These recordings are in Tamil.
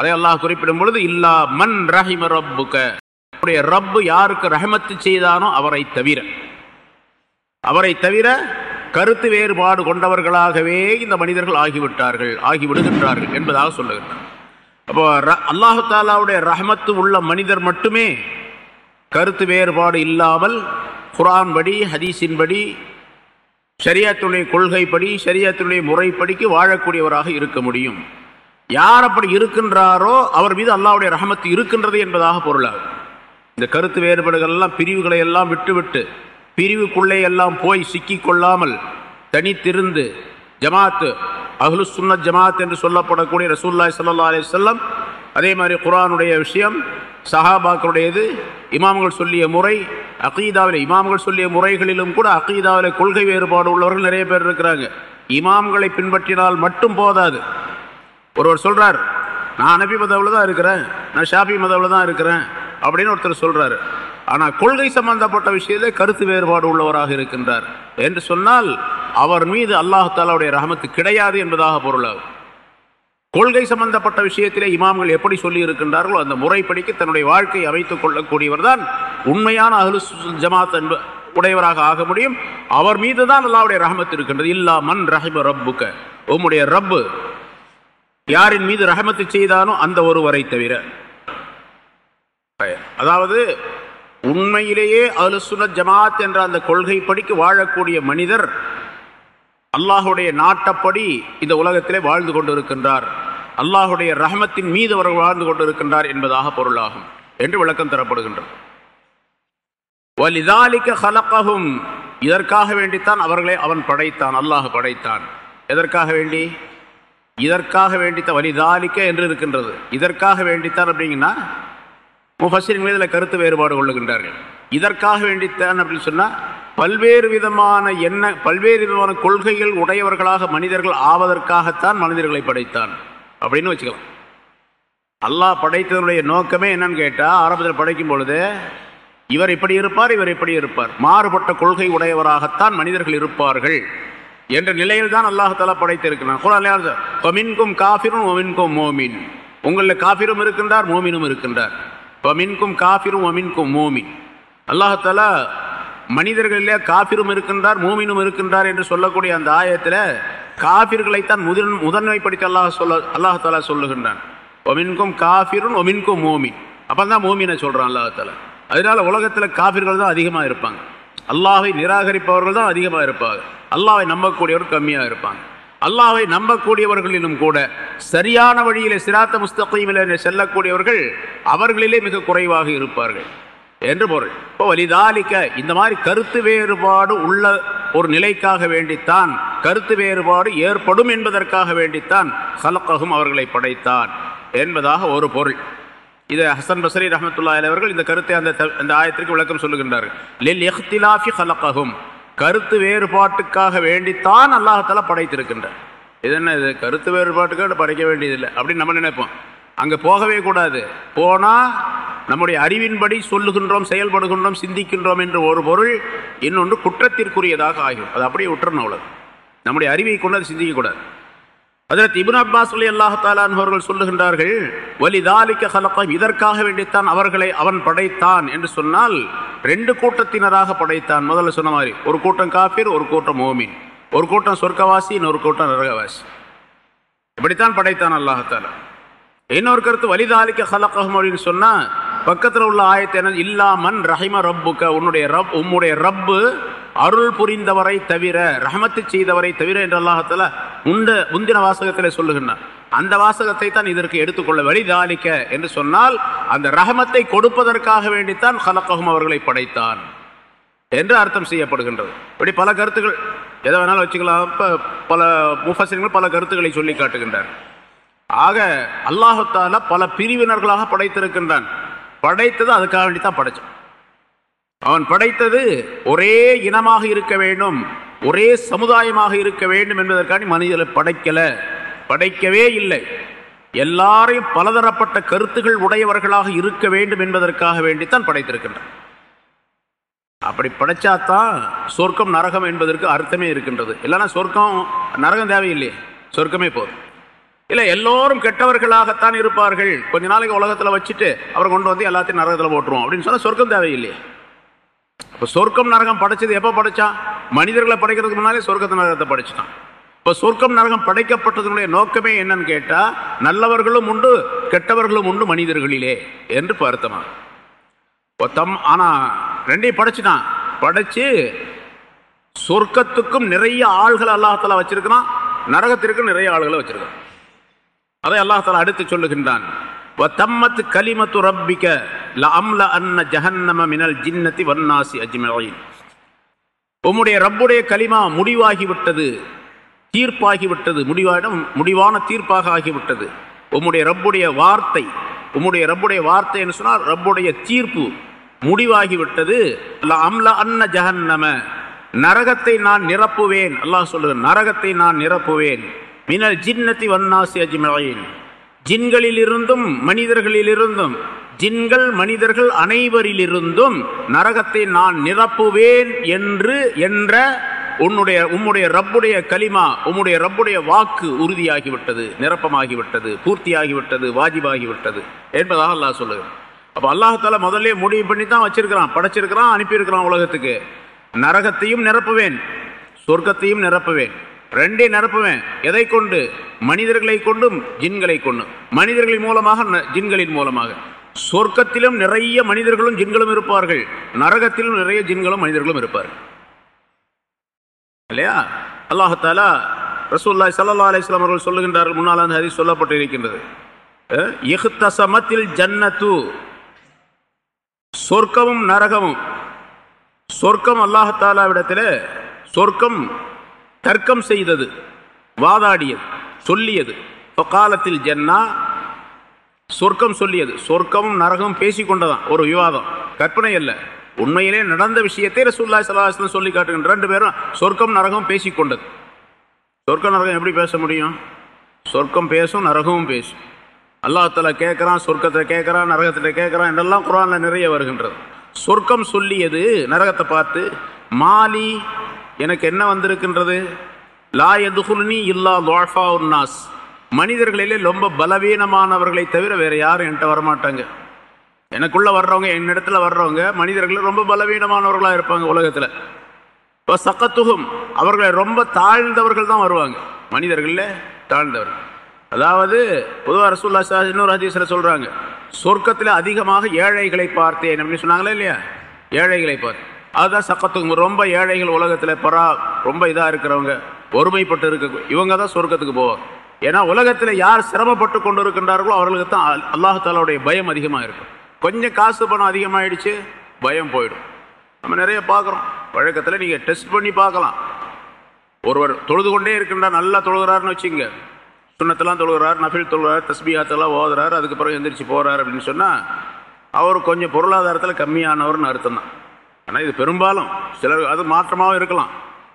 அதை அல்லாஹ் குறிப்பிடும் பொழுது இல்லா மன் ரஹிம ரப்புக உடைய ரப்பு யாருக்கு ரஹமத்து செய்தானோ அவரை தவிர. அவரை தவிர கருத்து வேறுபாடு கொண்டவர்களாகவே இந்த மனிதர்கள் ஆகிவிட்டார்கள் ஆகிவிடுகின்றார்கள் என்பதாக சொல்லுகின்றார். அப்போ அல்லாஹு தாலாவுடைய ரஹமத்து உள்ள மனிதர் மட்டுமே கருத்து வேறுபாடு இல்லாமல் குரான் படி ஹதீஸின்படி ஷரியத்துடைய கொள்கைப்படி ஷரியத்துடைய முறைப்படிக்கு வாழக்கூடியவராக இருக்க முடியும். யார் அப்படி இருக்கின்றாரோ அவர் மீது அல்லாவுடைய ரஹமத்து இருக்கின்றது என்பதாக பொருளாகும் இந்த கருத்து வேறுபாடுகள் எல்லாம் பிரிவுகளை எல்லாம் விட்டுவிட்டு பிரிவுக்குள்ளே எல்லாம் போய் சிக்கி கொள்ளாமல் தனித்திருந்து ஜமாத்து அஹ்லு சுன்னத் ஜமாத் என்று சொல்லப்படக்கூடிய ரசூல்லாய் சல்லா அலி சொல்லம் அதே மாதிரி குரானுடைய விஷயம் சஹாபாக்களுடையது இமாம்கள் சொல்லிய முறை அகீதாவில் இமாம்கள் சொல்லிய முறைகளிலும் கூட அகீதாவில் கொள்கை வேறுபாடு உள்ளவர்கள் நிறைய பேர் இருக்கிறாங்க. இமாம்களை பின்பற்றினால் மட்டும் போதாது. ஒருவர் சொல்றார் நான் அனபி மதவில் தான் இருக்கிறேன் நான் ஷாபி மதவில் தான் இருக்கிறேன் அப்படின்னு ஒருத்தர் சொல்றாரு. ஆனால் கொள்கை சம்பந்தப்பட்ட விஷயத்தில் கருத்து வேறுபாடு உள்ளவராக இருக்கின்றார். என்று சொன்னால் அவர் மீது அல்லாஹாலாவுடைய ரஹமத்து கிடையாது என்பதாக பொருளாகும் கொள்கை சம்பந்தப்பட்ட விஷயத்திலே இமாம்கள் எப்படி சொல்லி இருக்கின்றார்களோ அந்த முறைப்படிக்கு தன்னுடைய வாழ்க்கையை அமைத்துக் கொள்ளக்கூடியவர் தான் உண்மையான அஹ்லு ஜமாத் என்ப உடையவராக ஆக முடியும். அவர் மீது தான் அல்லாவுடைய ரஹமத் இருக்கின்றது. இல்லா மன் ரஹிம ரப்புக்க. உம்முடைய ரப்பு யாரின் மீது ரஹமத்து செய்தானோ அந்த ஒருவரை தவிர. அதாவது உண்மையிலேயே அலுசுன ஜமாத் என்ற அந்த கொள்கைப்படிக்கு வாழக்கூடிய மனிதர் அல்லாஹுடைய நாட்டப்படி இந்த உலகத்திலே வாழ்ந்து கொண்டிருக்கின்றார். அல்லாஹுடைய ரஹமத்தின் மீது அவர் வாழ்ந்து கொண்டிருக்கின்றார் என்பதாக பொருளாகும் என்று விளக்கம் தரப்படுகின்றது. ஹலக்ககும் இதற்காக வேண்டித்தான் அவர்களை அவன் படைத்தான் அல்லாஹ் படைத்தான். எதற்காக வேண்டி? இதற்காக வேண்டித்த வலிதாலிக்க என்று இருக்கின்றது. இதற்காக வேண்டித்தான் அப்படிங்கன்னா முஃபசிரின் இதில் கருத்து வேறுபாடு கொள்ளுகின்றார்கள். இதற்காக வேண்டித்தான் அப்படின்னு சொன்னால் பல்வேறு விதமான என்ன பல்வேறு விதமான கொள்கைகள் உடையவர்களாக மனிதர்கள் ஆவதற்காகத்தான் மனிதர்களை படைத்தான். அப்படின்னு வச்சுக்கலாம். அல்லாஹ் படைத்ததனுடைய நோக்கமே என்னன்னு கேட்டால் ஆரம்பத்தில் படைக்கும் பொழுது இவர் இப்படி இருப்பார் இவர் இப்படி இருப்பார். மாறுபட்ட கொள்கை உடையவராகத்தான் மனிதர்கள் இருப்பார்கள். என்ற நிலையில் தான் அல்லாஹால படைத்திருக்கிறான். கொமின்கும் காஃபிரும் ஒமின்கும் மோமின். உங்களில் காஃபிரும் இருக்கின்றார் மோமினும் இருக்கின்றார். ஒமின்கும் காஃபிரும் ஒமின்கும் மோமின். அல்லாஹால மனிதர்களிலே காஃபிரும் இருக்கின்றார் மூமினும் இருக்கின்றார் என்று சொல்லக்கூடிய அந்த ஆயத்தில் காஃபிர்களைத்தான் முதன் முதன்மைப்படுத்தி அல்லாஹ் சொல்ல அல்லாஹாலா சொல்லுகின்றான். ஒமின்கும் காஃபிரும் ஒமின்கும் மோமின். அப்போ தான் மோமினை சொல்கிறான் அல்லாஹாலா அதனால உலகத்தில் காஃபிர்கள் தான் அதிகமாக இருப்பாங்க. அல்லாஹை நிராகரிப்பவர்கள் தான் அதிகமாக இருப்பாங்க. அல்லாவை நம்பக்கூடியவர்கள் கம்மியாக இருப்பாங்க. அல்லாவை நம்பக்கூடியவர்களிலும் கூட சரியான வழியிலே சிராத்த முஸ்தகையில் செல்லக்கூடியவர்கள் அவர்களிலே மிக குறைவாக இருப்பார்கள். என்று பொருள். இப்போ வலிதாலிக்க இந்த மாதிரி கருத்து வேறுபாடு உள்ள ஒரு நிலைக்காக வேண்டித்தான் கருத்து வேறுபாடு ஏற்படும் என்பதற்காக வேண்டித்தான் ஹலக்ககும் அவர்களை படைத்தான் என்பதாக ஒரு பொருள். இது ஹசன் பசரி ரஹமத்துல்லா அவர்கள் இந்த கருத்தை அந்த அந்த ஆயத்திற்கு விளக்கம் சொல்லுகின்றார்கள். லில் எஹ்திலாஃபி ஹலக்ககும் கருத்து வேறுபாட்டுக்காக வேண்டித்தான் அல்லாஹால படைத்திருக்கின்றார் இது என்ன இது? கருத்து வேறுபாட்டுக்காக படைக்க வேண்டியதில்லை. அப்படின்னு நம்ம நினைப்போம். அங்கே போகவே கூடாது. போனால் நம்முடைய அறிவின்படி சொல்லுகின்றோம் செயல்படுகின்றோம் சிந்திக்கின்றோம் என்று ஒரு பொருள் இன்னொன்று குற்றத்திற்குரியதாக ஆகும் அது அப்படியே விட்டுறணும் அவ்வளவு. நம்முடைய அறிவை கொண்டு அதை சிந்திக்கக்கூடாது. அதற்கு இபுன் அப்பாஸ் அலி அல்லாஹாலான் அவர்கள் சொல்லுகின்றார்கள் வலிதாலிக்க ஹலக்கம் இதற்காக வேண்டித்தான் அவர்களை அவன் படைத்தான் என்று சொன்னால் ரெண்டு கூட்டத்தினராக படைத்தான். முதல்ல சொன்ன மாதிரி ஒரு கூட்டம் காப்பீர் ஒரு கூட்டம் ஓமின் ஒரு கூட்டம் சொர்க்கவாசி இன்னொரு கூட்டம் நரகவாசி. இப்படித்தான் படைத்தான் அல்லாஹாலா இன்னொரு கருத்து வலிதாலிக்க ஹலக்கம் அப்படின்னு சொன்னால் பக்கத்தில் உள்ள ஆயத்தை என்ன இல்லாமன் ரஹிம ரப்புக்க. உன்னுடைய ரப் உம்முடைய ரப்பு அருள் புரிந்தவரை தவிர ரஹமத்து செய்தவரை தவிர என்று அல்லாஹத்தில் முந்த முந்தின வாசகத்தில் சொல்லுகின்றான். அந்த வாசகத்தை தான் இதற்கு எடுத்துக்கொள்ள வழிதாலிக்க என்று சொன்னால் அந்த ரஹமத்தை கொடுப்பதற்காக வேண்டித்தான் ஹலக்ககும் அவர்களை படைத்தான் என்று அர்த்தம் செய்யப்படுகின்றது. இப்படி பல கருத்துக்கள் எதை வேணாலும் வச்சுக்கலாம். இப்போ பல முஃபசிர்கள் பல கருத்துக்களை சொல்லி காட்டுகின்றார். ஆக அல்லாஹத்தால பல பிரிவினர்களாக படைத்திருக்கின்றான். படைத்தது அதுக்காக வேண்டி தான் படைச்சான். அவன் படைத்தது ஒரே இனமாக இருக்க வேண்டும் ஒரே சமுதாயமாக இருக்க வேண்டும் என்பதற்காக மனிதர்களை படைக்கல. படைக்கவே இல்லை. எல்லாரையும் பலதரப்பட்ட கருத்துகள் உடையவர்களாக இருக்க வேண்டும் என்பதற்காக வேண்டித்தான் படைத்திருக்கின்றான். அப்படி படைச்சாதான் சொர்க்கம் நரகம் என்பதற்கு அர்த்தமே இருக்கின்றது. இல்லைன்னா சொர்க்கம் நரகம் தேவையில்லையே. சொர்க்கமே போதும். இல்லை எல்லோரும் கெட்டவர்களாகத்தான் இருப்பார்கள். கொஞ்ச நாளைக்கு உலகத்தில் வச்சுட்டு அவரை கொண்டு வந்து எல்லாத்தையும் நரகத்தில் போட்டுருவோம் அப்படின்னு சொன்னால் சொர்க்கம் தேவையில்லையே. இப்போ சொர்க்கம் நரகம் படைச்சது எப்போ படைச்சான் மனிதர்களை படைக்கிறதுக்கு முன்னாலே சொர்க்கத்து நரகத்தை படைச்சிட்டான். இப்போ சொர்க்கம் நரகம் படைக்கப்பட்டதனுடைய நோக்கமே என்னன்னு கேட்டால் நல்லவர்களும் உண்டு கெட்டவர்களும் உண்டு மனிதர்களிலே என்று அர்த்தமா தம் ஆனால் ரெண்டையும் படைச்சிட்டான். படைச்சு சொர்க்கத்துக்கும் நிறைய ஆள்கள் அல்லாஹால வச்சிருக்கிறான் நரகத்திற்கும் நிறைய ஆள்களை வச்சிருக்கான் அதை அல்லாஹால அடுத்து சொல்லுகின்றான். தம்மத் கலிமத்து ரப்பிக்க அம்ல அன்ன ஜஹன்னம மினல் ஜின்னத்தி வன்னாசி அஜ்மயின் உம்முடைய ரப்புடைய கலிமா முடிவாகிவிட்டது தீர்ப்பாகிவிட்டது முடிவாயிடம் முடிவான தீர்ப்பாக ஆகிவிட்டது. உம்முடைய ரப்புடைய வார்த்தை உம்முடைய ரப்புடைய வார்த்தை என்று சொன்னால் ரப்புடைய தீர்ப்பு முடிவாகிவிட்டது. அம்ல அன்ன ஜஹன்னம நரகத்தை நான் நிரப்புவேன். அல்லாஹ் சொல்லுவேன் நரகத்தை நான் நிரப்புவேன். மினல் ஜின்னத்தி வன்னாசி அஜ்மயின் ஜின்களிலிருந்தும் மனிதர்களிலிருந்தும் ஜின்கள் மனிதர்கள் அனைவரிலிருந்தும் நரகத்தை நான் நிரப்புவேன் என்று என்ற உன்னுடைய உம்முடைய ரப்புடைய கலிமா உம்முடைய ரப்புடைய வாக்கு உறுதியாகிவிட்டது நிரப்பமாகிவிட்டது பூர்த்தியாகிவிட்டது வாஜிபாகிவிட்டது என்பதாக அல்லாஹ் சொல்லுகிறேன். அப்போ அல்லாஹால முதல்ல முடிவு பண்ணி தான் வச்சிருக்கிறான் படைச்சிருக்கிறான் அனுப்பியிருக்கிறான் உலகத்துக்கு. நரகத்தையும் நிரப்புவேன் சொர்க்கத்தையும் நிரப்புவேன். ரெண்டே நிரப்புவேன். எதை கொண்டு? மனிதர்களை கொண்டும் ஜின்களை கொண்டும். மனிதர்களின் மூலமாக ஜின்களின் மூலமாக. சொர்க்கத்திலும் நிறைய மனிதர்களும் ஜின்களும் இருப்பார்கள். நரகத்திலும் நிறைய ஜின்களும் மனிதர்களும் இருப்பார்கள். இல்லையா? அல்லாஹாலா ரசூல்லாய் சல்லா அலிஸ்லாம் அவர்கள் சொல்லுகின்றார்கள். முன்னால் அந்த ஹரி சொல்லப்பட்டு இருக்கின்றது ஜன்னத்து. சொர்க்கமும் நரகமும். சொர்க்கம் அல்லாஹாலாவிடத்தில் சொர்க்கம் தர்க்கம் செய்தது வாதாடியது சொல்லியது. காலத்தில் ஜன்னா சொர்க்கம் சொல்லியது. சொர்க்கமும் நரகமும் பேசிக்கொண்டதான் ஒரு விவாதம். கற்பனை அல்ல. உண்மையிலே நடந்த விஷயத்தை ரசூல்லா சலாஹன் சொல்லி காட்டுகின்ற ரெண்டு பேரும் சொர்க்கம் நரகம் பேசிக்கொண்டது சொர்க்க நரகம் எப்படி பேச முடியும்? சொர்க்கம் பேசும் நரகமும் பேசும். அல்லாஹால கேட்குறான் சொர்க்கத்தை கேட்குறான் நரகத்தில் கேட்குறான் என்றெல்லாம் குரானில் நிறைய வருகின்றது. சொர்க்கம் சொல்லியது நரகத்தை பார்த்து மாலி எனக்கு என்ன வந்திருக்கின்றது? லா எதுகுல்னி இல்லா லோஃபா உன்னாஸ் மனிதர்களிலே ரொம்ப பலவீனமானவர்களை தவிர வேற யாரும் என்கிட்ட வரமாட்டாங்க. எனக்குள்ள வர்றவங்க என்னிடத்துல வர்றவங்க மனிதர்கள் ரொம்ப பலவீனமானவர்களாக இருப்பாங்க உலகத்தில். இப்போ சக்கத்துகும் அவர்களை ரொம்ப தாழ்ந்தவர்கள் தான் வருவாங்க. மனிதர்களில் தாழ்ந்தவர்கள் அதாவது பொதுவாக ரசூல்லா சா இன்னொரு ஹதீஸில் சொல்கிறாங்க சொர்க்கத்தில் அதிகமாக ஏழைகளை பார்த்தேன் அப்படின்னு சொன்னாங்களே இல்லையா? ஏழைகளை பார்த்து அதுதான் சக்கத்துக்கு ரொம்ப ஏழைகள் உலகத்தில் பரா ரொம்ப இதாக இருக்கிறவங்க ஒருமைப்பட்டு இருக்க இவங்க தான் சொர்க்கத்துக்கு போவாங்க. ஏன்னா உலகத்தில் யார் சிரமப்பட்டு கொண்டு இருக்கின்றார்களோ அவர்களுக்கு தான் அல்லாஹாலாவுடைய பயம் அதிகமாக இருக்கும் கொஞ்சம் காசு பணம் அதிகமாகிடுச்சு பயம் போயிடும். நம்ம நிறைய பார்க்குறோம். வழக்கத்தில் நீங்கள் டெஸ்ட் பண்ணி பார்க்கலாம். ஒருவர் தொழுது கொண்டே இருக்கின்றார் நல்லா தொழுகிறாருன்னு வச்சுங்க சுண்ணத்தெல்லாம் தொழுகிறார் நஃபில் தொழுகிறார் தஸ்பியாத்தெல்லாம் ஓதுறாரு அதுக்கு பிறகு எந்திரிச்சு போகிறார் அப்படின்னு சொன்னால் அவர் கொஞ்சம் பொருளாதாரத்தில் கம்மியானவர்னு அர்த்தம் தான். ஆனால் இது பெரும்பாலும் சிலர் அது மாற்றமாகவும் இருக்கலாம்.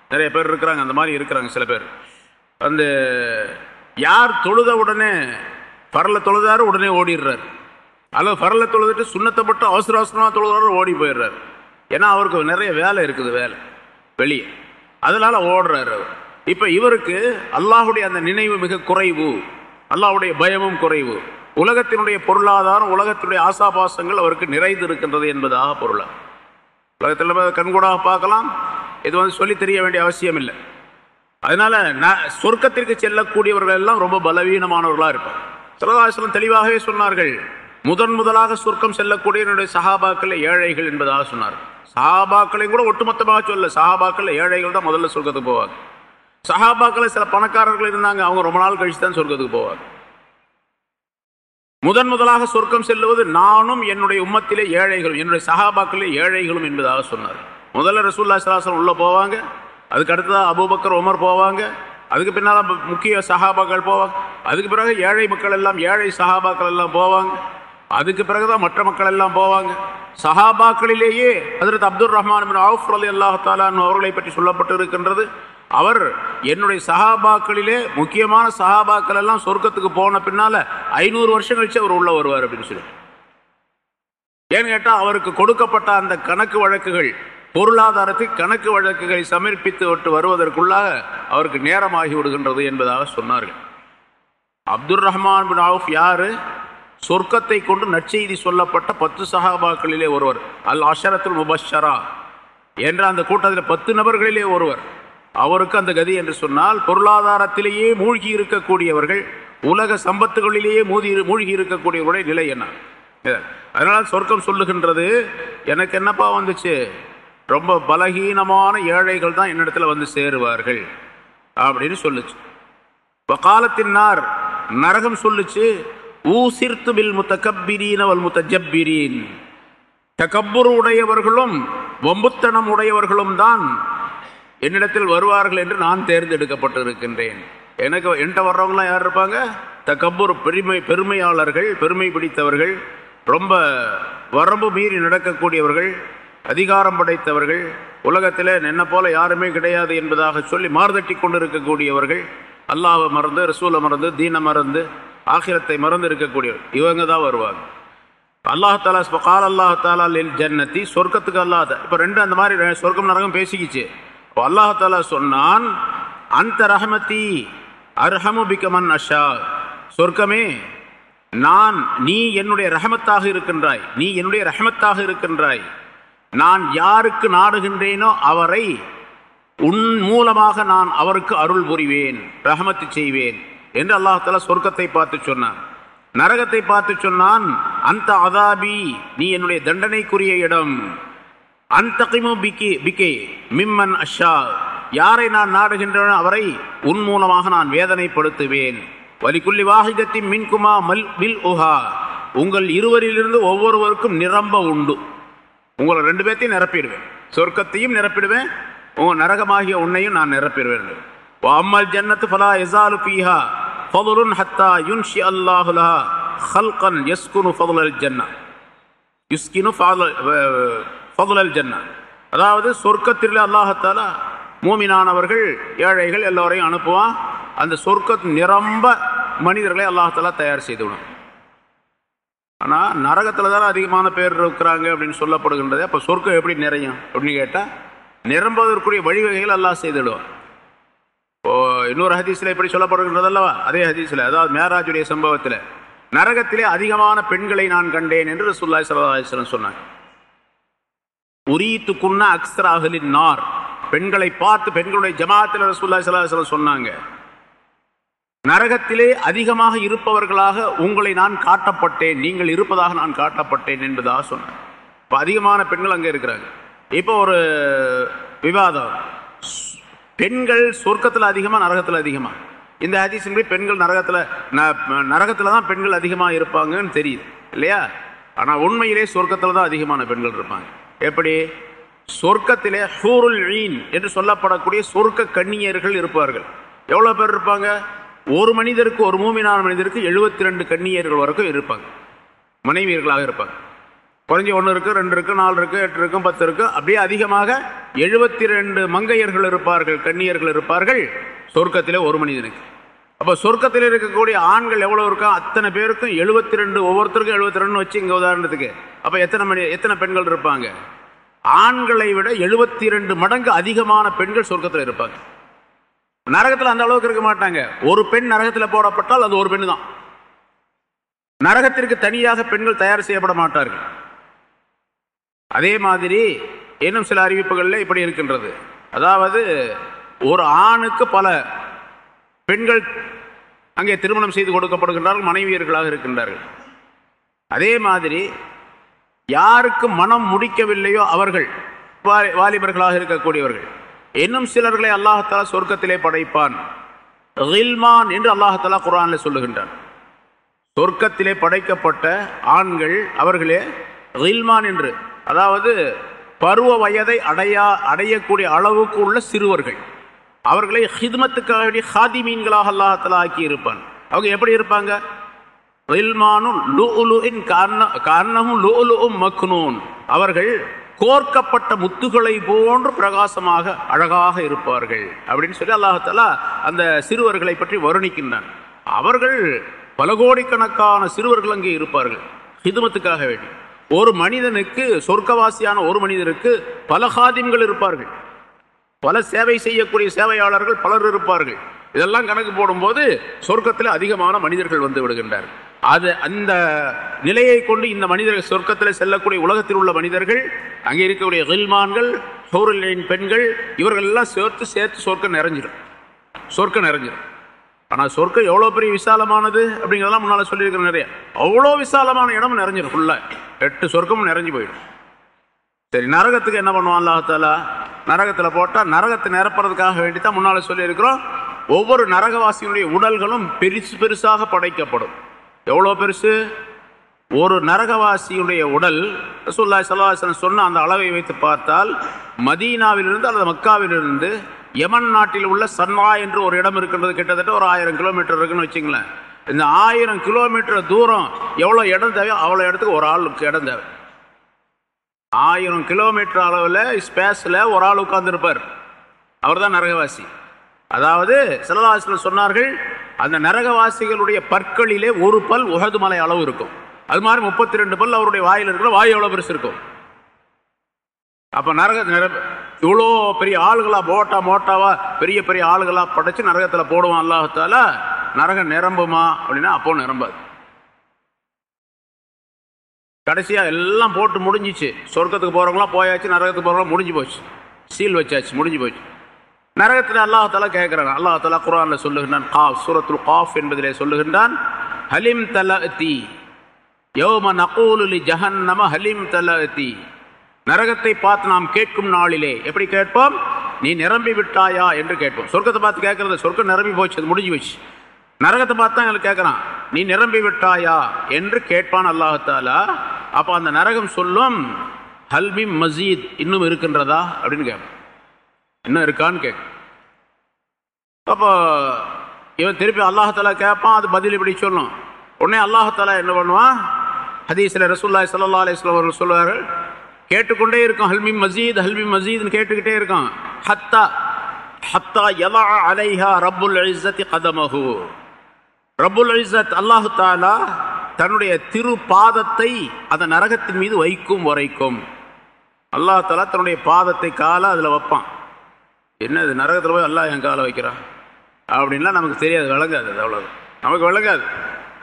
நிறைய பேர் இருக்கிறாங்க அந்த மாதிரி இருக்கிறாங்க சில பேர். அந்த யார் தொழுத உடனே பரல தொழுதாரு உடனே ஓடிடுறார். அல்லது பரல தொழுதுட்டு சுண்ணத்தைப்பட்டு அவசர அவசரமாக தொழுதாரு ஓடி போயிடுறாரு. ஏன்னா அவருக்கு நிறைய வேலை இருக்குது வேலை. வெளியே. அதனால ஓடுறாரு அவர். இப்போ இவருக்கு அல்லாஹுடைய அந்த நினைவு மிக குறைவு. அல்லாஹுடைய பயமும் குறைவு. உலகத்தினுடைய பொருளாதாரம் உலகத்தினுடைய ஆசாபாசங்கள் அவருக்கு நிறைந்து இருக்கின்றது என்பதாக பொருளா உலகத்தில் கண்கூடாக பார்க்கலாம். இது வந்து சொல்லி தெரிய வேண்டிய அவசியம் இல்லை. அதனால நான் சொர்க்கத்திற்கு செல்லக்கூடியவர்கள் எல்லாம் ரொம்ப பலவீனமானவர்களாக இருப்பார் சிலதாசலம் தெளிவாகவே சொன்னார்கள். முதன் முதலாக சொர்க்கம் செல்லக்கூடிய என்னுடைய சகாபாக்கள் ஏழைகள் என்பதாக சொன்னார் சஹாபாக்களையும் கூட ஒட்டுமொத்தமாக சொல்ல சஹாபாக்கள் ஏழைகள் தான் முதல்ல சொர்க்கத்துக்கு போவாங்க. சஹாபாக்களில் சில பணக்காரர்கள் இருந்தாங்க. அவங்க ரொம்ப நாள் கழிச்சு தான் சொர்க்கத்துக்கு போவாங்க. முதன் முதலாக சொர்க்கம் செல்லுவது நானும் என்னுடைய உம்மத்திலே ஏழைகளும் என்னுடைய சகாபாக்களே ஏழைகளும் என்பதாக சொன்னார். முதல்ல ரசூல்லா சலாசலம் உள்ளே போவாங்க அதுக்கு அடுத்ததாக அபுபக்கர் உமர் போவாங்க அதுக்கு பின்னால் முக்கிய சகாபாக்கள் போவாங்க அதுக்கு பிறகு ஏழை மக்கள் எல்லாம் ஏழை சகாபாக்கள் எல்லாம் போவாங்க அதுக்கு பிறகுதான் மற்ற மக்கள் எல்லாம் போவாங்க. சஹாபாக்களிலேயே அதற்கு அப்துல் ரஹ்மான் அவுஃப் அலி அல்லாஹாலான் அவர்களை பற்றி சொல்லப்பட்டு இருக்கின்றது அவர் என்னுடைய சஹாபாக்களிலே முக்கியமான சஹாபாக்கள் எல்லாம் சொர்க்கத்துக்கு போன பின்னால ஐநூறு வருஷம் கழிச்சு அவர் உள்ள வருவார் அப்படின்னு சொல்லி. ஏன்னு கேட்டால் அவருக்கு கொடுக்கப்பட்ட அந்த கணக்கு வழக்குகள் பொருளாதாரத்தில் கணக்கு வழக்குகளை சமர்ப்பித்து விட்டு வருவதற்குள்ளாக அவருக்கு நேரமாகி விடுகின்றது என்பதாக சொன்னார்கள். அப்துல் ரஹ்மான் பின் அவுஃப் யாரு? சொர்க்கத்தை கொண்டு நற்செய்தி சொல்லப்பட்ட பத்து சஹாபாக்களிலே ஒருவர் அல் அஷரத்துல் முபஷரா என்ற அந்த கூட்டத்தில் பத்து நபர்களிலே ஒருவர். அவருக்கு அந்த கதி என்று சொன்னால் பொருளாதாரத்திலேயே மூழ்கி இருக்கக்கூடியவர்கள் உலக சம்பத்துகளிலேயே மூதி மூழ்கி இருக்கக்கூடியவருடைய நிலை என்ன? அதனால் சொர்க்கம் சொல்லுகின்றது எனக்கு என்னப்பா வந்துச்சு? ரொம்ப பலகீனமான ஏழைகள் தான் என்னிடத்துல வந்து சேருவார்கள் அப்படின்னு சொல்லுச்சு. காலத்தினார் நரகம் சொல்லுச்சு ஊசிர்த்து பில் முத்தகப்பிரீன் அவள் முத்தஜப்பிரீன். தகப்புர் உடையவர்களும் வம்புத்தனம் உடையவர்களும் தான் என்னிடத்தில் வருவார்கள் என்று நான் தேர்ந்தெடுக்கப்பட்டு இருக்கின்றேன் எனக்கு என்கிட்ட வர்றவங்களாம் யார் இருப்பாங்க? தக்கப்பூர் பெருமை பெருமையாளர்கள் பெருமை பிடித்தவர்கள் ரொம்ப வரம்பு மீறி நடக்கக்கூடியவர்கள் அதிகாரம் படைத்தவர்கள் உலகத்தில் என்ன போல யாருமே கிடையாது என்பதாக சொல்லி மார்தட்டி கொண்டு இருக்கக்கூடியவர்கள் அல்லாவை மறந்து ரசூலை மறந்து தீன மறந்து ஆகிரத்தை மறந்து இருக்கக்கூடியவர். இவங்க தான் வருவாங்க. அல்லாஹாலா கால் அல்லாஹாலா ஜன்னத்தி சொர்க்கத்துக்கு அல்லாத இப்போ ரெண்டு அந்த மாதிரி சொர்க்கம் நரகம் பேசிக்கிச்சு. அல்லாஹால சொன்னான் அந்த ரஹமதி அர்ஹமு பிகமன் அஷா. சொர்க்கமே நான் நீ என்னுடைய ரஹமத்தாக இருக்கின்றாய். நீ என்னுடைய ரஹமத்தாக இருக்கின்றாய். நான் யாருக்கு நாடுகின்றேனோ அவரை உன் மூலமாக நான் அவருக்கு அருள் புரிவேன் ரஹமத்து செய்வேன் என்று அல்லாஹால சொர்க்கத்தை பார்த்து சொன்னான். நரகத்தை பார்த்து சொன்னான் அந்த அதாபி நீ என்னுடைய தண்டனைக்குரிய இடம். அந்த பிகே பிகே மிம்மன் அஷா யாரை நான் நாடுகின்றன அவரை உன் மூலமாக நான் வேதனைப்படுத்துவேன். வலிக்குள்ளி வாகிதத்தின் மின்குமா மல் வில் உஹா. உங்கள் இருவரிலிருந்து ஒவ்வொருவருக்கும் நிரம்ப உண்டு. உங்களை ரெண்டு பேர்த்தையும் நிரப்பிடுவேன். சொர்க்கத்தையும் நிரப்பிடுவேன். உங்கள் நரகமாகிய உன்னையும் நான் நிரப்பிடுவேன். அம்மல் ஜன்னத்து ஃபலா எசாலு பீஹா ஃபதுலுன் ஹத்தா யுன்ஷி அல்லாஹுலா ஹல்கன் யஸ்குனு ஃபதுல் ஜன்னா. யுஸ்கினு ஃபதுல் ஜன்னா அதாவது சொர்க்கத்திலே அல்லாஹத்தாலா மூமினானவர்கள் ஏழைகள் எல்லோரையும் அனுப்புவான். அந்த சொர்க்க நிரம்ப மனிதர்களை அல்லாஹத்தால தயார் செய்துவிடும். ஆனால் நரகத்தில் தான் அதிகமான பேர் இருக்கிறாங்க அப்படின்னு சொல்லப்படுகின்றது அப்போ சொர்க்கம் எப்படி நிறையும் அப்படின்னு கேட்டால் நிரம்பதற்குரிய வழிவகைகள் எல்லாம் செய்துடுவான் இப்போ இன்னொரு ஹதீஸில் எப்படி சொல்லப்படுகின்றது அல்லவா? அதே ஹதீஸில் அதாவது மேராஜுடைய சம்பவத்தில் நரகத்திலே அதிகமான பெண்களை நான் கண்டேன் என்று ரசூல்லாய் சல்லாஹலம் சொன்னாங்க. உரீத்துக்குன்ன அகலின் நார். பெண்களை பார்த்து பெண்களுடைய ஜமாத்தில் ரசூல்லா சலாஹ் சொன்னாங்க. நரகத்திலே அதிகமாக இருப்பவர்களாக உங்களை நான் காட்டப்பட்டேன் நீங்கள் இருப்பதாக நான் காட்டப்பட்டேன் என்பதாக சொன்னேன் இப்போ அதிகமான பெண்கள் அங்கே இருக்கிறாங்க. இப்போ ஒரு விவாதம். பெண்கள் சொர்க்கத்தில் அதிகமாக நரகத்தில் அதிகமாக இந்த ஹதீஸின்படி பெண்கள் நரகத்தில் நரகத்தில் தான் பெண்கள் அதிகமாக இருப்பாங்கன்னு தெரியுது இல்லையா? ஆனால் உண்மையிலே சொர்க்கத்தில் தான் அதிகமான பெண்கள் இருப்பாங்க. எப்படி? சொர்க்கத்திலே ஹூருல் ஈன் என்று சொல்லப்படக்கூடிய சொர்க்க கண்ணியர்கள் இருப்பார்கள். எவ்வளோ பேர் இருப்பாங்க? ஒரு மனிதருக்கு ஒரு மூமினான மனிதருக்கு எழுபத்தி ரெண்டு கண்ணியர்கள் வரைக்கும் இருப்பாங்க. மனைவியர்களாக இருப்பாங்க. குறைஞ்சி ஒன்று இருக்குது ரெண்டு இருக்குது நாலு இருக்குது எட்டு இருக்கும் பத்து இருக்குது அப்படியே அதிகமாக எழுபத்தி ரெண்டு மங்கையர்கள் இருப்பார்கள் கண்ணியர்கள் இருப்பார்கள் சொர்க்கத்திலே ஒரு மனிதனுக்கு. அப்போ சொர்க்கத்தில் இருக்கக்கூடிய ஆண்கள் எவ்வளோ இருக்கா? அத்தனை பேருக்கும் எழுபத்தி ரெண்டு ஒவ்வொருத்தருக்கும் எழுபத்தி ரெண்டு வச்சு இங்கே உதாரணத்துக்கு. அப்போ எத்தனை மணி எத்தனை பெண்கள் இருப்பாங்க? ஆண்களை விட எழுபத்தி ரெண்டு மடங்கு அதிகமான பெண்கள் சொர்க்கத்தில் இருப்பாங்க. நரகத்தில் அந்த அளவுக்கு இருக்க மாட்டாங்க. ஒரு பெண் நரகத்தில் போடப்பட்டால் அது ஒரு பெண் தான் நரகத்திற்கு தனியாக பெண்கள் தயார் செய்யப்பட மாட்டார்கள். அதே மாதிரி இன்னும் சில அறிவிப்புகளில் இப்படி இருக்கின்றது. அதாவது ஒரு ஆணுக்கு பல பெண்கள் அங்கே திருமணம் செய்து கொடுக்கப்படுகின்றார்கள் மனைவியர்களாக இருக்கின்றார்கள். அதே மாதிரி யாருக்கு மனம் முடிக்கவில்லையோ அவர்கள் வாலிபர்களாக இருக்கக்கூடியவர்கள் இன்னும் சிலர்களை அல்லாஹாலா சொர்க்கத்திலே படைப்பான். என்று அல்லாஹாலா குரானில் சொல்லுகின்றான். சொர்க்கத்திலே படைக்கப்பட்ட ஆண்கள் அவர்களே ரில்மான் என்று அதாவது பருவ வயதை அடையா அடையக்கூடிய அளவுக்கு உள்ள சிறுவர்கள். அவர்களை ஹிதமத்துக்காக வேண்டிய ஹாதி மீன்களாக அல்லாஹத்தில் ஆக்கி இருப்பான் அவங்க எப்படி இருப்பாங்க? அவர்கள் கோர்க்கப்பட்ட முத்துகளை போன்று பிரகாசமாக அழகாக இருப்பார்கள். அப்படின்னு சொல்லி அல்லாஹாலா அந்த சிறுவர்களை பற்றி வருணிக்கின்றான். அவர்கள் பல கோடிக்கணக்கான சிறுவர்கள் அங்கே இருப்பார்கள் ஹிதுமத்துக்காக வேண்டி. ஒரு மனிதனுக்கு சொர்க்கவாசியான ஒரு மனிதனுக்கு பல ஹாதிம்கள் இருப்பார்கள். பல சேவை செய்யக்கூடிய சேவையாளர்கள் பலர் இருப்பார்கள். இதெல்லாம் கணக்கு போடும்போது சொர்க்கத்தில் அதிகமான மனிதர்கள் வந்து விடுகின்றார் அது அந்த நிலையை கொண்டு இந்த மனிதர்கள் சொர்க்கத்தில் செல்லக்கூடிய உலகத்தில் உள்ள மனிதர்கள் அங்கே இருக்கக்கூடிய ஹில்மான்கள் சோரிலின் பெண்கள் இவர்கள் எல்லாம் சேர்த்து சேர்த்து சொர்க்கம் நிறைஞ்சிடும் சொர்க்கம் நிறைஞ்சிடும் ஆனால் சொர்க்கம் எவ்வளோ பெரிய விசாலமானது அப்படிங்கிறதெல்லாம் முன்னால் சொல்லியிருக்கிறேன் நிறைய. அவ்வளோ விசாலமான இடம் நிறைஞ்சிடும் ஃபுல்லாக எட்டு சொர்க்கமும் நிறைஞ்சு போயிடும். சரி நரகத்துக்கு என்ன பண்ணுவான் அல்லாஹாலா நரகத்தில் போட்டால் நரகத்தை நிரப்புறதுக்காக வேண்டி தான் முன்னால் சொல்லியிருக்கிறோம். ஒவ்வொரு நரகவாசியினுடைய உடல்களும் பெருசு பெருசாக படைக்கப்படும். எவ்வளோ பெருசு? ஒரு நரகவாசியுடைய உடல் ரசூல்லா சல்லாஹன் சொன்ன அந்த அளவை வைத்து பார்த்தால் மதீனாவிலிருந்து அல்லது மக்காவிலிருந்து யமன் நாட்டில் உள்ள சன்வா என்று ஒரு இடம் இருக்கின்றது கிட்டத்தட்ட ஒரு ஆயிரம் கிலோமீட்டர் இருக்குன்னு வச்சுங்களேன் இந்த ஆயிரம் கிலோமீட்டர் தூரம் எவ்வளோ இடம் தேவையோ அவ்வளோ இடத்துக்கு ஒரு ஆளுக்கு இடம் தேவை. ஆயிரம் கிலோமீட்டர் அளவில் ஸ்பேஸில் ஒரு ஆள் உட்கார்ந்துருப்பார். அவர் தான் நரகவாசி. அதாவது சிலதாசிரியர் சொன்னார்கள் அந்த நரகவாசிகளுடைய பற்களிலே ஒரு பல் உகது மலை அளவு இருக்கும். அது மாதிரி முப்பத்தி ரெண்டு பல் அவருடைய வாயில் இருக்கிற வாய் எவ்வளோ பெருசு இருக்கும்? அப்போ நரக நிர இவ்வளோ பெரிய ஆளுகளா போட்டா மோட்டாவா பெரிய பெரிய ஆளுகளா படைச்சு நரகத்தில் போடுவான் அல்லாஹத்தால் நரகம் நிரம்புமா அப்படின்னா அப்போ நிரம்பாது. கடைசியாக எல்லாம் போட்டு முடிஞ்சிச்சு. சொர்க்கத்துக்கு போகிறவங்களாம் போயாச்சு நரகத்துக்கு போகிறவங்களாம் முடிஞ்சு போச்சு. சீல் வச்சாச்சு முடிஞ்சு போச்சு. நரகத்தில் அல்லாஹால கேட்குறான் அல்லாஹால குரானில் சொல்லுகின்றான் காஃப் சூரத்துல் காஃப் என்பதிலே சொல்லுகின்றான் ஹலிம் தல தி யோம நகூலுலி ஜஹன்னம ஹலிம் தல தி நரகத்தை பார்த்து நாம் கேட்கும் நாளிலே எப்படி கேட்போம்? நீ நிரம்பி விட்டாயா என்று கேட்போம். சொர்க்கத்தை பார்த்து கேட்கறது சொர்க்கம் நிரம்பி போச்சு அது முடிஞ்சு போச்சு. நரகத்தை பார்த்து தான் எங்களுக்கு கேட்குறான் நீ நிரம்பி விட்டாயா? என்று கேட்பான் அல்லாஹாலா அப்போ அந்த நரகம் சொல்லும் ஹல்மி மசீத் இன்னும் இருக்கின்றதா? அப்படின்னு கேட்பான். இன்னும் இருக்கான்னு கேட்க. அப்போ இவன் திருப்பி அல்லாஹாலா கேட்பான் அது பதில் இப்படி சொல்லும். உடனே அல்லாஹாலா என்ன பண்ணுவான்? ஹதீஸில் ரசூல்லாய் சல்லா அலிஸ்லாம் அவர்கள் சொல்லுவார்கள் கேட்டுக்கொண்டே இருக்கும் ஹல்மி மசீத் ஹல்மி மசீத்னு கேட்டுக்கிட்டே இருக்கான். ஹத்தா ஹத்தா எலா அலைஹா ரப்புல் இஸ்ஸத்தி கதமஹூ. ரபுல் இஸ்ஸத் அல்லாஹு தாலா தன்னுடைய திரு பாதத்தை அந்த நரகத்தின் மீது வைக்கும் வரைக்கும் அல்லாஹ் தாலா தன்னுடைய பாதத்தை காலை அதில் வைப்பான். என்ன இது நரகத்தில் போய் அல்லாஹ் என் காலை வைக்கிறான் அப்படின்லாம் நமக்கு தெரியாது விளங்காது அது அவ்வளோ நமக்கு விளங்காது.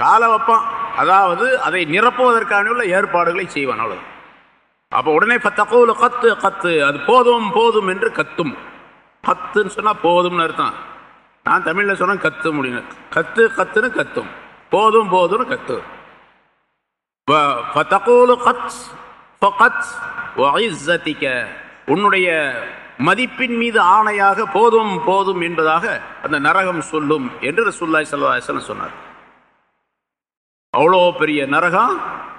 காலை வைப்பான். அதாவது அதை நிரப்புவதற்கான உள்ள ஏற்பாடுகளை செய்வான் அவ்வளோ அப்போ உடனே தகவல் கத்து கத்து. அது போதும் போதும் என்று கத்தும். கத்துன்னு சொன்னால் போதும்னு அர்த்தம். நான் தமிழில் சொன்னேன் கத்து முடியும் கத்து கத்துன்னு கத்தும். போதும் போதும்னு கத்து. தகவல் கத் ஃபகத் வஇஸ்ஸதிக. உன்னுடைய மதிப்பின் மீது ஆணையாக போதும் போதும் என்பதாக அந்த நரகம் சொல்லும் என்று ரசூல்லாய் சல்லாஹன் சொன்னார். அவ்வளோ பெரிய நரகம்?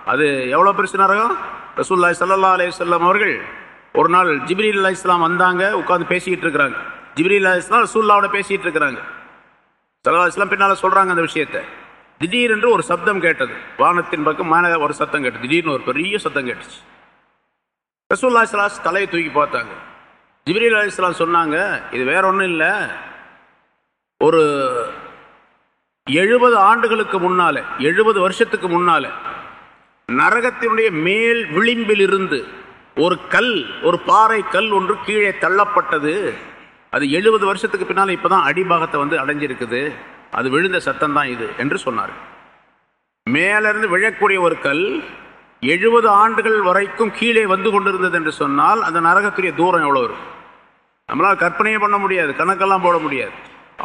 அது எவ்வளோ பெருசு நரகம்? ரசூல்லாய் சல்லா அலையம் அவர்கள் ஒரு நாள் ஜிபிரி அல்லா இஸ்லாம் வந்தாங்க உட்காந்து பேசிக்கிட்டு இருக்கிறாங்க. ஜிப்ரீல் அலிஸ்லாம் ரசூல்லாவோட பேசிகிட்டு இருக்கிறாங்க. சல்லா இஸ்லாம் பின்னால் சொல்கிறாங்க அந்த விஷயத்தை. திடீரென்று ஒரு சப்தம் கேட்டது. வானத்தின் பக்கம் மேலே ஒரு சத்தம் கேட்டது. திடீர்னு ஒரு பெரிய சத்தம் கேட்டுச்சு. ரசூல்லா இஸ்லாஸ் தலையை தூக்கி பார்த்தாங்க. ஜிப்ரீல் அலிஸ்லாம் சொன்னாங்க இது வேற ஒன்றும் இல்லை. ஒரு எழுபது ஆண்டுகளுக்கு முன்னால எழுபது வருஷத்துக்கு முன்னால நரகத்தினுடைய மேல் விளிம்பில் இருந்து ஒரு கல் ஒரு பாறை கல் ஒன்று கீழே தள்ளப்பட்டது. அது எழுபது வருஷத்துக்கு பின்னால் இப்போதான் அடிபாகத்தை வந்து அடைஞ்சிருக்குது. அது விழுந்த சத்தம் தான் இது என்று சொன்னார் மேலிருந்து விழக்கூடிய ஒரு கல் எழுபது ஆண்டுகள் வரைக்கும் கீழே வந்து கொண்டிருந்தது என்று சொன்னால் அந்த நரகத்துடைய தூரம் எவ்வளோ இருக்கும்? நம்மளால் கற்பனையே பண்ண முடியாது கணக்கெல்லாம் போட முடியாது.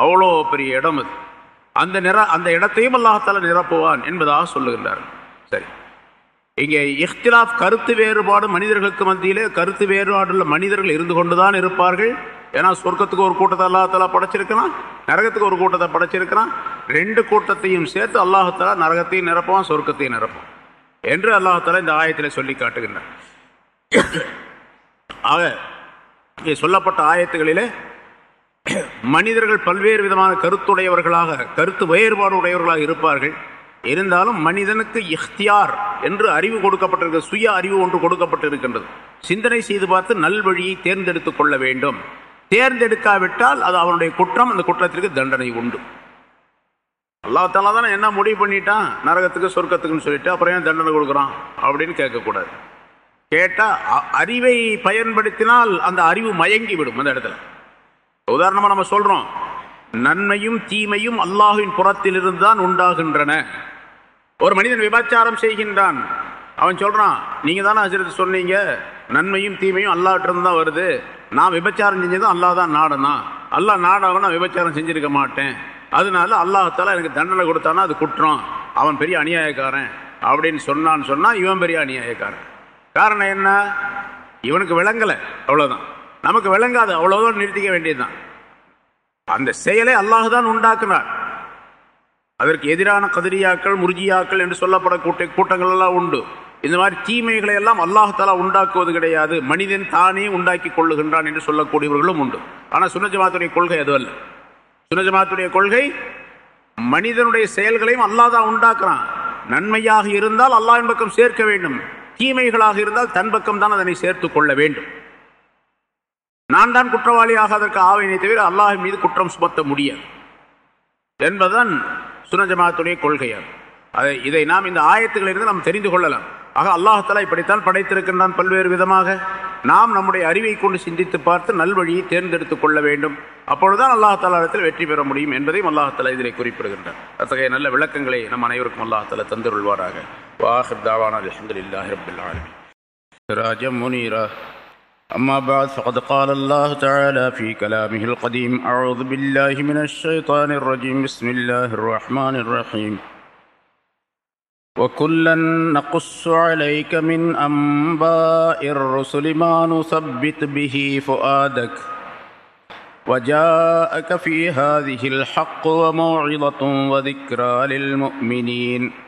அவ்வளோ பெரிய இடம் அது. அந்த நிற அந்த இடத்தையும் அல்லாஹால நிரப்புவான் என்பதாக சொல்லுகின்றார் சரி. இங்கே இஃப்திலாப் கருத்து வேறுபாடு மனிதர்களுக்கு மத்தியிலே கருத்து வேறுபாடுள்ள மனிதர்கள் இருந்து கொண்டுதான் இருப்பார்கள். ஏன்னா சொர்க்கத்துக்கு ஒரு கூட்டத்தை அல்லாஹத்தலா படைச்சிருக்கிறான் நரகத்துக்கு ஒரு கூட்டத்தை படைச்சிருக்கிறான். ரெண்டு கூட்டத்தையும் சேர்த்து அல்லாஹாலா நரகத்தையும் நிரப்புவான் சொர்க்கத்தையும் நிரப்புவான் என்று அல்லாஹாலா இந்த ஆயத்தில் சொல்லி காட்டுகின்றான். ஆக இங்கே சொல்லப்பட்ட ஆயத்துகளிலே மனிதர்கள் பல்வேறு விதமான கருத்துடையவர்களாக கருத்து வேறுபாடு உடையவர்களாக இருப்பார்கள். இருந்தாலும் மனிதனுக்கு இஃப்தியார் என்று அறிவு கொடுக்கப்பட்டிருக்க சுய அறிவு ஒன்று கொடுக்கப்பட்டிருக்கின்றது. சிந்தனை செய்து பார்த்து நல்வழியை தேர்ந்தெடுத்து கொள்ள வேண்டும். தேர்ந்தெடுக்காவிட்டால் அது அவனுடைய குற்றம் அந்த குற்றத்திற்கு தண்டனை உண்டு. அல்லாத்தாலா தானே என்ன முடிவு பண்ணிட்டான்? நரகத்துக்கு சொர்க்கத்துக்குன்னு சொல்லிட்டு அப்புறம் ஏன் தண்டனை கொடுக்குறான்? அப்படின்னு கேட்கக்கூடாது. கேட்டால் அறிவை பயன்படுத்தினால் அந்த அறிவு மயங்கி விடும் அந்த இடத்துல. உதாரணமாக நம்ம சொல்கிறோம் நன்மையும் தீமையும் அல்லாஹுவின் புறத்திலிருந்து தான் உண்டாகின்றன. ஒரு மனிதன் விபச்சாரம் செய்கின்றான். அவன் சொல்றான் நீங்க தானே ஹசரத் சொன்னீங்க? நன்மையும் தீமையும் அல்லாட்டிருந்து தான் வருது. நான் விபச்சாரம் செஞ்சதும் அல்லாஹ் தான் நாடனா? அல்லாஹ் நாடாக நான் விபச்சாரம் செஞ்சிருக்க மாட்டேன். அதனால அல்லாஹால எனக்கு தண்டனை கொடுத்தானா அது குற்றம். அவன் பெரிய அநியாயக்காரன். அப்படின்னு சொன்னான்னு சொன்னா இவன் பெரிய அநியாயக்காரன். காரணம் என்ன? இவனுக்கு விளங்கலை அவ்வளவுதான். நமக்கு விளங்காது அவ்வளவுதான் நிறுத்திக்க வேண்டியதுதான். அந்த செயலை அல்லாஹ் தான் உண்டாக்குனார். அதற்கு எதிரான கதிரியாக்கள் முருஜியாக்கள் என்று சொல்லப்படக்கூடிய கூட்டங்கள் எல்லாம் உண்டு. இந்த மாதிரி தீமைகளை எல்லாம் அல்லாஹாலா உண்டாக்குவது கிடையாது. மனிதன் தானே உண்டாக்கி கொள்ளுகின்றான் என்று சொல்லக்கூடியவர்களும் உண்டு. ஆனால் சுனஜமாத்துடைய கொள்கை அது அல்ல. சுனஜமாத்துடைய கொள்கை மனிதனுடைய செயல்களையும் அல்லாஹ் தான் உண்டாக்குறான். நன்மையாக இருந்தால் அல்லாஹின் பக்கம் சேர்க்க வேண்டும். தீமைகளாக இருந்தால் தன் பக்கம் தான் அதனை சேர்த்துக் கொள்ள வேண்டும். நான் தான் குற்றவாளியாக அதற்கு ஆவேனே தவிர அல்லாஹ் மீது குற்றம் சுமத்த முடியாது. என்பதுதான் சுனஜமாத்துடைய கொள்கையார் அதை. இதை நாம் இந்த ஆயத்துகளிலிருந்து நாம் தெரிந்து கொள்ளலாம். ஆக அல்லாஹலா இப்படித்தான் படைத்திருக்கின்றான் பல்வேறு விதமாக. நாம் நம்முடைய அறிவை கொண்டு சிந்தித்து பார்த்து நல்வழியை தேர்ந்தெடுத்துக் கொள்ள வேண்டும். அப்பொழுதுதான் அல்லாஹாலத்தில் வெற்றி பெற முடியும் என்பதையும் அல்லாஹாலா இதில் குறிப்பிடுகின்றார் அத்தகைய நல்ல விளக்கங்களை நம் அனைவருக்கும் அல்லாஹால தந்துருள்வாராக. வாஹிப் தாவானா அலமதுல்லாஹி ரபுல்லாலுமி ராஜமுனிரா أما بعد فقد قال الله تعالى في كلامه القديم أعوذ بالله من الشيطان الرجيم بسم الله الرحمن الرحيم. وكلا نقص عليك من أنباء الرسل ما نثبت به فؤادك وجاءك في هذه الحق وموعظة وذكرى للمؤمنين.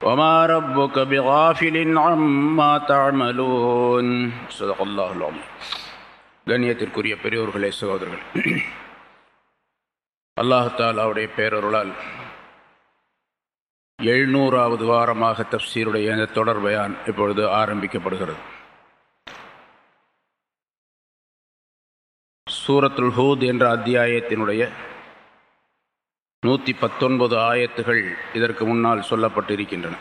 وما ربك بغافل عما تعملون صدق الله العظيم கண்ணியத்திற்குரிய பெரியோர்களே சகோதரர்கள் அல்லாஹாலாவுடைய பேரருளால் எழுநூறாவது வாரமாக தப்சீருடைய இந்த தொடர் பயான் இப்பொழுது ஆரம்பிக்கப்படுகிறது சூரத்துல் ஹூத் என்ற அத்தியாயத்தினுடைய நூற்றி பத்தொன்பது ஆயத்துகள் இதற்கு முன்னால் சொல்லப்பட்டிருக்கின்றன.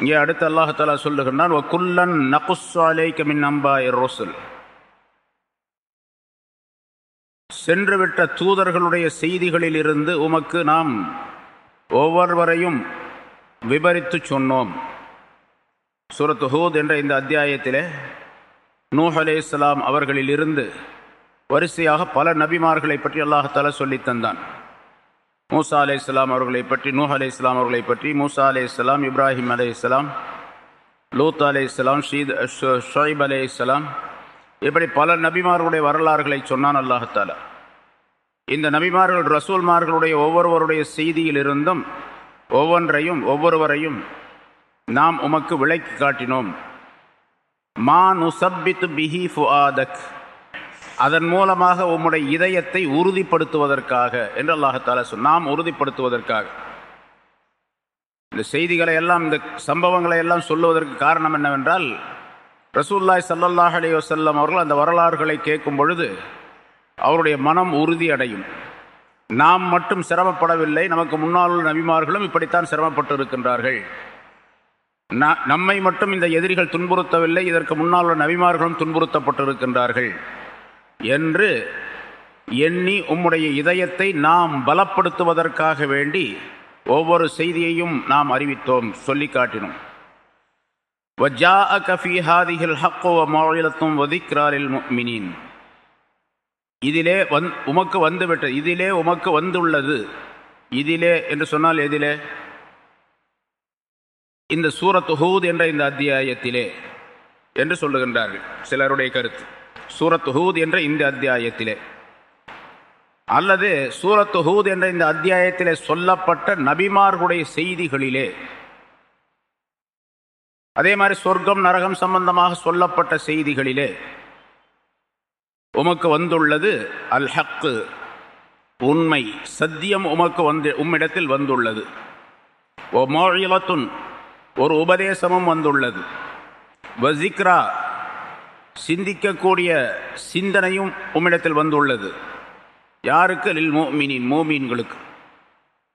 இங்கே அடுத்து அல்லாஹாலா சொல்லுகின்றான் குல்லன் நகுஸ்வாலேக்க மின் அம்பாய் ரோசல். சென்றுவிட்ட தூதர்களுடைய செய்திகளில் இருந்து உமக்கு நாம் ஒவ்வொருவரையும் விபரித்து சொன்னோம். சூரத் ஹூத் என்ற இந்த அத்தியாயத்திலே நூஹ் அலே இஸ்லாம் அவர்களிலிருந்து வரிசையாக பல நபிமார்களை பற்றி அல்லாஹால சொல்லி தந்தான். மூசா அலே இஸ்லாம் அவர்களை பற்றி நூஹ் அலே இஸ்லாம் அவர்களை பற்றி மூசா அலே இஸ்லாம் இப்ராஹிம் அலே இஸ்லாம் லூத் அலே இஸ்லாம் ஷீத் ஷொய்ப் அலே இஸ்லாம் இப்படி பல நபிமார்களுடைய வரலாறுகளை சொன்னான் அல்லாஹாலா இந்த நபிமார்கள் ரசூல்மார்களுடைய ஒவ்வொருவருடைய செய்தியிலிருந்தும் ஒவ்வொன்றையும் ஒவ்வொருவரையும் நாம் உமக்கு விளக்கி காட்டினோம். மா நுசப்பித்து பிஹி ஃபுஆதக். அதன் மூலமாக உம்முடைய இதயத்தை உறுதிப்படுத்துவதற்காக என்று அல்லாஹால நாம் உறுதிப்படுத்துவதற்காக. இந்த செய்திகளை எல்லாம் இந்த சம்பவங்களை எல்லாம் சொல்லுவதற்கு காரணம் என்னவென்றால் ரசூல்லாய் சல்லல்லாஹ் அலி வசல்லம் அவர்கள் அந்த வரலாறுகளை கேட்கும் பொழுது அவருடைய மனம் உறுதி அடையும். நாம் மட்டும் சிரமப்படவில்லை நமக்கு முன்னால் உள்ள நபிமார்களும் இப்படித்தான் சிரமப்பட்டு இருக்கின்றார்கள் நம்மை மட்டும் இந்த எதிரிகள் துன்புறுத்தவில்லை இதற்கு முன்னால் உள்ள நபிமார்களும் துன்புறுத்தப்பட்டிருக்கின்றார்கள். என்று எண்ணி உம்முடைய இதயத்தை நாம் பலப்படுத்துவதற்காக வேண்டி ஒவ்வொரு செய்தியையும் நாம் அறிவித்தோம் சொல்லி காட்டினோம். இதிலே வந் உமக்கு வந்துவிட்டது இதிலே உமக்கு வந்துள்ளது. இதிலே என்று சொன்னால் எதிலே? இந்த சூரத் ஹூத் என்ற இந்த அத்தியாயத்திலே என்று சொல்லுகின்றார்கள் சிலருடைய கருத்து. சூரத் ஹூத் என்ற இந்த அத்தியாயத்திலே. அல்லது சூரத் ஹூத் என்ற இந்த அத்தியாயத்திலே சொல்லப்பட்ட நபிமார்களுடைய செய்திகளிலே. அதே மாதிரி சொர்க்கம் நரகம் சம்பந்தமாக சொல்லப்பட்ட செய்திகளிலே. உமக்கு வந்துள்ளது அல் ஹக்கு உண்மை சத்தியம் உமக்கு வந்து உம்மிடத்தில் வந்துள்ளது. ஓ மோழிலத்துன் ஒரு உபதேசமும் வந்துள்ளது. வசிக்ரா சிந்திக்கக்கூடிய சிந்தனையும் உம்மிடத்தில் வந்துள்ளது. யாருக்கு? லில் மோமீனின் மோமீன்களுக்கு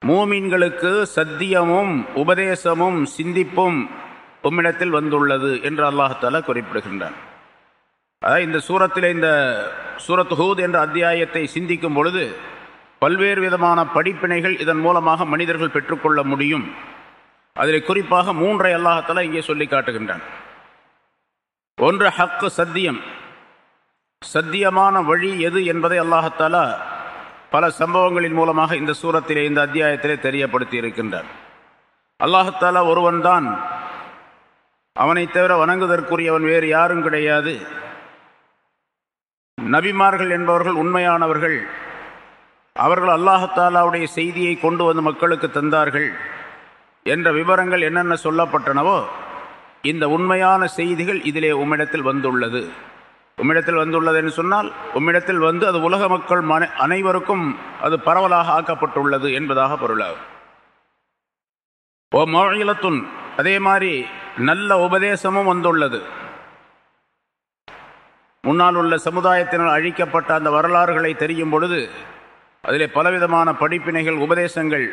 மோமீன்களுக்கு சத்தியமும் உபதேசமும் சிந்திப்பும் உம்மிடத்தில் வந்துள்ளது என்று அல்லாஹால குறிப்பிடுகின்றான். அதாவது இந்த சூரத்தில் இந்த சூரத் ஹூத் என்ற அத்தியாயத்தை சிந்திக்கும் பொழுது பல்வேறு விதமான படிப்பினைகள் இதன் மூலமாக மனிதர்கள் பெற்றுக்கொள்ள முடியும். அதில் குறிப்பாக மூன்றை அல்லாஹால இங்கே சொல்லி காட்டுகின்றான். ஒன்று ஹக்கு சத்தியம். சத்தியமான வழி எது என்பதை அல்லாஹத்தாலா பல சம்பவங்களின் மூலமாக இந்த சூரத்திலே இந்த அத்தியாயத்திலே தெரியப்படுத்தி இருக்கின்றார் அல்லாஹாலா ஒருவன்தான் அவனை தவிர வணங்குவதற்குரியவன் வேறு யாரும் கிடையாது. நபிமார்கள் என்பவர்கள் உண்மையானவர்கள் அவர்கள் அல்லாஹத்தாலாவுடைய செய்தியை கொண்டு வந்து மக்களுக்கு தந்தார்கள் என்ற விவரங்கள் என்னென்ன சொல்லப்பட்டனவோ இந்த உண்மையான செய்திகள் இதிலே உம்மிடத்தில் வந்துள்ளது. உம்மிடத்தில் வந்துள்ளது என்று சொன்னால் உம்மிடத்தில் வந்து அது உலக மக்கள் மன அனைவருக்கும் அது பரவலாக ஆக்கப்பட்டுள்ளது என்பதாக பொருளாகும். ஓ மொழிலத்துன் அதே மாதிரி நல்ல உபதேசமும் வந்துள்ளது. முன்னால் உள்ள சமுதாயத்தினால் அழிக்கப்பட்ட அந்த வரலாறுகளை தெரியும் பொழுது அதிலே பலவிதமான படிப்பினைகள் உபதேசங்கள்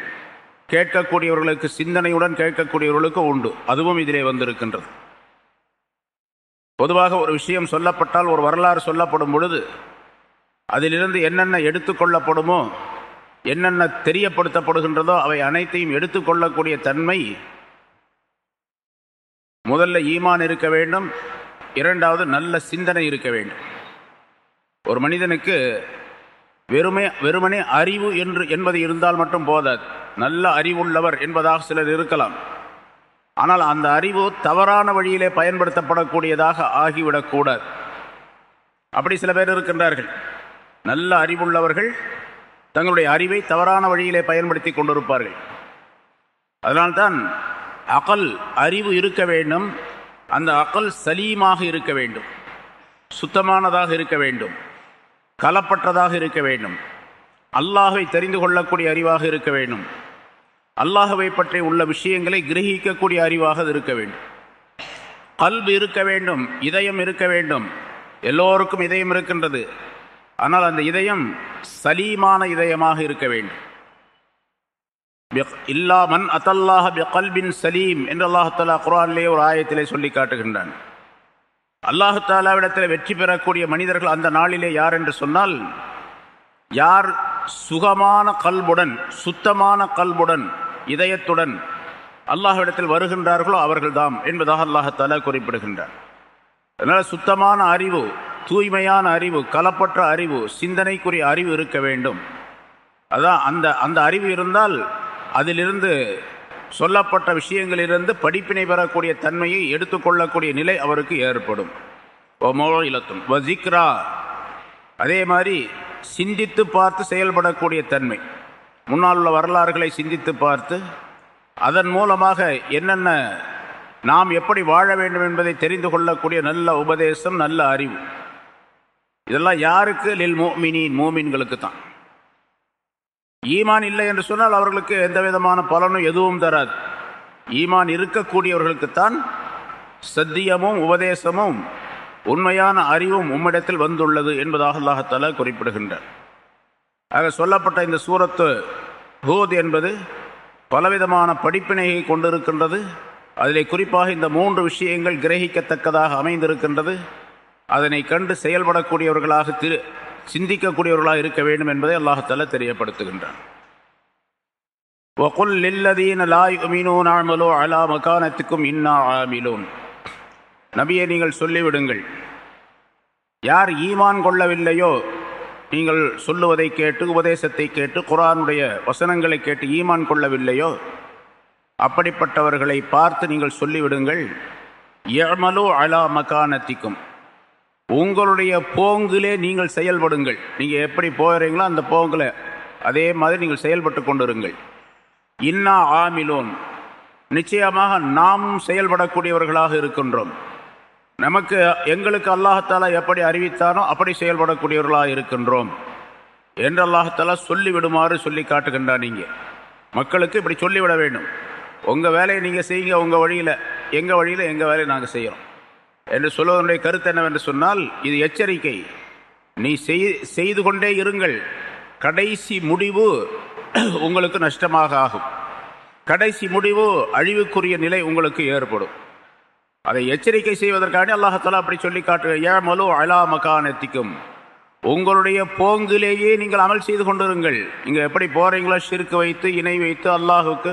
கேட்கக்கூடியவர்களுக்கு சிந்தனையுடன் கேட்கக்கூடியவர்களுக்கு உண்டு. அதுவும் இதிலே வந்திருக்கின்றது. பொதுவாக ஒரு விஷயம் சொல்லப்பட்டால் ஒரு வரலாறு சொல்லப்படும் பொழுது அதிலிருந்து என்னென்ன எடுத்துக்கொள்ளப்படுமோ என்னென்ன தெரியப்படுத்தப்படுகின்றதோ அவை அனைத்தையும் எடுத்துக்கொள்ளக்கூடிய தன்மை முதல்ல ஈமான் இருக்க வேண்டும் இரண்டாவது நல்ல சிந்தனை இருக்க வேண்டும். ஒரு மனிதனுக்கு வெறுமை வெறுமனே அறிவு என்று என்பது இருந்தால் மட்டும் போதாது. நல்ல அறிவுள்ளவர் என்பதாக சிலர் இருக்கலாம். ஆனால் அந்த அறிவு தவறான வழியிலே பயன்படுத்தப்படக்கூடியதாக ஆகிவிடக்கூடாது அப்படி சில பேர் இருக்கின்றார்கள். நல்ல அறிவுள்ளவர்கள் தங்களுடைய அறிவை தவறான வழியிலே பயன்படுத்தி கொண்டிருப்பார்கள். அதனால்தான் அகல் அறிவு இருக்க வேண்டும். அந்த அகல் சலீமாக இருக்க வேண்டும். சுத்தமானதாக இருக்க வேண்டும். கலப்பற்றதாக இருக்க வேண்டும். அல்லாஹை தெரிந்து கொள்ளக்கூடிய அறிவாக இருக்க வேண்டும். அல்லாஹவை பற்றி உள்ள விஷயங்களை கிரகிக்கக்கூடிய அறிவாக இருக்க வேண்டும். கல்வி இருக்க வேண்டும் இதயம் இருக்க வேண்டும். எல்லோருக்கும் இதயம் இருக்கின்றது. ஆனால் அந்த இதயம் சலீமான இதயமாக இருக்க வேண்டும். இல்லாமன் அத்தல்லாஹ கல்பின் சலீம் என்று அல்லாஹாலா குரான்லேயே ஒரு ஆயத்திலே சொல்லி காட்டுகின்றான். அல்லாஹு தாலாவிடத்தில் வெற்றி பெறக்கூடிய மனிதர்கள் அந்த நாளிலே யார் என்று சொன்னால் யார் சுகமான கல்புடன் சுத்தமான கல்புடன் இதயத்துடன் அல்லாஹ்விடத்தில் வருகின்றார்களோ அவர்கள்தாம் என்பதாக அல்லாஹால குறிப்பிடுகின்றார். அதனால் சுத்தமான அறிவு தூய்மையான அறிவு கலப்பற்ற அறிவு சிந்தனைக்குரிய அறிவு இருக்க வேண்டும். அதான் அந்த அந்த அறிவு இருந்தால் அதிலிருந்து சொல்லப்பட்ட விஷயங்களிலிருந்து படிப்பினை பெறக்கூடிய தன்மையை எடுத்துக்கொள்ளக்கூடிய நிலை அவருக்கு ஏற்படும். ஒமோ இலத்தும் வசிக்ரா அதே மாதிரி சிந்தித்து பார்த்து செயல்படக்கூடிய தன்மை. முன்னால் உள்ள வரலாறுகளை சிந்தித்து பார்த்து அதன் மூலமாக என்னென்ன நாம் எப்படி வாழ வேண்டும் என்பதை தெரிந்து கொள்ளக்கூடிய நல்ல உபதேசம் நல்ல அறிவு. இதெல்லாம் யாருக்கு? லில் மோமினின் மோமின்களுக்கு தான். ஈமான் இல்லை என்று சொன்னால் அவர்களுக்கு எந்த விதமான பலனும் எதுவும் தராது. ஈமான் இருக்கக்கூடியவர்களுக்குத்தான் சத்தியமும் உபதேசமும் உண்மையான அறிவும் உம்மிடத்தில் வந்துள்ளது என்பதாக அல்லாஹத்தால குறிப்பிடுகின்றார். ஆக சொல்லப்பட்ட இந்த சூரத்து ஹூத் என்பது பலவிதமான படிப்பினையை கொண்டிருக்கின்றது. அதிலே குறிப்பாக இந்த மூன்று விஷயங்கள் கிரகிக்கத்தக்கதாக அமைந்திருக்கின்றது. அதனை கண்டு செயல்படக்கூடியவர்களாக திரு சிந்திக்கக்கூடியவர்களாக இருக்க வேண்டும் என்பதை அல்லாஹத்தால தெரியப்படுத்துகின்றான் وَقُلْ لِلَّذِينَ لَا يُؤْمِنُونَ اعْمَلُوا عَلَى مَكَانَتِكُمْ إِنَّا عَامِلُونَ நபியை நீங்கள் சொல்லிவிடுங்கள் யார் ஈமான் கொள்ளவில்லையோ நீங்கள் சொல்லுவதை கேட்டு உபதேசத்தை கேட்டு குரானுடைய வசனங்களை கேட்டு ஈமான் கொள்ளவில்லையோ அப்படிப்பட்டவர்களை பார்த்து நீங்கள் சொல்லிவிடுங்கள் எமலு அலா மகானத்திக்கும் உங்களுடைய போங்கிலே நீங்கள் செயல்படுங்கள். நீங்கள் எப்படி போகிறீங்களோ அந்த போங்கில் அதே மாதிரி நீங்கள் செயல்பட்டு கொண்டிருங்கள். இன்னா ஆமிலோன். நிச்சயமாக நாம் செயல்படக்கூடியவர்களாக இருக்கின்றோம். நமக்கு எங்களுக்கு அல்லாஹாலா எப்படி அறிவித்தானோ அப்படி செயல்படக்கூடியவர்களாக இருக்கின்றோம். என்று அல்லாஹாலா சொல்லிவிடுமாறு சொல்லி காட்டுகின்றான் நீங்கள் மக்களுக்கு இப்படி சொல்லிவிட வேண்டும். உங்கள் வேலையை நீங்கள் செய்யுங்க உங்கள் வழியில். எங்கள் வழியில் எங்கள் வேலையை நாங்கள் செய்கிறோம் என்று சொல்வதனுடைய கருத்து என்னவென்று சொன்னால் இது எச்சரிக்கை. நீ செய்து கொண்டே இருங்கள். கடைசி முடிவு உங்களுக்கு நஷ்டமாக ஆகும். கடைசி முடிவு அழிவுக்குரிய நிலை உங்களுக்கு ஏற்படும். அதை எச்சரிக்கை செய்வதற்காக அல்லாஹாலா அப்படி சொல்லி காட்டு ஏமலு அலா மகானத்திக்கும் உங்களுடைய போங்கிலேயே நீங்கள் அமல் செய்து கொண்டிருங்கள். நீங்கள் எப்படி போகிறீங்களோ ஷிருக்கு வைத்து இணை வைத்து அல்லாஹுக்கு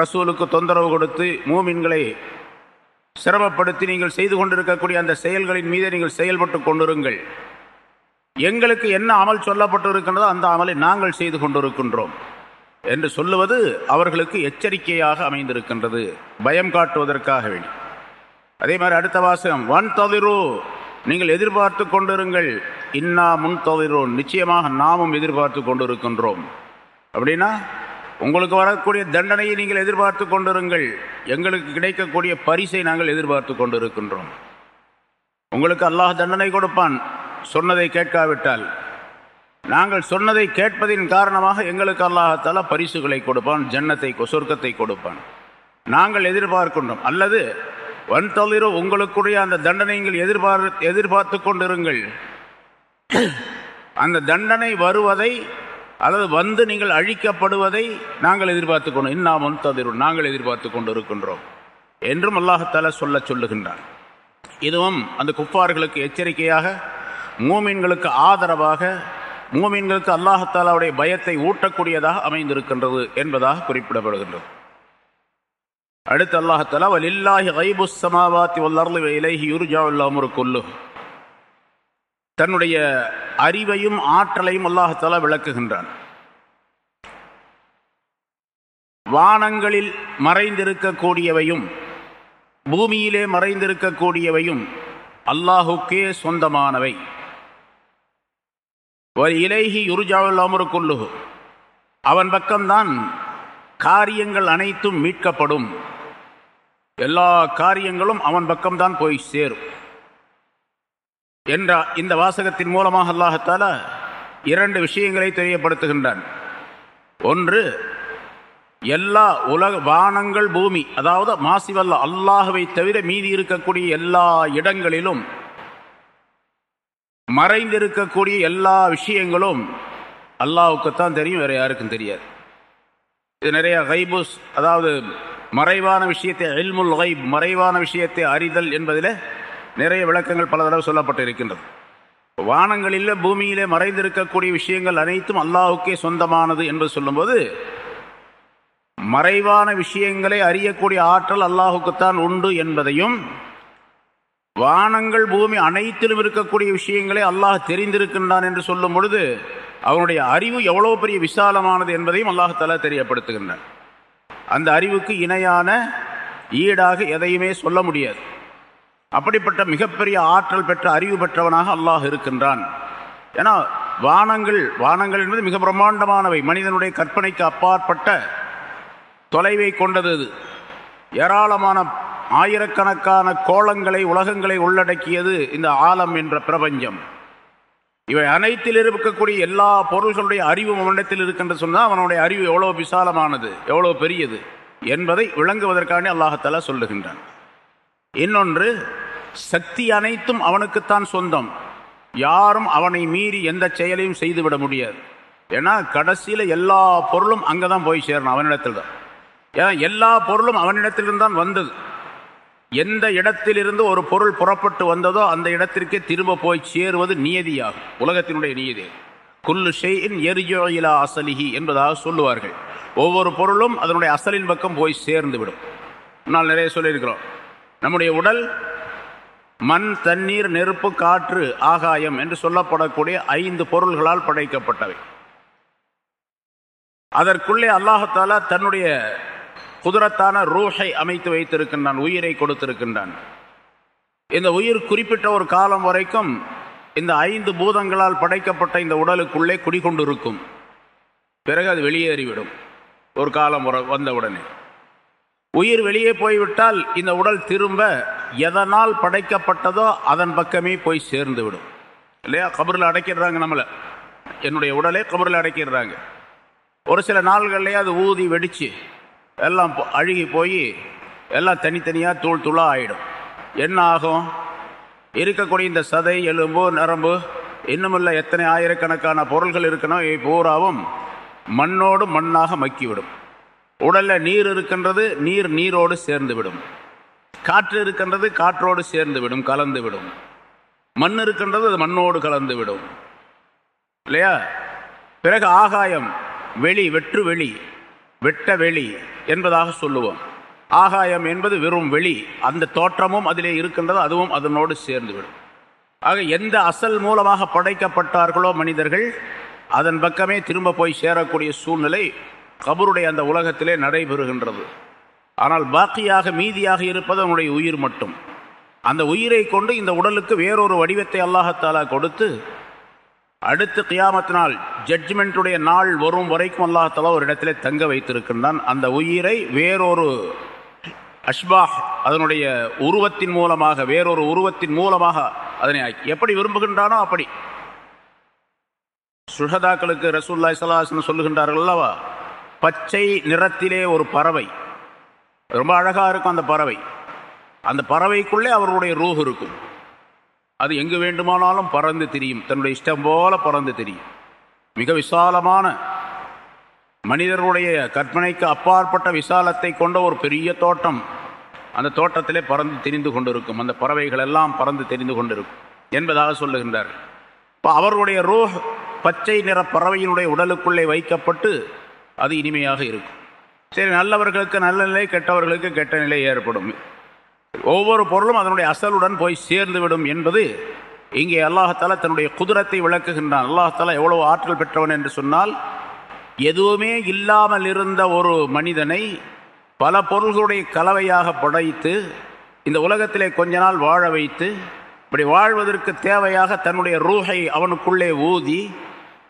ரசூலுக்கு தொந்தரவு கொடுத்து மூமின்களை சிரமப்படுத்தி நீங்கள் செய்து கொண்டிருக்கக்கூடிய அந்த செயல்களின் மீது நீங்கள் செயல்பட்டு கொண்டிருங்கள். எங்களுக்கு என்ன அமல் சொல்லப்பட்டு இருக்கின்றதோ அந்த அமலை நாங்கள் செய்து கொண்டிருக்கின்றோம் என்று சொல்லுவது அவர்களுக்கு எச்சரிக்கையாக அமைந்திருக்கின்றது. பயம் காட்டுவதற்காக வேண்டி. அதே மாதிரி அடுத்த வாசகம் வன் தவிரோ நீங்கள் எதிர்பார்த்து கொண்டிருங்கள். இன்னா முன் தவிரோ நிச்சயமாக நாமும் எதிர்பார்த்து கொண்டிருக்கின்றோம். அப்படின்னா உங்களுக்கு வரக்கூடிய தண்டனையை நீங்கள் எதிர்பார்த்து கொண்டிருங்கள். எங்களுக்கு கிடைக்கக்கூடிய பரிசை நாங்கள் எதிர்பார்த்து கொண்டிருக்கின்றோம். உங்களுக்கு அல்லாஹ் தண்டனை கொடுப்பான். சொன்னதை கேட்காவிட்டால். நாங்கள் சொன்னதை கேட்பதின் காரணமாக எங்களுக்கு அல்லாஹால பரிசுகளை கொடுப்பான் ஜன்னத்தை சொர்க்கத்தை கொடுப்பான். நாங்கள் எதிர்பார்க்கின்றோம். அல்லது வன் தளிரோ உங்களுக்குடைய அந்த தண்டனை நீங்கள் எதிர்பார் எதிர்பார்த்து கொண்டிருங்கள். அந்த தண்டனை வருவதை அல்லது வந்து நீங்கள் அழிக்கப்படுவதை நாங்கள் எதிர்பார்த்து கொண்டு இன்னாம் ததிரும் நாங்கள் எதிர்பார்த்து கொண்டு இருக்கின்றோம் என்றும் அல்லாஹத்தால சொல்ல சொல்லுகின்றான். இதுவும் அந்த குப்பார்களுக்கு எச்சரிக்கையாக மூமீன்களுக்கு ஆதரவாக மூமீன்களுக்கு அல்லாஹத்தாலாவுடைய பயத்தை ஊட்டக்கூடியதாக அமைந்திருக்கின்றது என்பதாக குறிப்பிடப்படுகின்றது. அடுத்து அல்லாஹத்தாலா வலில்லாஹி கைபு சமாவாத்தி வல்லர்லு இலைஹி யுர்ஜா அல்லாமுரு கொல்லு தன்னுடைய அறிவையும் ஆற்றலையும் அல்லாஹால விளக்குகின்றான். வானங்களில் மறைந்திருக்கக்கூடியவையும் பூமியிலே மறைந்திருக்கக்கூடியவையும் அல்லாஹுக்கே சொந்தமானவை. இலைஹி யுருஜாவில் கொள்ளுகு அவன் பக்கம்தான் காரியங்கள் அனைத்தும் மீட்கப்படும். எல்லா காரியங்களும் அவன் பக்கம்தான் போய் சேரும். என்ற இந்த வாசகத்தின் மூலமாக அல்லாஹத்தால இரண்டு விஷயங்களை தெரியப்படுத்துகின்றான். ஒன்று எல்லா உலக வானங்கள் பூமி அதாவது மாசிவல்ல அல்லாஹுவை தவிர மீதி இருக்கக்கூடிய எல்லா இடங்களிலும் மறைந்திருக்கக்கூடிய எல்லா விஷயங்களும் அல்லாவுக்குத்தான் தெரியும் வேறு யாருக்கும் தெரியாது. இது நிறைய கைபுஸ் அதாவது மறைவான விஷயத்தை எல்முல் கைப் மறைவான விஷயத்தை அறிதல் என்பதில் நிறைய விளக்கங்கள் பல தடவை சொல்லப்பட்டு இருக்கின்றது வானங்களில் பூமியிலே மறைந்திருக்கக்கூடிய விஷயங்கள் அனைத்தும் அல்லாஹுக்கே சொந்தமானது என்பது சொல்லும்போது மறைவான விஷயங்களை அறியக்கூடிய ஆற்றல் அல்லாஹுக்குத்தான் உண்டு என்பதையும் வானங்கள் பூமி அனைத்திலும் இருக்கக்கூடிய விஷயங்களை அல்லாஹ் தெரிந்திருக்கின்றான் என்று சொல்லும் பொழுது அவனுடைய அறிவு எவ்வளோ பெரிய விசாலமானது என்பதையும் அல்லாஹால தெரியப்படுத்துகின்றான். அந்த அறிவுக்கு இணையான ஈடாக எதையுமே சொல்ல முடியாது. அப்படிப்பட்ட மிகப்பெரிய ஆற்றல் பெற்ற அறிவு பெற்றவனாக அல்லாஹ் இருக்கின்றான். ஏன்னா வானங்கள் வானங்கள் என்பது மிக பிரம்மாண்டமானவை. மனிதனுடைய கற்பனைக்கு அப்பாற்பட்ட தொலைவை கொண்டது இது. ஏராளமான ஆயிரக்கணக்கான கோலங்களை உலகங்களை உள்ளடக்கியது இந்த ஆலம் என்ற பிரபஞ்சம். இவை அனைத்தில் இருக்கக்கூடிய எல்லா பொருள்களுடைய அறிவு அவனிடத்தில் இருக்கின்ற சொன்னால் அவனுடைய அறிவு எவ்வளோ விசாலமானது எவ்வளோ பெரியது என்பதை விளங்குவதற்கான அல்லாஹத்தலா சொல்லுகின்றான். இன்னொன்று சக்தி அனைத்தும் அவனுக்குத்தான் சொந்தம். யாரும் அவனை மீறி எந்த செயலையும் செய்துவிட முடியாது. ஏன்னா கடைசியில் எல்லா பொருளும் அங்கே தான் போய் சேரணும் அவனிடத்தில் தான் ஏன்னா எல்லா பொருளும் அவனிடத்திலிருந்து தான் வந்தது. எந்த இடத்திலிருந்து ஒரு பொருள் புறப்பட்டு வந்ததோ அந்த இடத்திற்கே திரும்ப போய் சேருவது நியதியாகும் உலகத்தினுடைய நியதி. குல்லு ஷெயின் எரிஜோயிலா அசலிஹி என்பதாக சொல்லுவார்கள். ஒவ்வொரு பொருளும் அதனுடைய அசலின் பக்கம் போய் சேர்ந்து விடும் நான் நிறைய சொல்லியிருக்கிறோம். நம்முடைய உடல் மண் தண்ணீர் நெருப்பு காற்று ஆகாயம் என்று சொல்லப்படக்கூடிய ஐந்து பொருள்களால் படைக்கப்பட்டவை. அதற்குள்ளே அல்லாஹாலா தன்னுடைய குதிரத்தான ரூஹை அமைத்து வைத்திருக்கின்றான் உயிரை கொடுத்திருக்கின்றான். இந்த உயிர் குறிப்பிட்ட ஒரு காலம் வரைக்கும் இந்த ஐந்து பூதங்களால் படைக்கப்பட்ட இந்த உடலுக்குள்ளே குடிகொண்டிருக்கும். பிறகு அது வெளியேறிவிடும் ஒரு காலம் வந்தவுடனே உயிர் வெளியே போய்விட்டால் இந்த உடல் திரும்ப எதனால் படைக்கப்பட்டதோ அதன் பக்கமே போய் சேர்ந்து விடும். இல்லையா? கபரில் அடைக்கிடுறாங்க நம்மளை. என்னுடைய உடலே கபரில் அடைக்கிடுறாங்க ஒரு சில நாள்கள்லேயே அது ஊதி வெடித்து எல்லாம் அழுகி போய் எல்லாம் தனித்தனியாக தூள் தூளாக ஆகிடும் என்ன ஆகும்? இருக்கக்கூடிய இந்த சதை எலும்பு நரம்பு இன்னுமில்ல எத்தனை ஆயிரக்கணக்கான பொருள்கள் இருக்கணும் பூராவும் மண்ணோடு மண்ணாக மக்கிவிடும் உடலில் நீர் இருக்கின்றது நீர் நீரோடு சேர்ந்து விடும். காற்று இருக்கின்றது காற்றோடு சேர்ந்து விடும் கலந்து விடும். மண் இருக்கின்றது அது மண்ணோடு கலந்து விடும். இல்லையா? பிறகு ஆகாயம் வெளி வெற்று வெளி வெட்ட வெளி என்பதாக சொல்லுவோம். ஆகாயம் என்பது வெறும் வெளி அந்த தோற்றமும் அதிலே இருக்கின்றது அதுவும் அதனோடு சேர்ந்து விடும். ஆக எந்த அசல் மூலமாக படைக்கப்பட்டார்களோ மனிதர்கள் அதன் பக்கமே திரும்ப போய் சேரக்கூடிய சூழ்நிலை கபருடைய அந்த உலகத்திலே நடைபெறுகின்றது. ஆனால் பாக்கியாக மீதியாக இருப்பது அவனுடைய உயிர் மட்டும். அந்த உயிரை கொண்டு இந்த உடலுக்கு வேறொரு வடிவத்தை அல்லாஹத்தாலா கொடுத்து அடுத்து கியாமத் நாள் ஜட்ஜ்மெண்ட்டுடைய நாள் வரும் வரைக்கும் அல்லாஹாலா ஒரு இடத்திலே தங்க வைத்திருக்கின்றான். அந்த உயிரை வேறொரு அஷ்பாஹ் அதனுடைய உருவத்தின் மூலமாக வேறொரு உருவத்தின் மூலமாக அதனை எப்படி விரும்புகின்றானோ அப்படி. சுஹதாக்களுக்கு ரசூல்லா சலாஹன் சொல்லுகின்றார்கள் அல்லவா? பச்சை நிறத்திலே ஒரு பறவை. ரொம்ப அழகாக இருக்கும் அந்த பறவை. அந்த பறவைக்குள்ளே அவருடைய ரூஹ் இருக்கும். அது எங்கு வேண்டுமானாலும் பறந்து திரியும். தன்னுடைய இஷ்டம் போல பறந்து திரியும். மிக விசாலமான மனிதர்களுடைய கற்பனைக்கு அப்பாற்பட்ட விசாலத்தை கொண்ட ஒரு பெரிய தோட்டம் அந்த தோட்டத்திலே பறந்து தெரிந்து கொண்டிருக்கும். அந்த பறவைகள் எல்லாம் பறந்து தெரிந்து கொண்டிருக்கும் என்பதாக சொல்லுகின்றார் இப்போ அவருடைய ரூஹ் பச்சை நிற பறவையினுடைய உடலுக்குள்ளே வைக்கப்பட்டு அது இனிமையாக இருக்கும். சரி நல்லவர்களுக்கு நல்ல நிலை கெட்டவர்களுக்கு கெட்ட நிலை ஏற்படும். ஒவ்வொரு பொருளும் அதனுடைய அசலுடன் போய் சேர்ந்துவிடும் என்பது இங்கே அல்லாஹால தன்னுடைய குதிரத்தை விளக்குகின்றான். அல்லாஹால எவ்வளவு ஆற்றல் பெற்றவன் என்று சொன்னால் எதுவுமே இல்லாமல் இருந்த ஒரு மனிதனை பல பொருள்களுடைய கலவையாக படைத்து இந்த உலகத்திலே கொஞ்ச நாள் வாழ வைத்து இப்படி வாழ்வதற்கு தேவையாக தன்னுடைய ரூஹை அவனுக்குள்ளே ஊதி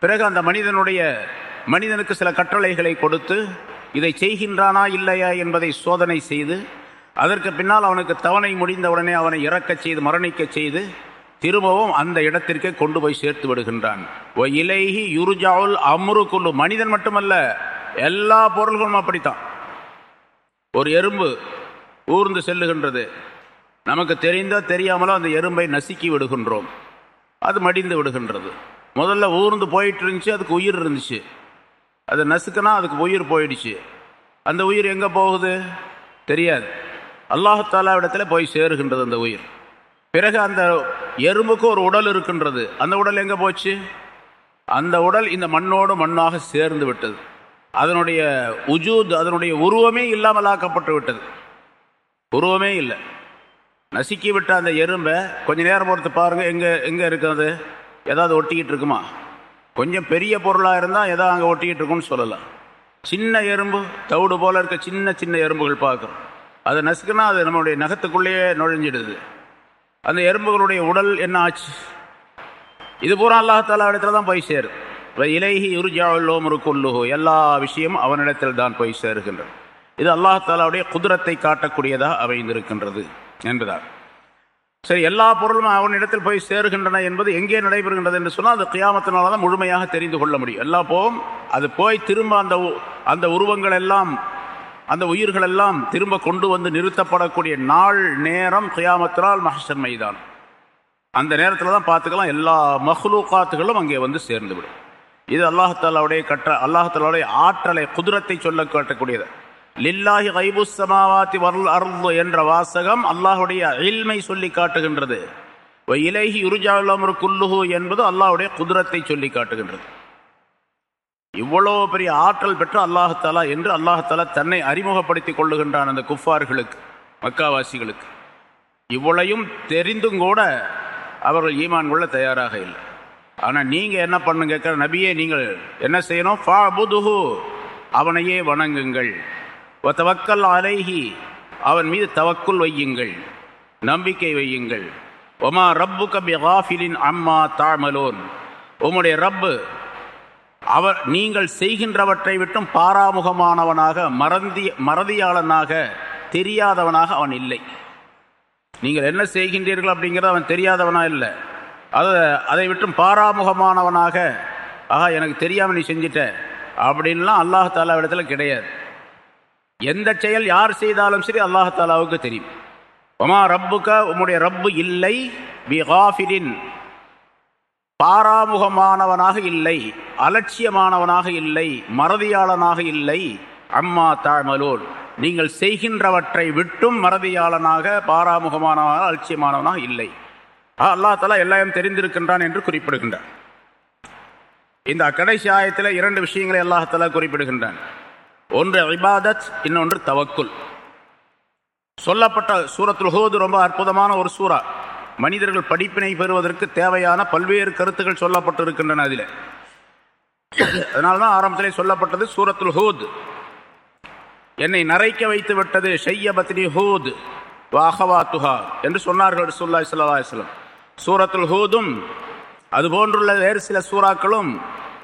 பிறகு அந்த மனிதனுடைய மனிதனுக்கு சில கட்டளைகளை கொடுத்து இதை செய்கின்றானா இல்லையா என்பதை சோதனை செய்து அதற்கு பின்னால் அவனுக்கு தவணை முடிந்தவுடனே அவனை இறக்கச் செய்து மரணிக்கச் செய்து திரும்பவும் அந்த இடத்திற்கே கொண்டு போய் சேர்த்து விடுகின்றான். ஓ இலைஹி யுருஜாவுல் அம்ரு குல்லு. மனிதன் மட்டுமல்ல எல்லா பொருள்களும் அப்படித்தான். ஒரு எறும்பு ஊர்ந்து செல்லுகின்றது. நமக்கு தெரிந்தோ தெரியாமலோ அந்த எறும்பை நசுக்கி விடுகின்றோம். அது மடிந்து விடுகின்றது. முதல்ல ஊர்ந்து போயிட்டு இருந்துச்சு அதுக்கு உயிர் இருந்துச்சு. அதை நசுக்குனா அதுக்கு உயிர் போயிடுச்சு. அந்த உயிர் எங்கே போகுது? தெரியாது. அல்லாஹாலா இடத்துல போய் சேருகின்றது அந்த உயிர். பிறகு அந்த எறும்புக்கு ஒரு உடல் இருக்கின்றது. அந்த உடல் எங்கே போச்சு? அந்த உடல் இந்த மண்ணோடு மண்ணாக சேர்ந்து விட்டது. அதனுடைய உஜூத் அதனுடைய உருவமே இல்லாமல் ஆக்கப்பட்டு விட்டது. உருவமே இல்லை. நசுக்கி விட்ட அந்த எறும்பை கொஞ்ச நேரம் பொறுத்து பாருங்கள் எங்கே எங்கே இருக்குது ஏதாவது ஒட்டிக்கிட்டு இருக்குமா? கொஞ்சம் பெரிய பொருளாக இருந்தால் ஏதோ அங்கே ஒட்டிக்கிட்டு இருக்குன்னு சொல்லலாம். சின்ன எறும்பு தவிடு போல் இருக்க சின்ன சின்ன எறும்புகள் பார்க்குறோம். அதை நசுக்குனா அது நம்மளுடைய நகத்துக்குள்ளேயே நுழைஞ்சிடுது. அந்த எறும்புகளுடைய உடல் என்ன ஆச்சு? இது பூரா அல்லாஹாலா இடத்துல தான் போய் சேரும். இப்ப இலைஹி உருஜாவுல்லோம் கொல்லுஹோ. எல்லா விஷயமும் அவனிடத்தில் தான் போய் சேருகின்றது. இது அல்லாஹாலாவுடைய குதிரத்தை காட்டக்கூடியதாக அமைந்திருக்கின்றது என்பதால் சரி எல்லா பொருளும் அவனிடத்தில் போய் சேருகின்றன என்பது எங்கே நடைபெறுகின்றது என்று சொன்னால் அது கியாமத்தினால தான் முழுமையாக தெரிந்து கொள்ள முடியும். எல்லா போவும் அது போய் திரும்ப அந்த உ- அந்த உருவங்கள் எல்லாம் அந்த உயிர்கள் எல்லாம் திரும்ப கொண்டு வந்து நிறுத்தப்படக்கூடிய நாள் நேரம் கியாமத்தினால் மஹஷர் மைதான் அந்த நேரத்தில் தான் பார்த்துக்கலாம் எல்லா மஹ்லூகாத்துகளும் அங்கே வந்து சேர்ந்துவிடும். இது அல்லாஹாலாவுடைய கட்ட அல்லாஹாலாவுடைய ஆற்றலை குதிரத்தை சொல்ல காட்டக்கூடியது. லில்லாஹி கைபு சமாவாத்தி வரல் அருள் என்ற வாசகம் அல்லாஹுடைய இல்மை சொல்லி காட்டுகின்றது. இலகி இலைஹி குல்லுஹு என்பது அல்லாஹுடைய குதிரத்தை சொல்லி காட்டுகின்றது. இவ்வளோ பெரிய ஆற்றல் பெற்ற அல்லாஹாலா என்று அல்லாஹாலா தன்னை அறிமுகப்படுத்திக் கொள்ளுகின்றான் அந்த குஃபார்களுக்கு மக்காவாசிகளுக்கு. இவ்வளையும் தெரிந்தும் கூட அவர்கள் ஈமான் கொள்ள தயாராக இல்லை. ஆனால் நீங்கள் என்ன பண்ணுங்க கேட்குற நபியே நீங்கள் என்ன செய்யணும்? ஃபா புதுஹு அவனையே வணங்குங்கள். தவக்கல் அலைஹி அவன் மீது தவக்குள் வையுங்கள் நம்பிக்கை வையுங்கள். ஒமா ரப்பு கபி காஃபிலின் அம்மா தாமலோன். உம்முடைய ரப்பு அவர் நீங்கள் செய்கின்றவற்றை விட்டும் பாராமுகமானவனாக மறந்தி மறதியாளனாக தெரியாதவனாக அவன் இல்லை. நீங்கள் என்ன செய்கின்றீர்கள் அப்படிங்கிறது அவன் தெரியாதவனா இல்லை. அதை அதை விட்டும் பாராமுகமானவனாக ஆஹா எனக்கு தெரியாமல் நீ செஞ்சிட்ட. அப்படின்லாம் அல்லாஹ் இடத்துல கிடையாது. எந்த செயல் யார் செய்தாலும் சரி அல்லாஹாலாவுக்கு தெரியும். ஒமா ரப்புக்க உம்முடைய ரப்பு இல்லை பிகாஃபிரின் பாராமுகமானவனாக இல்லை அலட்சியமானவனாக இல்லை மறதியாளனாக இல்லை அம்மா தாழ்மலூர் நீங்கள் செய்கின்றவற்றை விட்டும் மறதியாளனாக பாராமுகமானவனாக அலட்சியமானவனாக இல்லை. அல்லா தலா எல்லாம் தெரிந்திருக்கின்றான் என்று குறிப்பிடுகின்றான். இந்த கடைசி ஆயத்தில் இரண்டு விஷயங்களை அல்லாஹலா குறிப்பிடுகின்றான். ஒன்று இபாதத் இன்னொன்று தவக்குல். சொல்லப்பட்ட சூரத்துல் ஹோது ரொம்ப அற்புதமான ஒரு சூறா. மனிதர்கள் படிப்பினை பெறுவதற்கு தேவையான பல்வேறு கருத்துக்கள் சொல்லப்பட்டு இருக்கின்றன அதில். அதனால்தான் ஆரம்பத்திலே சொல்லப்பட்டது சூரத்துல் ஹூத். என்னை நரைக்க வைத்து விட்டது ஷையபத்னி ஹூத். வாஹவா துஹா என்று சொன்னார்கள் சுல்லா இஸ்லாம் சூரத்துல் ஹூதும் அதுபோன்றுள்ள வேறு சில சூறாக்களும்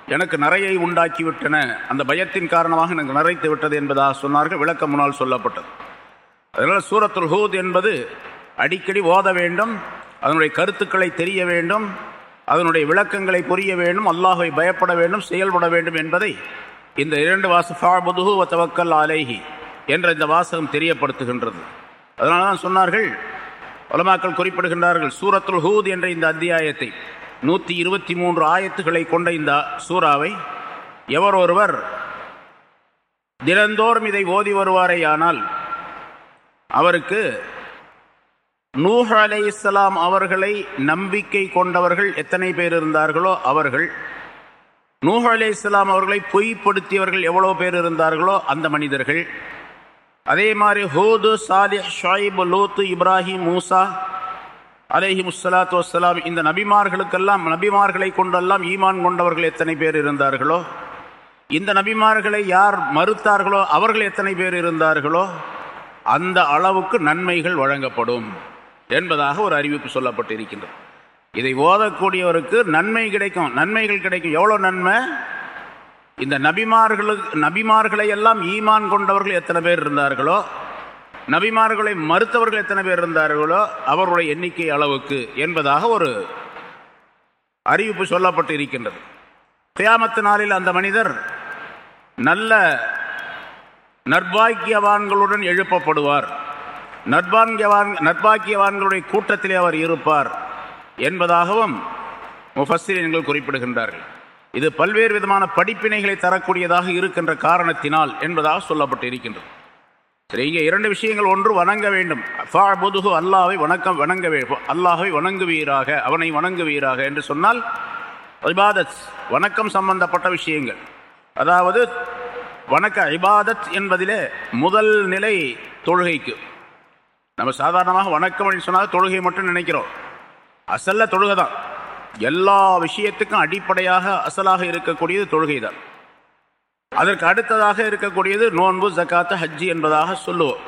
எனக்கு நிறையை உண்டாக்கிவிட்டன. அந்த பயத்தின் காரணமாக எனக்கு நிறைத்து விட்டது என்பதாக சொன்னார்கள். விளக்க முன்னால் சொல்லப்பட்டது. அதனால் சூரத்துல் ஹூத் என்பது அடிக்கடி ஓத வேண்டும் அதனுடைய கருத்துக்களை தெரிய வேண்டும் அதனுடைய விளக்கங்களை புரிய வேண்டும் அல்லாஹை பயப்பட வேண்டும் செயல்பட வேண்டும் என்பதை இந்த இரண்டு வாச வ தவக்கல் ஆலேஹி என்ற இந்த வாசகம் தெரியப்படுத்துகின்றது. அதனால தான் சொன்னார்கள் உலமாக்கள் குறிப்பிடுகின்றார்கள் சூரத்துல் ஹூத் என்ற இந்த அத்தியாயத்தை நூற்றி இருபத்தி மூன்று ஆயத்துக்களை கொண்ட இந்த சூறாவை எவர் ஒருவர் தினந்தோறும் இதை ஓதி வருவாரேயானால் அவருக்கு நூஹ் அலை இஸ்லாம் அவர்களை நம்பிக்கை கொண்டவர்கள் எத்தனை பேர் இருந்தார்களோ அவர்கள் நூஹ் அலே இஸ்லாம் அவர்களை பொய்ப்படுத்தியவர்கள் எவ்வளோ பேர் இருந்தார்களோ அந்த மனிதர்கள். அதே மாதிரி ஹூது சாலிஹ் ஷாயிப் லூத்து இப்ராஹிம் மூசா அலேஹி முஸ்லாத்து வசலாம் இந்த நபிமார்களுக்கெல்லாம் நபிமார்களை கொண்டெல்லாம் ஈமான் கொண்டவர்கள் எத்தனை பேர் இருந்தார்களோ? இந்த நபிமார்களை யார் மறுத்தார்களோ அவர்கள் எத்தனை பேர் இருந்தார்களோ அந்த அளவுக்கு நன்மைகள் வழங்கப்படும் என்பதாக ஒரு அறிவிப்பு சொல்லப்பட்டிருக்கின்றது. இதை ஓதக்கூடியவருக்கு நன்மை கிடைக்கும். நன்மைகள் கிடைக்கும். எவ்வளோ நன்மை? இந்த நபிமார்களுக்கு நபிமார்களை எல்லாம் ஈமான் கொண்டவர்கள் எத்தனை பேர் இருந்தார்களோ நபிமார்களை மறுத்தவர்கள் எத்தனை பேர் இருந்தார்களோ அவருடைய எண்ணிக்கை அளவுக்கு என்பதாக ஒரு அறிவிப்பு சொல்லப்பட்டு இருக்கின்றது தியாமத்து நாளில் அந்த மனிதர் நல்ல நற்பாக்கியவான்களுடன் எழுப்பப்படுவார். நற்பாங்கியவான் நற்பாக்கியவான்களுடைய கூட்டத்திலே அவர் இருப்பார் என்பதாகவும் முஃபஸ்ஸிரியன்கள் குறிப்பிடுகின்றார்கள். இது பல்வேறு விதமான படிப்பினைகளை தரக்கூடியதாக இருக்கின்ற காரணத்தினால் என்பதாக சொல்லப்பட்டு இருக்கின்றது இங்கே இரண்டு விஷயங்கள். ஒன்று வணங்க வேண்டும். பொதுகு அல்லாவை வணக்கம் வணங்க வேண்டும் அல்லாஹை வணங்குவீராக அவனை வணங்குவீராக என்று சொன்னால் இபாதத் வணக்கம் சம்பந்தப்பட்ட விஷயங்கள். அதாவது வணக்க இபாதத் என்பதிலே முதல் நிலை தொழுகைக்கு. நம்ம சாதாரணமாக வணக்கம் சொன்னால் தொழுகை மட்டும் நினைக்கிறோம். அசல்ல தொழுகை தான் எல்லா விஷயத்துக்கும் அடிப்படையாக அசலாக இருக்கக்கூடியது தொழுகை தான் அதற்கு அடுத்ததாக இருக்கக்கூடியது நோன்பு ஜக்காத்து ஹஜ்ஜி என்பதாக சொல்லுவோம்.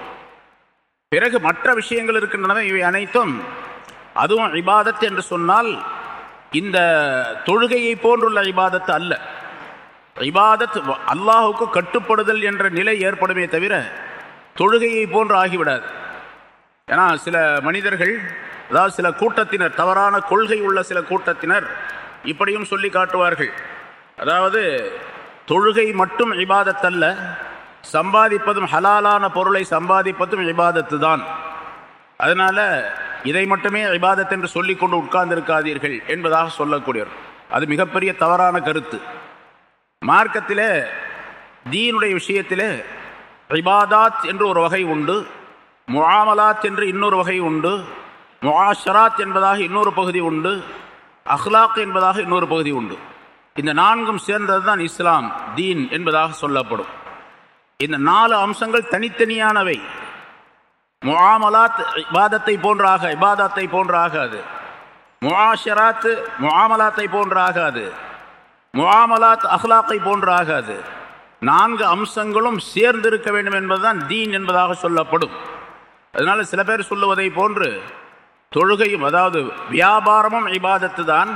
பிறகு மற்ற விஷயங்கள் இருக்கின்றன இவை அனைத்தும் அதுவும் இபாதத் என்று சொன்னால் இந்த தொழுகையை போன்றுள்ள இபாதத்து அல்ல. இபாதத் அல்லாஹுக்கு கட்டுப்படுதல் என்ற நிலை ஏற்படுமே தவிர தொழுகையை போன்று ஆகிவிடாது. ஏன்னா சில மனிதர்கள் அதாவது சில கூட்டத்தினர் தவறான கொள்கை உள்ள சில கூட்டத்தினர் இப்படியும் சொல்லி காட்டுவார்கள். அதாவது தொழுகை மட்டும் இபாதத்தல்ல சம்பாதிப்பதும் ஹலாலான பொருளை சம்பாதிப்பதும் இபாதத்து தான். அதனால் இதை மட்டுமே இபாதத் என்று சொல்லிக்கொண்டு உட்கார்ந்திருக்காதீர்கள் என்பதாக சொல்லக்கூடியவர். அது மிகப்பெரிய தவறான கருத்து. மார்க்கத்தில் தீனுடைய விஷயத்தில் இபாதாத் என்று ஒரு வகை உண்டு முஆமலாத் என்று இன்னொரு வகை உண்டு முஆஷராத் என்பதாக இன்னொரு பகுதி உண்டு அஹ்லாக் என்பதாக இன்னொரு பகுதி உண்டு. இந்த நான்கும் சேர்ந்தது தான் இஸ்லாம் தீன் என்பதாக சொல்லப்படும். இந்த நாலு அம்சங்கள் தனித்தனியானவை. முஆமலாத் இபாதத்தை போன்றாக இபாதத்தை போன்றாகாது முஆஷராத் முஆமலாத்தை போன்றாகாது முஆமலாத் அஹ்லாக்கை போன்றாகாது நான்கு அம்சங்களும் சேர்ந்திருக்க வேண்டும் என்பதுதான் தீன் என்பதாக சொல்லப்படும். அதனால் சில பேர் சொல்லுவதை போன்று தொழுகையும் அதாவது வியாபாரமும் இபாதத்து தான்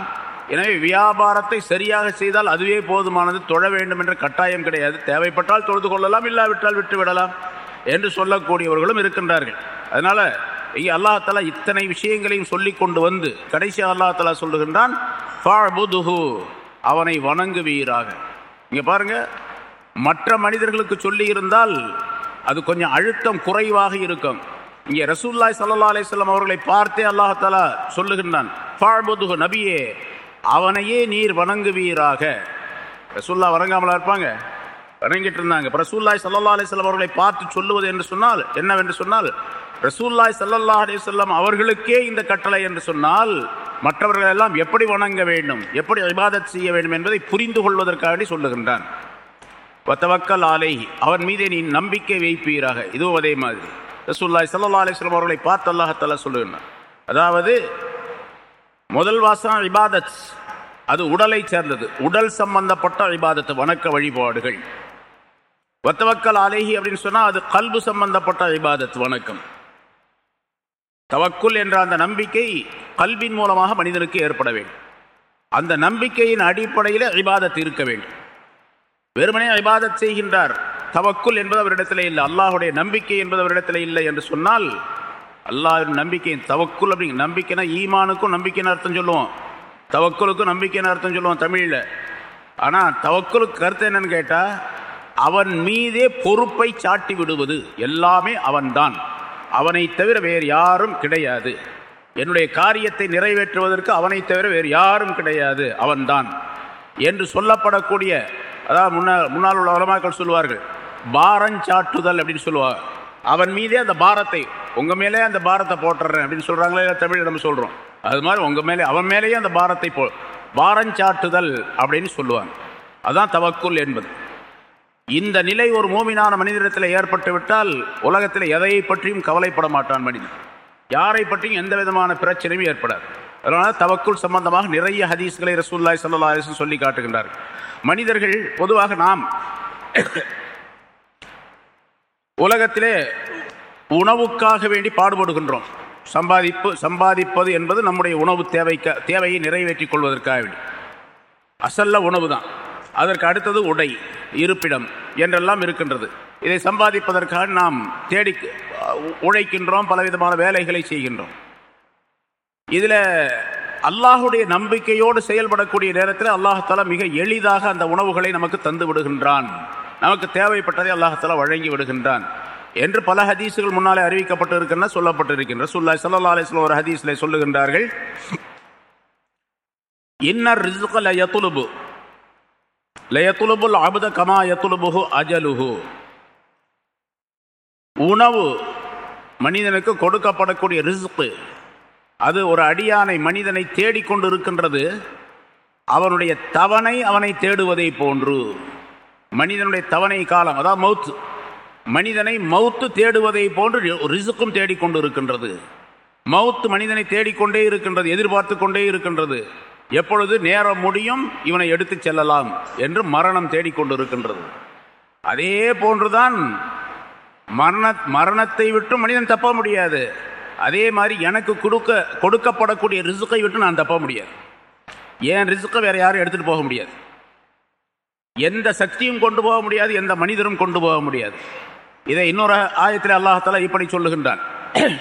எனவே வியாபாரத்தை சரியாக செய்தால் அதுவே போதுமானது. தொழ வேண்டும் என்ற கட்டாயம் கிடையாது. தேவைப்பட்டால் தொழுது கொள்ளலாம் இல்லாவிட்டால் விட்டு விடலாம் என்று சொல்லக்கூடியவர்களும் இருக்கின்றார்கள். அதனால இங்கே அல்லாஹாலா இத்தனை விஷயங்களையும் சொல்லி கொண்டு வந்து கடைசி அல்லாஹாலா சொல்லுகின்றான் அவனை வணங்குவீராக. இங்கே பாருங்க மற்ற மனிதர்களுக்கு சொல்லி இருந்தால் அது கொஞ்சம் அழுத்தம் குறைவாக இருக்கும். இங்கே ரசூல்லாய் சல்லா அலிஸ்லாம் அவர்களை பார்த்தே அல்லாஹாலா சொல்லுகின்றான் நபியே அவனையே நீர் வணங்குவீராக. ரசூல்லா வணங்காமலா இருப்பாங்க? வணங்கிட்டு இருந்தாங்க. ரசூல்லாய் சல்லா அலிஸ்லாம் அவர்களை பார்த்து சொல்லுவது என்று சொன்னால் என்னவென்று சொன்னால் ரசூல்லாய் சல்லல்லா அலிசல்லாம் அவர்களுக்கே இந்த கட்டளை என்று சொன்னால் மற்றவர்கள் எல்லாம் எப்படி வணங்க வேண்டும் எப்படி விவாதம் செய்ய வேண்டும் என்பதை புரிந்து கொள்வதற்காக சொல்லுகின்றான். வத்தவக்கல் ஆலை அவன் மீதே நீ நம்பிக்கை வைப்பீராக. இதுவும் அதே மாதிரி. ரசூல்லாய் சல்லா அலிஸ்லாம் அவர்களை பார்த்து அல்லாஹத்தாலா சொல்லுகின்றான். அதாவது முதல் வாசம் இபாதத். அது உடலை சேர்ந்தது. உடல் சம்பந்தப்பட்ட இபாதத்து வணக்க வழிபாடுகள். வத்தவக்கல் அலேஹி அப்படின்னு சொன்னால் அது கல்பு சம்பந்தப்பட்ட இபாதத் வணக்கம். தவக்குல் என்ற அந்த நம்பிக்கை கல்வின் மூலமாக மனிதனுக்கு ஏற்பட வேண்டும். அந்த நம்பிக்கையின் அடிப்படையில் இபாதத் இருக்க வேண்டும். வெறுமனே இபாதத் செய்கின்றார். தவக்குல் என்பது அவரிடத்திலே இல்லை. அல்லாஹுடைய நம்பிக்கை என்பது அவரிடத்திலே இல்லை என்று சொன்னால் அல்லாவின் நம்பிக்கையின் தவக்குள் அப்படிங்க. நம்பிக்கைனா ஈமானுக்கும் நம்பிக்கைன்னு அர்த்தம் சொல்லுவோம். தவக்குலுக்கும் நம்பிக்கைன்னு அர்த்தம் சொல்லுவோம் தமிழில். ஆனால் தவக்குலுக்கு கருத்து என்னன்னு கேட்டால் அவன் மீதே பொறுப்பை சாட்டி விடுவது எல்லாமே அவன்தான். அவனை தவிர வேறு யாரும் கிடையாது. என்னுடைய காரியத்தை நிறைவேற்றுவதற்கு அவனை தவிர வேறு யாரும் கிடையாது. அவன்தான். என்று சொல்லப்படக்கூடிய அதாவது முன்னால் முன்னால் உள்ள உலமாக்கள் சொல்லுவார்கள் பாரஞ்சாட்டுதல் அப்படின்னு சொல்லுவார் அவன் மீதே அந்த பாரத்தை உங்க மேலே அந்த பாரத்தை போட்டுறேன் அப்படின்னு சொல்றாங்களே தமிழ் நம்ம சொல்றோம். அது மாதிரி உங்க மேலே அவன் மேலேயே அந்த பாரத்தை போ பாரஞ்சாட்டுதல் அப்படின்னு சொல்லுவாங்க. அதுதான் தவக்குல் என்பது. இந்த நிலை ஒரு மூமினான மனிதனிடத்தில் ஏற்பட்டு விட்டால் உலகத்தில் எதை பற்றியும் கவலைப்பட மாட்டான் மனிதன். யாரை பற்றியும் எந்த விதமான பிரச்சனையும் ஏற்படாது. அதனால தவக்குள் சம்பந்தமாக நிறைய ஹதீஸ்களை ரசூல்லாய் சல்லா சொல்லி காட்டுகின்றார்கள். மனிதர்கள் பொதுவாக நாம் உலகத்திலே உணவுக்காக வேண்டி பாடுபடுகின்றோம். சம்பாதிப்பு சம்பாதிப்பது என்பது நம்முடைய உணவு தேவைக்க தேவையை நிறைவேற்றிக் கொள்வதற்காக வேண்டி. அசல்ல உணவு தான் அதற்கு அடுத்தது உடை இருப்பிடம் என்றெல்லாம் இருக்கின்றது. இதை சம்பாதிப்பதற்காக நாம் தேடி உழைக்கின்றோம் பலவிதமான வேலைகளை செய்கின்றோம். இதில் அல்லாஹுடைய நம்பிக்கையோடு செயல்படக்கூடிய நேரத்தில் அல்லாஹாலா மிக எளிதாக அந்த உணவுகளை நமக்கு தந்து விடுகின்றான். நமக்கு தேவைப்பட்டதை அல்லாஹால வழங்கி விடுகின்றான் என்று பல ஹதீஸுகள் முன்னாலே அறிவிக்கப்பட்டு இருக்கின்றன சொல்லப்பட்டு இருக்கின்ற சொல்லா சல்லா அலிஸ்லாம் ஒரு ஹதீஸ்ல சொல்லுகின்றார்கள். இன்னர் ரிசுக லயத்துலுபு லயத்துலுபுல் அபுத கமா யத்துலுபுஹு அஜலுஹு. உணவு மனிதனுக்கு கொடுக்கப்படக்கூடிய ரிசுக்கு அது ஒரு அடியானை மனிதனை தேடிக்கொண்டு இருக்கின்றது அவனுடைய தவணை அவனை தேடுவதை போன்று. மனிதனுடைய தவணை காலம் அதாவது மவுத்து. மனிதனை மவுத்து தேடுவதை போன்று ரிசுக்கும் தேடிக்கொண்டு இருக்கின்றது மவுத்து மனிதனை தேடிக்கொண்டே இருக்கின்றது எதிர்பார்த்து கொண்டே இருக்கின்றது. எப்பொழுது நேரம் முடியும் இவனை எடுத்து செல்லலாம் என்று மரணம் தேடிக்கொண்டு இருக்கின்றது அதே போன்றுதான் மரண மரணத்தை விட்டு மனிதன் தப்ப முடியாது. அதே மாதிரி எனக்கு கொடுக்க கொடுக்கப்படக்கூடிய ரிசுக்கை விட்டு நான் தப்ப முடியாது. ஏன் ரிசுக்கை வேற யாரும் எடுத்துகிட்டு போக முடியாது. எந்த சக்தியும் கொண்டு போக முடியாது எந்த மனிதரும் கொண்டு போக முடியாது. இதை இன்னொரு ஆயத்தில் அல்லாஹால இப்படி சொல்லுகின்றான்.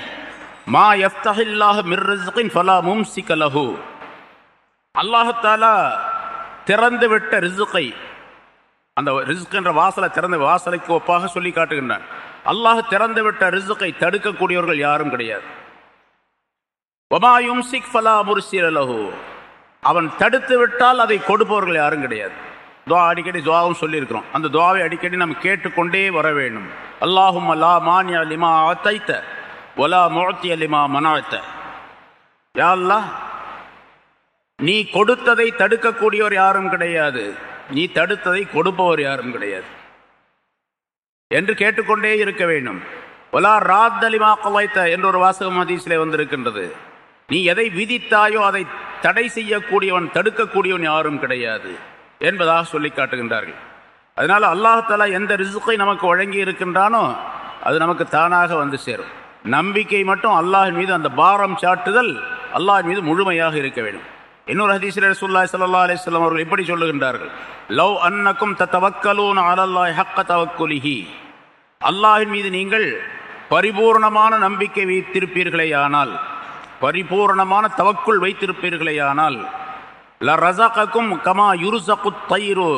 மா எஃப்தஹில்லாஹ் மிர் ஃபலா மும்சிக அல்லாஹாலா திறந்து விட்ட ரிசுக்கை அந்த ரிஸ்க் என்ற வாசலை திறந்த வாசலைக்கு ஒப்பாக சொல்லி காட்டுகின்றான். அல்லாஹ் திறந்து விட்ட ரிசுக்கை தடுக்கக்கூடியவர்கள் யாரும் கிடையாது. ஒமாயும் சிக் ஃபலா முர்சிரலஹு அவன் தடுத்து விட்டால் அதை கொடுப்பவர்கள் யாரும் கிடையாது. துவா அடிக்கடி துவாவும் சொல்லியிருக்கிறோம். அந்த துவாவை அடிக்கடி நம்ம கேட்டுக்கொண்டே வர வேண்டும். அல்லாஹும் அல்லா மானியா லிமா அத்தைத்த ஒலா முழத்திய லிமா மனாத்த. யாழ்லா நீ கொடுத்ததை தடுக்கக்கூடியவர் யாரும் கிடையாது. நீ தடுத்ததை கொடுப்பவர் யாரும் கிடையாது. என்று கேட்டுக்கொண்டே இருக்க வேண்டும். ஒலா ராத்தலிமா கொலைத்த என்ற ஒரு வாசகம் ஹதீஸிலே வந்திருக்கின்றது. நீ எதை விதித்தாயோ அதை தடை செய்யக்கூடியவன் தடுக்கக்கூடியவன் யாரும் கிடையாது. என்பதாக சொல்லி காட்டுகின்றார்கள். அதனால் அல்லாஹாலா எந்த ரிசுக்கை நமக்கு வழங்கி இருக்கின்றானோ அது நமக்கு தானாக வந்து சேரும். நம்பிக்கை மட்டும் அல்லாஹின் மீது அந்த பாரம் சாட்டுதல் அல்லாஹ் மீது முழுமையாக இருக்க வேண்டும். இன்னொரு ஹதீஸ்ல ரசூல்லா சல்லா அலிஸ்லாம் அவர்கள் இப்படி சொல்லுகின்றார்கள்? லவ் அன்னக்கும் தத்தவக்கலூன அலல்லாய் ஹக்க தவக்குலிஹி. அல்லாஹின் மீது நீங்கள் பரிபூர்ணமான நம்பிக்கை வைத்திருப்பீர்களேயானால் பரிபூர்ணமான தவக்குள் வைத்திருப்பீர்களேயானால் ல ரசகக்கும் கமா யுருசகு தயிரு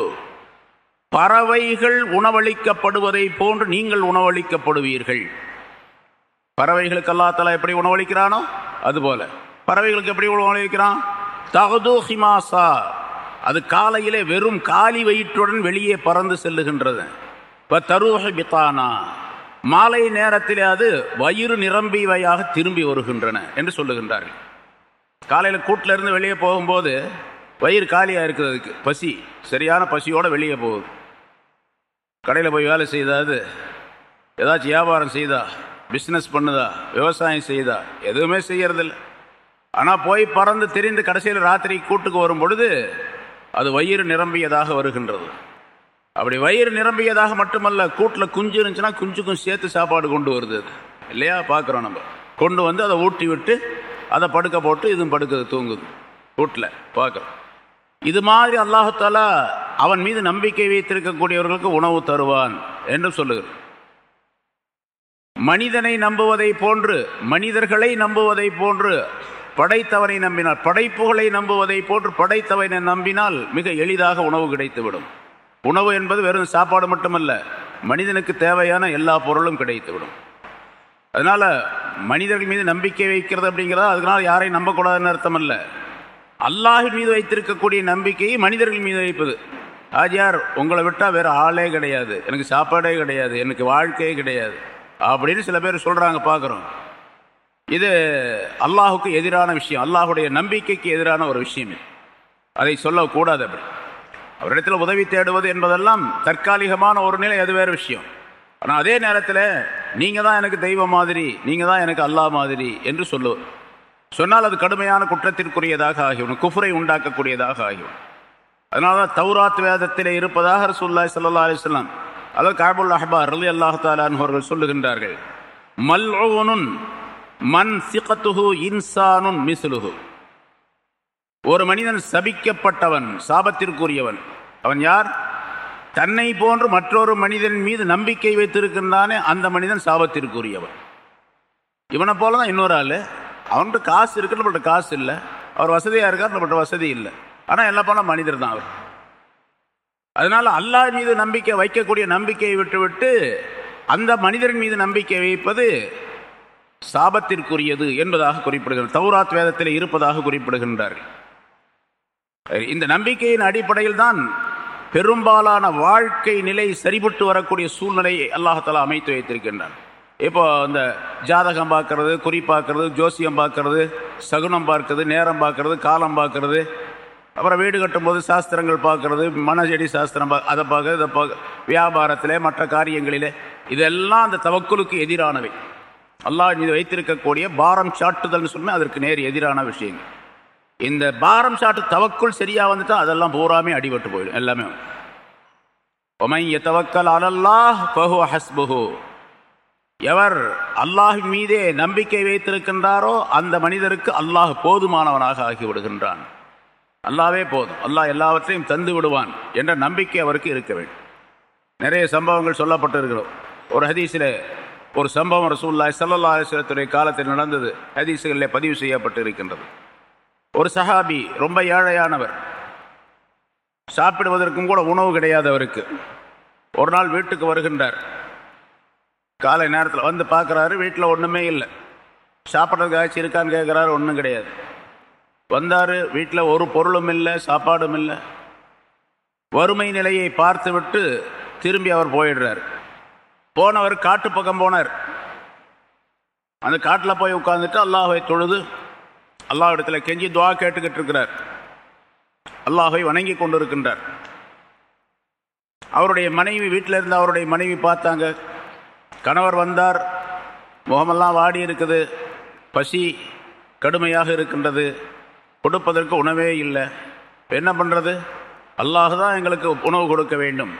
பறவைகள் உணவளிக்கப்படுவதை போன்று நீங்கள் உணவளிக்கப்படுவீர்கள். பறவைகளுக்கு அல்லாத்தலா எப்படி உணவளிக்கிறானோ அதுபோல. பறவைகளுக்கு எப்படி உணவளிக்கிறான்? தகுது ஹிமாசா. அது காலையிலே வெறும் காலி வயிற்றுடன் வெளியே பறந்து செல்லுகின்றது. இப்போ தருஹ பித்தானா மாலை நேரத்திலே அது வயிறு நிரம்பியவையாக திரும்பி வருகின்றன என்று சொல்லுகின்றார்கள். காலையில் கூட்டிலிருந்து வெளியே போகும்போது வயிறு காலியாக இருக்கிறதுக்கு பசி சரியான பசியோடு வெளியே போகுது. கடையில் போய் வேலை செய்தாது ஏதாச்சும் வியாபாரம் செய்தா பிஸ்னஸ் பண்ணுதா விவசாயம் செய்தா எதுவுமே செய்யறதில்ல. ஆனால் போய் பறந்து தெரிந்து கடைசியில் ராத்திரி கூட்டுக்கு வரும் பொழுது அது வயிறு நிரம்பியதாக வருகின்றது. அப்படி வயிறு நிரம்பியதாக மட்டுமல்ல கூட்டில் குஞ்சு இருந்துச்சுன்னா குஞ்சுக்கும் சேர்த்து சாப்பாடு கொண்டு வருது அது. இல்லையா? பார்க்குறோம் நம்ம. கொண்டு வந்து அதை ஊட்டி விட்டு அதை படுக்க போட்டு இதுவும் படுக்கிறது தூங்குது. கூட்டில் பார்க்குறோம். இது மாதிரி அல்லாஹாலா அவன் மீது நம்பிக்கை வைத்திருக்கக்கூடியவர்களுக்கு உணவு தருவான் என்று சொல்லுகிறார். மனிதனை நம்புவதை போன்று மனிதர்களை நம்புவதை போன்று படைத்தவனை நம்பினால் படைப்புகளை நம்புவதை போன்று படைத்தவனை நம்பினால் மிக எளிதாக உணவு கிடைத்துவிடும். உணவு என்பது வெறும் சாப்பாடு மட்டுமல்ல மனிதனுக்கு தேவையான எல்லா பொருளும் கிடைத்துவிடும். அதனால மனிதர்கள் மீது நம்பிக்கை வைக்கிறது அப்படிங்கிறதா அதனால யாரையும் நம்பக்கூடாதுன்னு அர்த்தம் அல்லாஹின் மீது வைத்திருக்கக்கூடிய நம்பிக்கையை மனிதர்கள் மீது வைப்பது. ஆஜியார் உங்களை விட்டால் வேறு ஆளே கிடையாது. எனக்கு சாப்பாடே கிடையாது. எனக்கு வாழ்க்கையே கிடையாது. அப்படின்னு சில பேர் சொல்கிறாங்க பார்க்குறோம். இது அல்லாஹுக்கு எதிரான விஷயம். அல்லாஹுடைய நம்பிக்கைக்கு எதிரான ஒரு விஷயம் அதை சொல்லக்கூடாது அப்படி. அவரிடத்தில் உதவி தேடுவது என்பதெல்லாம் தற்காலிகமான ஒரு நிலை அது வேறு விஷயம். ஆனால் அதே நேரத்தில் நீங்கள் தான் எனக்கு தெய்வம் மாதிரி நீங்கள் தான் எனக்கு அல்லாஹ் மாதிரி என்று சொல்லுவது சொன்னால் அது கடுமையான குற்றத்திற்குரியதாக ஆகிவிடும் குஃபரை உண்டாக்கக்கூடியதாக ஆகிவிடும். அதனால தான் தௌராத் வேதத்தில் இருப்பதாக ரசூல்லாய் சல்லா அலிஸ்லாம் அதாவது காபுல் அஹ்பார் ரலி அல்லாஹ் தாலான் அவர்கள் சொல்லுகின்றார்கள் மல்ஊனுன் மன் சிகத்துஹு இன்சானுன் மிசுலுகு ஒரு மனிதன் சபிக்கப்பட்டவன் சாபத்திற்குரியவன் அவன் யார்? தன்னை போன்று மற்றொரு மனிதன் மீது நம்பிக்கை வைத்திருக்கின்றானே அந்த மனிதன் சாபத்திற்குரியவன். இவனை போல தான் இன்னொரு ஆள் அவன்கிட்ட காசு இருக்கு நம்மள்ட்ட காசு இல்லை. அவர் வசதியாக இருக்கார் நம்மள்ட்ட வசதி இல்லை. ஆனால் என்ன பண்ண மனிதர் தான் அவர். அதனால அல்லாஹ் மீது நம்பிக்கை வைக்கக்கூடிய நம்பிக்கையை விட்டுவிட்டு அந்த மனிதரின் மீது நம்பிக்கை வைப்பது சாபத்திற்குரியது என்பதாக குறிப்பிடுகிறார் தௌராத் வேதத்தில் இருப்பதாக குறிப்பிடுகின்றார் இந்த நம்பிக்கையின் அடிப்படையில் தான் பெரும்பாலான வாழ்க்கை நிலை சரிபட்டு வரக்கூடிய சூழ்நிலையை அல்லாஹாலா அமைத்து வைத்திருக்கின்றான். இப்போ இந்த ஜாதகம் பார்க்கறது குறி பார்க்கறது ஜோசியம் பார்க்கறது சகுனம் பார்க்கறது நேரம் பார்க்கறது காலம் பார்க்கறது. அப்புறம் வீடு கட்டும்போது சாஸ்திரங்கள் பார்க்கறது மனசெடி சாஸ்திரம் பா அதை பார்க்க இதை பார்க்க வியாபாரத்திலே மற்ற காரியங்களிலே இதெல்லாம் அந்த தவக்குலுக்கு எதிரானவை. அல்லாஹ் மீது வைத்திருக்கக்கூடிய பாரம் சாட்டுதல்னு சொன்னால் அதற்கு நேர் எதிரான விஷயங்கள். இந்த பாரம் சாட்டு தவக்குள் சரியாக வந்துட்டால் அதெல்லாம் பூராமே அடிபட்டு போயிடும் எல்லாமே. ஒமைய தவக்கல் அலல்லாஹ் பஹு ஹஸ்புஹு. எவர் அல்லாஹ் மீதே நம்பிக்கை வைத்திருக்கின்றாரோ அந்த மனிதருக்கு அல்லாஹ் போதுமானவனாக ஆகிவிடுகின்றான். அல்லாவே போதும். அல்லாஹ் எல்லாவற்றையும் தந்து விடுவான் என்ற நம்பிக்கை அவருக்கு இருக்க வேண்டும். நிறைய சம்பவங்கள் சொல்லப்பட்டு இருக்கிறோம் ஒரு ஹதீஸில் ஒரு சம்பவம் ரசூல்லாய் சல்லல்லா அலிஸ்லத்துடைய காலத்தில் நடந்தது. ஹதீஸுகளில் பதிவு செய்யப்பட்டு இருக்கின்றது ஒரு சஹாபி ரொம்ப ஏழையானவர். சாப்பிடுவதற்கும் கூட உணவு கிடையாது அவருக்கு. ஒரு நாள் வீட்டுக்கு வருகின்றார். காலை நேரத்தில் வந்து பார்க்குறாரு வீட்டில் ஒன்றுமே இல்லை. சாப்பிட்றதுக்கு ஆச்சு இருக்கான்னு கேட்குறாரு ஒன்றும் கிடையாது. வந்தார் வீட்டில் ஒரு பொருளும் இல்லை சாப்பாடும் இல்லை. வறுமை நிலையை பார்த்து விட்டு திரும்பி அவர் போயிடுறார். போனவர் காட்டு பக்கம் போனார். அந்த காட்டில் போய் உட்காந்துட்டு அல்லாஹை தொழுது அல்லாஹிடத்துல கெஞ்சி துவா கேட்டுக்கிட்டு இருக்கிறார். அல்லாஹை வணங்கி கொண்டு இருக்கின்றார் அவருடைய மனைவி வீட்டில் இருந்து அவருடைய மனைவி பார்த்தாங்க. கணவர் வந்தார். முகமெல்லாம் வாடி இருக்குது. பசி கடுமையாக இருக்கின்றது. கொடுப்பதற்கு உணவே இல்லை. என்ன பண்ணுறது அல்லாஹ் தான் எங்களுக்கு உணவு கொடுக்க வேண்டும்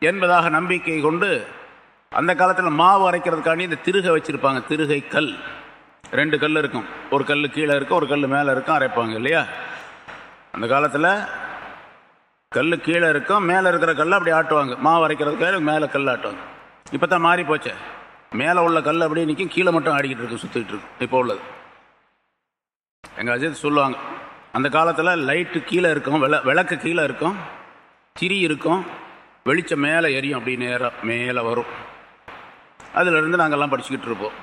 என்பதாக நம்பிக்கை கொண்டு அந்த காலத்தில் மாவு அரைக்கிறதுக்காண்டி இந்த திருகை வச்சுருப்பாங்க. திருகை கல். ரெண்டு கல் இருக்கும். ஒரு கல் கீழே இருக்கும் ஒரு கல் மேலே இருக்கும் அரைப்பாங்க இல்லையா? அந்த காலத்தில் கல் கீழே இருக்கும் மேலே இருக்கிற கல் அப்படி ஆட்டுவாங்க. மாவு அரைக்கிறதுக்காக மேலே கல் ஆட்டுவாங்க. இப்போ தான் மாறி போச்சே. மேலே உள்ள கல் அப்படியே நிற்கும் கீழே மட்டும் ஆடிக்கிட்டு இருக்கும் சுற்றிட்டு இருக்கும் இப்போ உள்ளது. எங்கள் அஜித் சொல்லுவாங்க அந்த காலத்தில் லைட்டு கீழே இருக்கும் விள விளக்கு கீழே இருக்கும் திரி இருக்கும் வெளிச்சம் மேலே எரியும் அப்படி நேரம் மேலே வரும். அதிலிருந்து நாங்கள்லாம் படிச்சுக்கிட்டு இருப்போம்.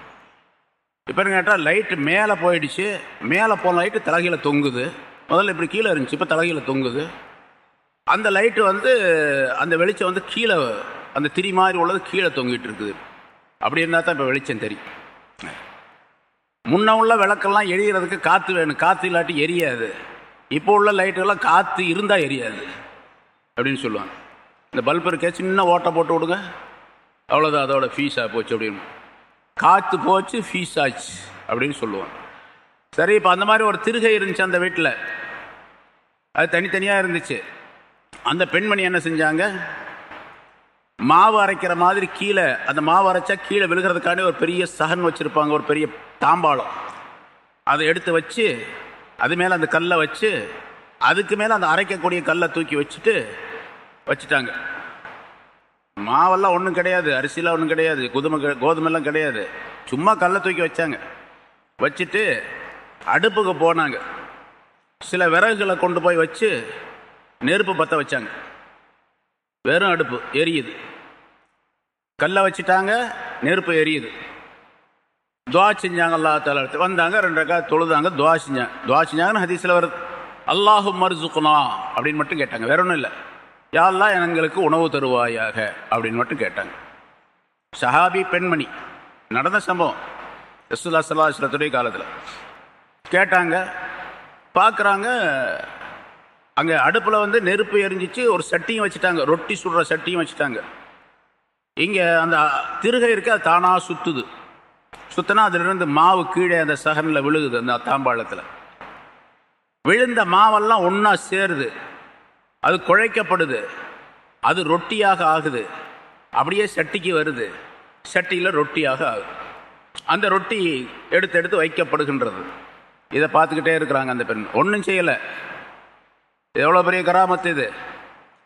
இப்போ கேட்டால் லைட்டு மேலே போயிடுச்சு மேலே போன லைட்டு தலகையில் தொங்குது. முதல்ல இப்படி கீழே இருந்துச்சு இப்போ தலகையில் தொங்குது. அந்த லைட்டு வந்து அந்த வெளிச்சம் வந்து கீழே அந்த திரி மாதிரி உள்ளது கீழே தொங்கிட்டு இருக்குது. அப்படி இருந்தால் தான் இப்போ வெளிச்சம் தெரியும். முன்ன உள்ள விளக்கெல்லாம் எரியறதுக்கு காற்று வேணும். காற்று இல்லாட்டி எரியாது. இப்போ உள்ள லைட்டுகள்லாம் காற்று இருந்தால் எரியாது. அப்படின்னு சொல்லுவாங்க. இந்த பல்ப் இருக்கே சின்ன ஓட்டை போட்டு விடுங்க. அவ்வளோதான் அதோட ஃபீஸாக போச்சு அப்படின்னு. காற்று போச்சு ஃபீஸ் ஆச்சு அப்படின்னு சொல்லுவாங்க. சரி இப்போ அந்த மாதிரி ஒரு திருகை இருந்துச்சு அந்த வீட்டில். அது தனித்தனியாக இருந்துச்சு. அந்த பெண்மணி என்ன செஞ்சாங்க? மாவு அரைக்கிற மாதிரி கீழே அந்த மாவு அரைச்சா கீழே விழுகிறதுக்காண்டி ஒரு பெரிய சகன் வச்சுருப்பாங்க ஒரு பெரிய தாம்பாளம். அதை எடுத்து வச்சு அது மேலே அந்த கல்லை வச்சு அதுக்கு மேலே அந்த அரைக்கக்கூடிய கல்லை தூக்கி வச்சுட்டு வச்சுட்டாங்க. மாவெல்லாம் ஒன்றும் கிடையாது அரிசிலாம் ஒன்றும் கிடையாது குதுமை கெ- கோதுமைலாம் கிடையாது. சும்மா கல்லை தூக்கி வச்சாங்க. வச்சுட்டு அடுப்புக்கு போனாங்க. சில விறகுகளை கொண்டு போய் வச்சு நெருப்பு பற்ற வச்சாங்க. வெறும் அடுப்பு எரியுது. கல்லை வச்சுட்டாங்க நெருப்பு எரியுது. துவா செஞ்சாங்க அல்லா தாலா வந்தாங்க ரெண்டு ரக்கா தொழுதாங்க துவா செஞ்சாங்க துவா செஞ்சாங்கன்னு ஹதீஸில் வருது. அல்லாஹு மர்சுக்குனா அப்படின்னு மட்டும் கேட்டாங்க வேற ஒன்றும் இல்லை. யாரெல்லாம் எங்களுக்கு உணவு தருவாயாக அப்படின்னு மட்டும் கேட்டாங்க. சஹாபி பெண்மணி நடந்த சம்பவம் ரசூல்லா சல்லாஹத்துடைய காலத்தில். கேட்டாங்க பார்க்குறாங்க அங்கே அடுப்பில் வந்து நெருப்பு எரிஞ்சிச்சு ஒரு சட்டியும் வச்சுட்டாங்க ரொட்டி சுடுற சட்டியும் வச்சுட்டாங்க. இங்கே அந்த திருகை இருக்கு அது தானாக சுற்றுது சுத்தினா அதிலிருந்து மாவு கீழே அந்த சகனில் விழுகுது அந்த தாம்பாளத்தில். விழுந்த மாவெல்லாம் ஒன்றா சேருது. அது குழைக்கப்படுது. அது ரொட்டியாக ஆகுது. அப்படியே சட்டிக்கு வருது. சட்டியில் ரொட்டியாக ஆகுது. அந்த ரொட்டி எடுத்து எடுத்து வைக்கப்படுகின்றது. இதை பார்த்துக்கிட்டே இருக்கிறாங்க அந்த பெண். ஒன்றும் செய்யலை. எவ்வளோ பெரிய கராமத்து இது?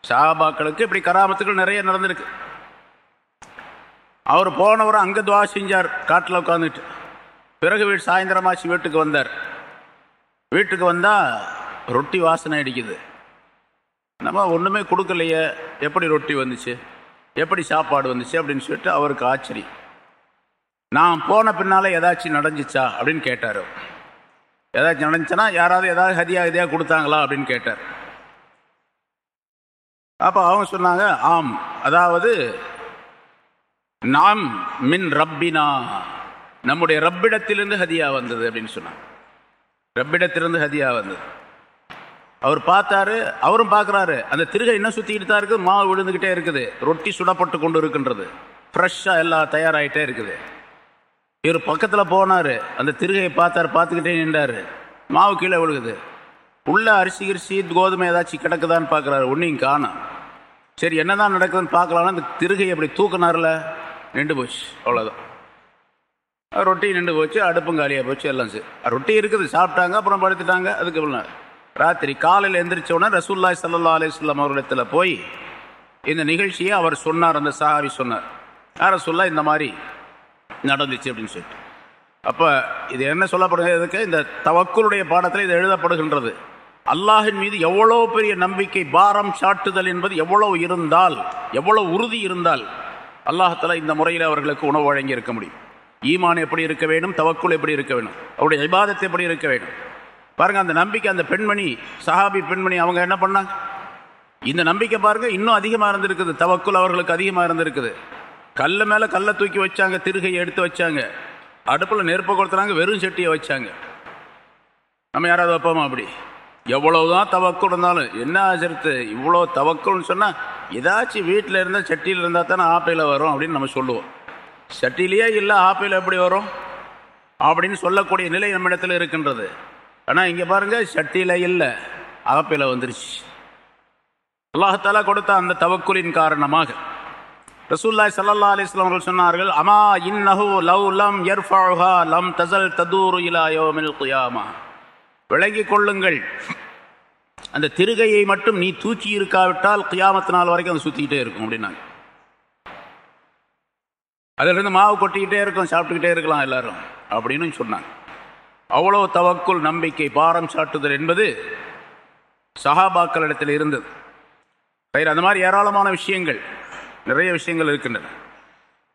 சாபாக்களுக்கு இப்படி கராமத்துகள் நிறைய நடந்திருக்கு. அவர் போனவரும் அங்கே துவா செஞ்சார். காட்டில் உட்காந்துட்டு பிறகு வீட்டு சாயந்தரமாச்சு வீட்டுக்கு வந்தார். வீட்டுக்கு வந்தால் ரொட்டி வாசனை அடிக்குது. நம்ம ஒன்றுமே கொடுக்கலையே. எப்படி ரொட்டி வந்துச்சு? எப்படி சாப்பாடு வந்துச்சு? அப்படின்னு சொல்லிட்டு அவருக்கு ஆச்சரியம் நான் போன பின்னால் ஏதாச்சும் நடந்துச்சா? அப்படின்னு கேட்டார் ஏதாச்சும் நடந்துச்சுன்னா யாராவது ஏதாவது ஹதியா இதையாக கொடுத்தாங்களா? அப்படின்னு கேட்டார். அப்போ அவங்க சொன்னாங்க ஆம். அதாவது நாம் மின் ரப்பினா. நம்முடைய ரப்பிடத்திலிருந்து ஹதியா வந்தது அப்படின்னு சொன்னாங்க. ரப்பிடத்திலிருந்து ஹதியா வந்தது. அவர் பார்த்தாரு அவரும் பார்க்குறாரு. அந்த திருகை என்ன சுற்றிக்கிட்டு தான் இருக்குது? மாவு விழுந்துக்கிட்டே இருக்குது. ரொட்டி சுடப்பட்டு கொண்டு இருக்கின்றது ஃப்ரெஷ்ஷாக எல்லாம் தயாராகிட்டே இருக்குது. இவர் பக்கத்தில் போனார். அந்த திருகையை பார்த்தார் பார்த்துக்கிட்டே நின்றாரு. மாவு கீழே விழுகுது. உள்ள அரிசி கிரிசி கோதுமை ஏதாச்சும் கிடக்குதான்னு பார்க்குறாரு. ஒன்றையும் காணும். சரி என்னதான் நடக்குதுன்னு பார்க்கலாம்னா அந்த திருகையை அப்படி தூக்குனார்ல? நின்று போச்சு அவ்வளோதான் ரொட்டி நின்று போச்சு அடுப்பும் காலியாக போச்சு எல்லாம் சரி. ரொட்டி இருக்குது சாப்பிட்டாங்க அப்புறம் படுத்துட்டாங்க அதுக்கு ராத்திரி காலையில் எந்திரிச்ச உடனே ரசூல்லாய் சல்லா அலிஸ்லாம் அவர்களிடத்தில் போய் இந்த நிகழ்ச்சியை அவர் சொன்னார் அந்த சஹாபி சொன்னார். யார் ரசூல்லா இந்த மாதிரி நடந்துச்சு அப்படின்னு சொல்லிட்டு. அப்போ இது என்ன சொல்லப்படுகிறதுக்கு இந்த தவக்குளுடைய பாடத்தில் இது எழுதப்படுகின்றது. அல்லாஹின் மீது எவ்வளோ பெரிய நம்பிக்கை பாரம் சாட்டுதல் என்பது எவ்வளவு இருந்தால் எவ்வளோ உறுதி இருந்தால் அல்லாஹால இந்த முறையில் அவர்களுக்கு உணவு வழங்கி இருக்க முடியும். ஈமான் எப்படி இருக்க வேண்டும் தவக்குள் எப்படி இருக்க வேண்டும் அவருடைய விவாதத்தை எப்படி இருக்க வேண்டும். பாருங்க அந்த நம்பிக்கை அந்த பெண்மணி சஹாபி பெண்மணி அவங்க என்ன பண்ணாங்க? இந்த நம்பிக்கை பாருங்கள் இன்னும் அதிகமாக இருந்திருக்குது. தவக்குள் அவர்களுக்கு அதிகமாக இருந்திருக்குது. கல்ல மேலே கல்லை தூக்கி வச்சாங்க திருகையை எடுத்து வச்சாங்க. அடுப்பில் நெருப்பை கொடுத்துறாங்க வெறும் செட்டியை வச்சாங்க. நம்ம யாராவது வைப்போமா அப்படி? எவ்வளவுதான் தவக்குள் இருந்தாலும் என்ன ஆச்சரித்து இவ்வளோ தவக்குள்னு சொன்னால் ஏதாச்சும் வீட்டில் இருந்தால் சட்டியில் இருந்தால் தானே ஆப்பையில் வரும் அப்படின்னு நம்ம சொல்லுவோம். சட்டிலேயே இல்லை ஆப்பையில் எப்படி வரும்? அப்படின்னு சொல்லக்கூடிய நிலை நம்மிடத்தில் இருக்கின்றது. ஆனால் இங்கே பாருங்கள் சட்டியில் இல்லை ஆப்பையில் வந்துருச்சு. அல்லாஹாலா கொடுத்த அந்த தவக்குலின் காரணமாக. ரசூல்லாய் சல்லா அலிஸ்லாம் அவர்கள் சொன்னார்கள் அமா இன்னஹு லவ் லம் யர்ஃபஹா லம் தசல் ததூரு இலா யௌமில் கியாமா விளங்கிக் கொள்ளுங்கள் அந்த திருகையை மட்டும் நீ தூக்கி இருக்காவிட்டால் கியாமத்து நாள் வரைக்கும் அது சுற்றிக்கிட்டே இருக்கும் அப்படின்னாங்க. அதிலிருந்து மாவு கொட்டிக்கிட்டே இருக்கும் சாப்பிட்டுக்கிட்டே இருக்கலாம் எல்லாரும் அப்படின்னு சொன்னாங்க. அவ்வளோ தவக்குள் நம்பிக்கை பாரம் சாட்டுதல் என்பது சஹாபாக்களிடத்தில் இருந்தது. பயிர் அந்த மாதிரி ஏராளமான விஷயங்கள் நிறைய விஷயங்கள் இருக்கின்றன.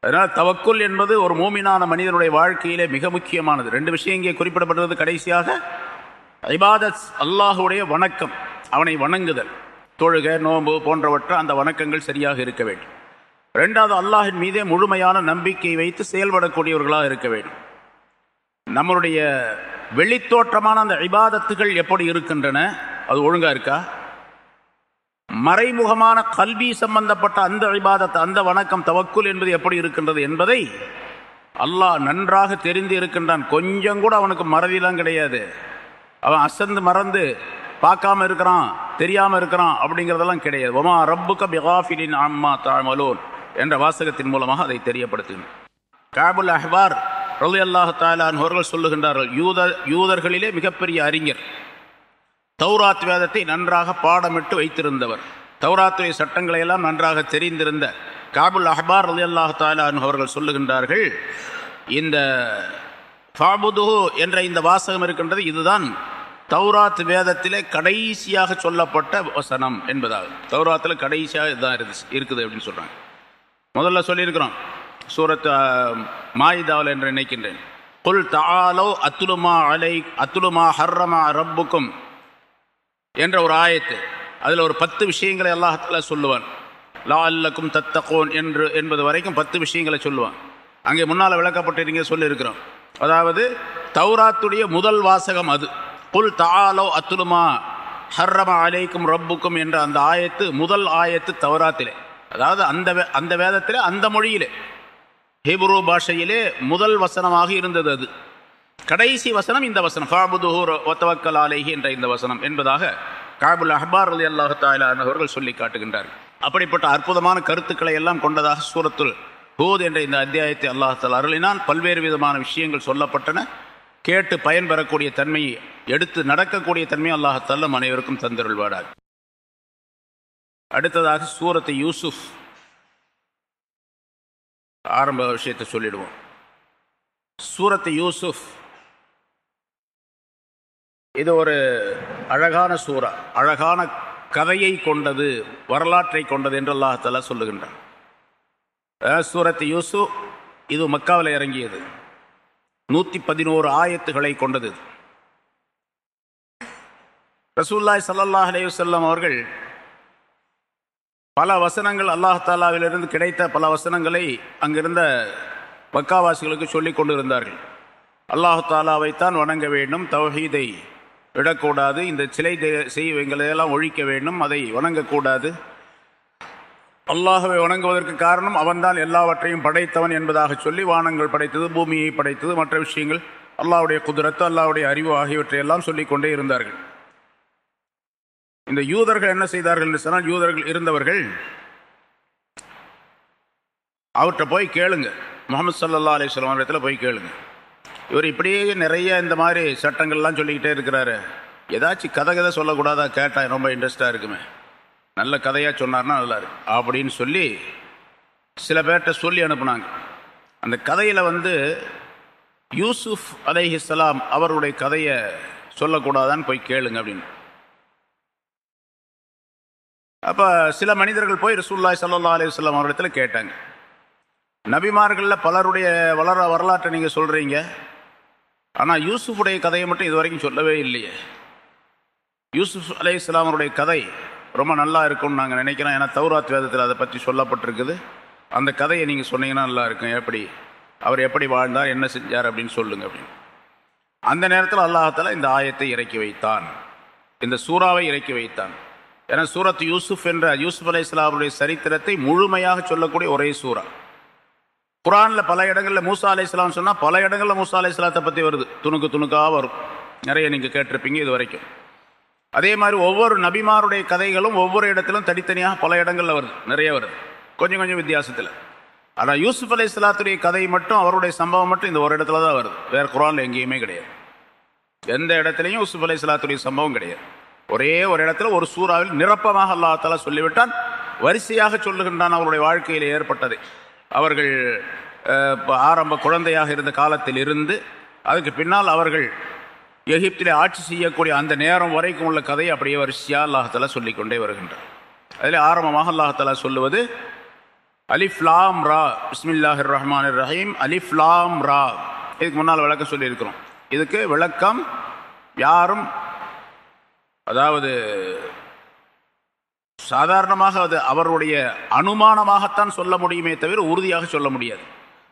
அதனால் தவக்குல் என்பது ஒரு மூமினான மனிதனுடைய வாழ்க்கையிலே மிக முக்கியமானது. ரெண்டு விஷயம் இங்கே குறிப்பிடப்பட்டது கடைசியாக ஐபாதத் அல்லாஹுடைய வணக்கம். அவனை வணங்குதல். தொழுக நோன்பு போன்றவற்றை அந்த வணக்கங்கள் சரியாக இருக்க வேண்டும். ரெண்டாவது அல்லாஹின் மீதே முழுமையான நம்பிக்கை வைத்து செயல்படக்கூடியவர்களாக இருக்க வேண்டும். நம்மளுடைய வெளித்தோற்றமான அந்த இபாதத்துகள் எப்படி இருக்கின்றன? அது ஒழுங்காக இருக்கா? மறைமுகமான கல்வி சம்பந்தப்பட்ட அந்த இபாதத் அந்த வணக்கம் தவக்குல் என்பது எப்படி இருக்கின்றது என்பதை அல்லாஹ் நன்றாக தெரிந்து இருக்கின்றான். கொஞ்சம் கூட அவனுக்கு மறதிலாம் கிடையாது. அவன் அசந்து மறந்து பார்க்காம இருக்கிறான் தெரியாம இருக்கிறான் அப்படிங்கிறதெல்லாம் கிடையாது. ஒமா ரப்புக்க பிகாஃபிலின் அம்மா தாமலோன் என்ற வாசகத்தின் மூலமாக அதை தெரியப்படுத்துகிறேன் காபுல் அஹ்வார் ரலி அல்லாஹு தாலான் அவர்கள் சொல்லுகின்றார்கள் யூத யூதர்களிலே மிகப்பெரிய அறிஞர். தௌராத் வேதத்தை நன்றாக பாடமிட்டு வைத்திருந்தவர். தௌராத்துறை சட்டங்களை எல்லாம் நன்றாக தெரிந்திருந்த காபுல் அஹ்பார் ரலி அல்லாஹு தாலான் அவர்கள் சொல்லுகின்றார்கள் இந்த ஃபாபுது என்ற இந்த வாசகம் இருக்கின்றது. இதுதான் தௌராத் வேதத்திலே கடைசியாக சொல்லப்பட்ட வசனம் என்பதாகும் தௌராத்தில் கடைசியாக இதுதான் இருக்குது அப்படின்னு சொல்கிறாங்க முதல்ல சொல்லியிருக்கிறோம். சூரத் மாயிதாவில் என்று நினைக்கின்றேன். குல் தாலோ அத்துலுமா அலை அத்துலுமா ஹர்ரமா ரப்புக்கும் என்ற ஒரு ஆயத்து. அதில் ஒரு பத்து விஷயங்களை எல்லாத்துல சொல்லுவான். லா அல்லக்கும் தத்தகோன் என்று என்பது வரைக்கும் பத்து விஷயங்களை சொல்லுவான். அங்கே முன்னால் விளக்கப்பட்டிருங்க சொல்லியிருக்கிறோம். அதாவது தௌராத்துடைய முதல் வாசகம் அது. புல் தாலோ அத்துலுமா ஹர்ரமா அலைக்கும் ரப்புக்கும் என்ற அந்த ஆயத்து முதல் ஆயத்து தௌராத்திலே. அதாவது அந்த அந்த வேதத்திலே அந்த மொழியிலே. ஹிப்ரு பாஷையிலே முதல் வசனமாக இருந்தது அது. கடைசி வசனம் இந்த வசனம். ஃபாபுதுஹூர் ஒத்தவக்கல் ஆலேஹி என்ற இந்த வசனம் என்பதாக காபுல் அஹ்பார் அலி அல்லாஹு அவர்கள் சொல்லி காட்டுகின்றார்கள். அப்படிப்பட்ட அற்புதமான கருத்துக்களை எல்லாம் கொண்டதாக சூரத்துல் ஹூத் என்ற இந்த அத்தியாயத்தை அல்லாஹால் அருளினால் பல்வேறு விதமான விஷயங்கள் சொல்லப்பட்டன. கேட்டு பயன்பெறக்கூடிய தன்மையை எடுத்து நடக்கக்கூடிய தன்மையை அல்லாஹால அனைவருக்கும் தந்தருள்வாடார் அடுத்ததாக சூரத்தை யூசுஃப் ஆரம்ப விஷயத்தை சொல்லிடுவோம். சூரத்தை யூசுஃப் இது ஒரு அழகான சூறா. அழகான கதையை கொண்டது வரலாற்றை கொண்டது என்று அல்லாஹால சொல்லுகின்றார் சூரத்து யூசு இது மக்காவில் இறங்கியது. நூற்றி பதினோரு ஆயத்துகளை கொண்டது. ரசூல்லாய் சல்லாஹ் அலையுசல்லம் அவர்கள் பல வசனங்கள் அல்லாஹாலாவிலிருந்து கிடைத்த பல வசனங்களை அங்கிருந்த மக்காவாசிகளுக்கு சொல்லி கொண்டிருந்தார்கள். அல்லாஹு தாலாவைத்தான் வணங்க வேண்டும் தவஹீதை விடக்கூடாது இந்த சிலை செய்வங்களையெல்லாம் ஒழிக்க வேண்டும் அதை வணங்கக்கூடாது. அல்லாஹவை வணங்குவதற்கு காரணம் அவன்தான் எல்லாவற்றையும் படைத்தவன் என்பதாக சொல்லி வானங்கள் படைத்தது பூமியை படைத்தது மற்ற விஷயங்கள் அல்லாவுடைய குதிரத்து அல்லாவுடைய அறிவு ஆகியவற்றையெல்லாம் சொல்லிக்கொண்டே இருந்தார்கள். இந்த யூதர்கள் என்ன செய்தார்கள் என்று சொன்னால் யூதர்கள் இருந்தவர்கள் அவர்கிட்ட போய் கேளுங்க. முகமது சல்லா அலிஸ்லாம் இடத்துல போய் கேளுங்க. இவர் இப்படியே நிறைய இந்த மாதிரி சட்டங்கள்லாம் சொல்லிக்கிட்டே இருக்கிறாரு. ஏதாச்சும் கதை கதை சொல்லக்கூடாதா கேட்டால் ரொம்ப இன்ட்ரெஸ்டாக இருக்குமே. நல்ல கதையாக சொன்னார்னா நல்லா இருக்கு. அப்படின்னு சொல்லி சில பேர்கிட்ட சொல்லி அனுப்புனாங்க. அந்த கதையில் வந்து யூசுஃப் அலைஹிஸ்லாம் அவருடைய கதையை சொல்லக்கூடாதான்னு போய் கேளுங்க அப்படின்னு. அப்போ சில மனிதர்கள் போய் ரசூல்லாய் சல்லா அலிஸ்லாம் அவரிடத்தில் கேட்டாங்க. நபிமார்களில் பலருடைய வளர வரலாற்றை நீங்கள் சொல்கிறீங்க ஆனால் யூசுஃபுடைய கதையை மட்டும் இது வரைக்கும் சொல்லவே இல்லையே. யூசுஃப் அலை இஸ்லாமருடைய கதை ரொம்ப நல்லா இருக்கும்னு நாங்கள் நினைக்கிறோம். ஏன்னா தௌராத் வேதத்தில் அதை பற்றி சொல்லப்பட்டிருக்குது. அந்த கதையை நீங்கள் சொன்னீங்கன்னா நல்லா இருக்கும். எப்படி? அவர் எப்படி வாழ்ந்தார் என்ன செஞ்சார் அப்படின்னு சொல்லுங்க அப்படின்னு அந்த நேரத்தில் அல்லாஹால இந்த ஆயத்தை இறக்கி வைத்தான். இந்த சூறாவை இறக்கி வைத்தான். ஏன்னா சூரத் யூசுஃப் என்ற யூசுப் அலை இஸ்லாமுடைய சரித்திரத்தை முழுமையாக சொல்லக்கூடிய ஒரே சூறா. குரானில் பல இடங்களில் மூசா அலை இஸ்லாம் சொன்னால் பல இடங்களில் மூசா அலை இஸ்லாத்தை பற்றி வருது. துணுக்கு துணுக்காக வரும். நிறைய நீங்கள் கேட்டிருப்பீங்க இது வரைக்கும். அதே மாதிரி ஒவ்வொரு நபிமாருடைய கதைகளும் ஒவ்வொரு இடத்திலும் தனித்தனியாக பல இடங்களில் வருது. நிறைய வருது. கொஞ்சம் கொஞ்சம் வித்தியாசத்தில். ஆனால் யூசுப் அலி இஸ்லாத்துடைய கதை மட்டும் அவருடைய சம்பவம் மட்டும் இந்த ஒரு இடத்துல தான் வருது. வேறு குரானில் எங்கேயுமே கிடையாது. எந்த இடத்துலையும் யூசுப் அலி இஸ்லாத்துடைய சம்பவம் கிடையாது. ஒரே ஒரு இடத்துல ஒரு சூறாவில் நிரப்பமாக அல்லாத்தால சொல்லிவிட்டான். வரிசையாக சொல்லுகின்றான் அவருடைய வாழ்க்கையில் ஏற்பட்டது. அவர்கள் ஆரம்ப குழந்தையாக இருந்த காலத்தில் இருந்து அதுக்கு பின்னால் அவர்கள் எகிப்திலே ஆட்சி செய்யக்கூடிய அந்த நேரம் வரைக்கும் உள்ள கதையை அப்படியே வரிசையாக அல்லாஹால சொல்லிக்கொண்டே வருகின்றார். அதில் ஆரம்பமாக அல்லாஹாலா சொல்லுவது அலிஃப்லாம் ரா பிஸ்மில்லாஹிர் ரஹ்மான் ரஹீம் அலிஃப்லாம் ரா. இதுக்கு முன்னால் விளக்கம் சொல்லியிருக்கிறோம். இதுக்கு விளக்கம் யாரும் அதாவது சாதாரணமாக அது அவருடைய அனுமானமாகத்தான் சொல்ல முடியுமே தவிர உறுதியாக சொல்ல முடியாது.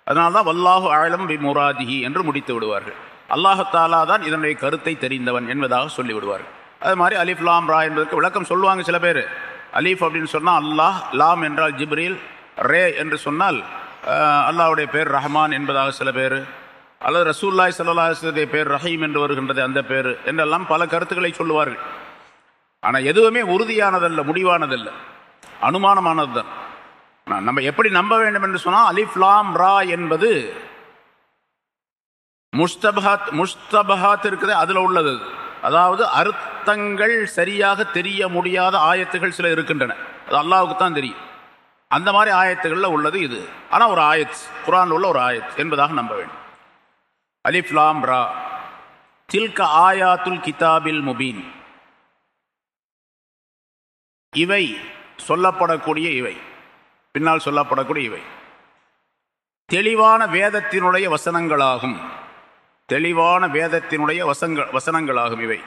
அதனால்தான் வல்லாஹு ஆழம் பி முராதிஹி என்று முடித்து விடுவார்கள். அல்லாஹத்தாலா தான் இதனுடைய கருத்தை தெரிந்தவன் என்பதாக சொல்லிவிடுவார். அது மாதிரி அலிஃப் லாம் ரா என்பதற்கு விளக்கம் சொல்லுவாங்க சில பேர். அலீஃப் அப்படின்னு சொன்னால் அல்லாஹ் லாம் என்றால் ஜிப்ரீல் ரே என்று சொன்னால் அல்லாஹுடைய பேர் ரஹ்மான் என்பதாக சில பேர். அல்லது ரசூல்லாய் சல்லாஹுடைய பேர் ரஹீம் என்று வருகின்றது அந்த பேர். என்றெல்லாம் பல கருத்துக்களை சொல்லுவார்கள். ஆனால் எதுவுமே உறுதியானதல்ல முடிவானதல்ல. அனுமானமானது தான் நம்ம எப்படி நம்ப வேண்டும் என்று சொன்னால் அலிஃப்லாம் ரா என்பது முஸ்தபஹாத் முஸ்தபஹாத் இருக்குது அதில் உள்ளது. அதாவது அர்த்தங்கள் சரியாக தெரிய முடியாத ஆயத்துகள் சில இருக்கின்றன. அது அல்லாவுக்கு தான் தெரியும். அந்த மாதிரி ஆயத்துகளில் உள்ளது இது. ஆனால் ஒரு ஆயத் குரான் உள்ள ஒரு ஆயத் என்பதாக நம்ப வேண்டும். அலிஃப்லாம் ரா. தில்க ஆயாத்துல் கிதாபில் முபீன். இவை சொல்லப்படக்கூடிய இவை. பின்னால் சொல்லப்படக்கூடிய இவை. தெளிவான வேதத்தினுடைய வசனங்களாகும். தெளிவான வேதத்தினுடைய வசங்க வசனங்களாகும் இவை.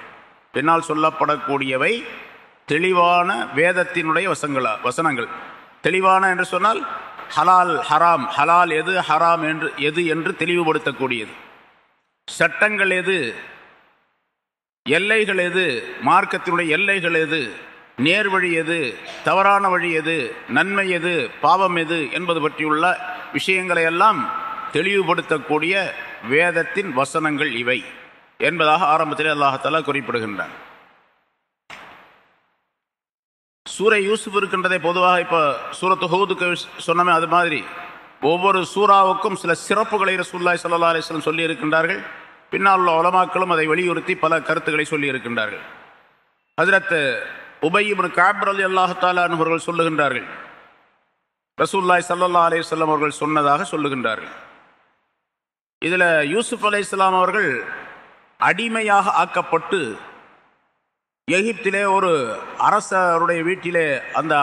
பின்னால் சொல்லப்படக்கூடியவை தெளிவான வேதத்தினுடைய வசங்களா வசனங்கள். தெளிவான என்று சொன்னால் ஹலால் ஹராம் ஹலால் எது ஹராம் என்று எது என்று தெளிவுபடுத்தக்கூடியது. சட்டங்கள் எது எல்லைகள் எது மார்க்கத்தினுடைய எல்லைகள் எது நேர் வழி எது தவறான வழி எது நன்மை எது பாவம் எது என்பது பற்றியுள்ள விஷயங்களை எல்லாம் தெளிவுபடுத்தக்கூடிய வேதத்தின் வசனங்கள் இவை என்பதாக ஆரம்பத்தில் அல்லாஹாலா குறிப்பிடுகின்றான். சூரை யூசுப் இருக்கின்றதை பொதுவாக இப்போ சூரத்து ஹூதுக்கு சொன்னமே அது மாதிரி ஒவ்வொரு சூறாவுக்கும் சில சிறப்புகளை ரசூல்லாய் சல்லா அலிஸ்லம் சொல்லி இருக்கின்றார்கள். பின்னால் உள்ள உலமாக்களும் அதை வலியுறுத்தி பல கருத்துக்களை சொல்லி இருக்கின்றார்கள். ஹசரத் காப்ரல் காபர் அலி அவர்கள் சொல்லுகின்றார்கள். ரசூல்லாய் சல்லா அலிஸ்லாம் அவர்கள் சொன்னதாக சொல்லுகின்றார்கள். இதில் யூசுப் அலை இஸ்லாம் அவர்கள் அடிமையாக ஆக்கப்பட்டு எகிப்திலே ஒரு அரசருடைய வீட்டிலே அந்த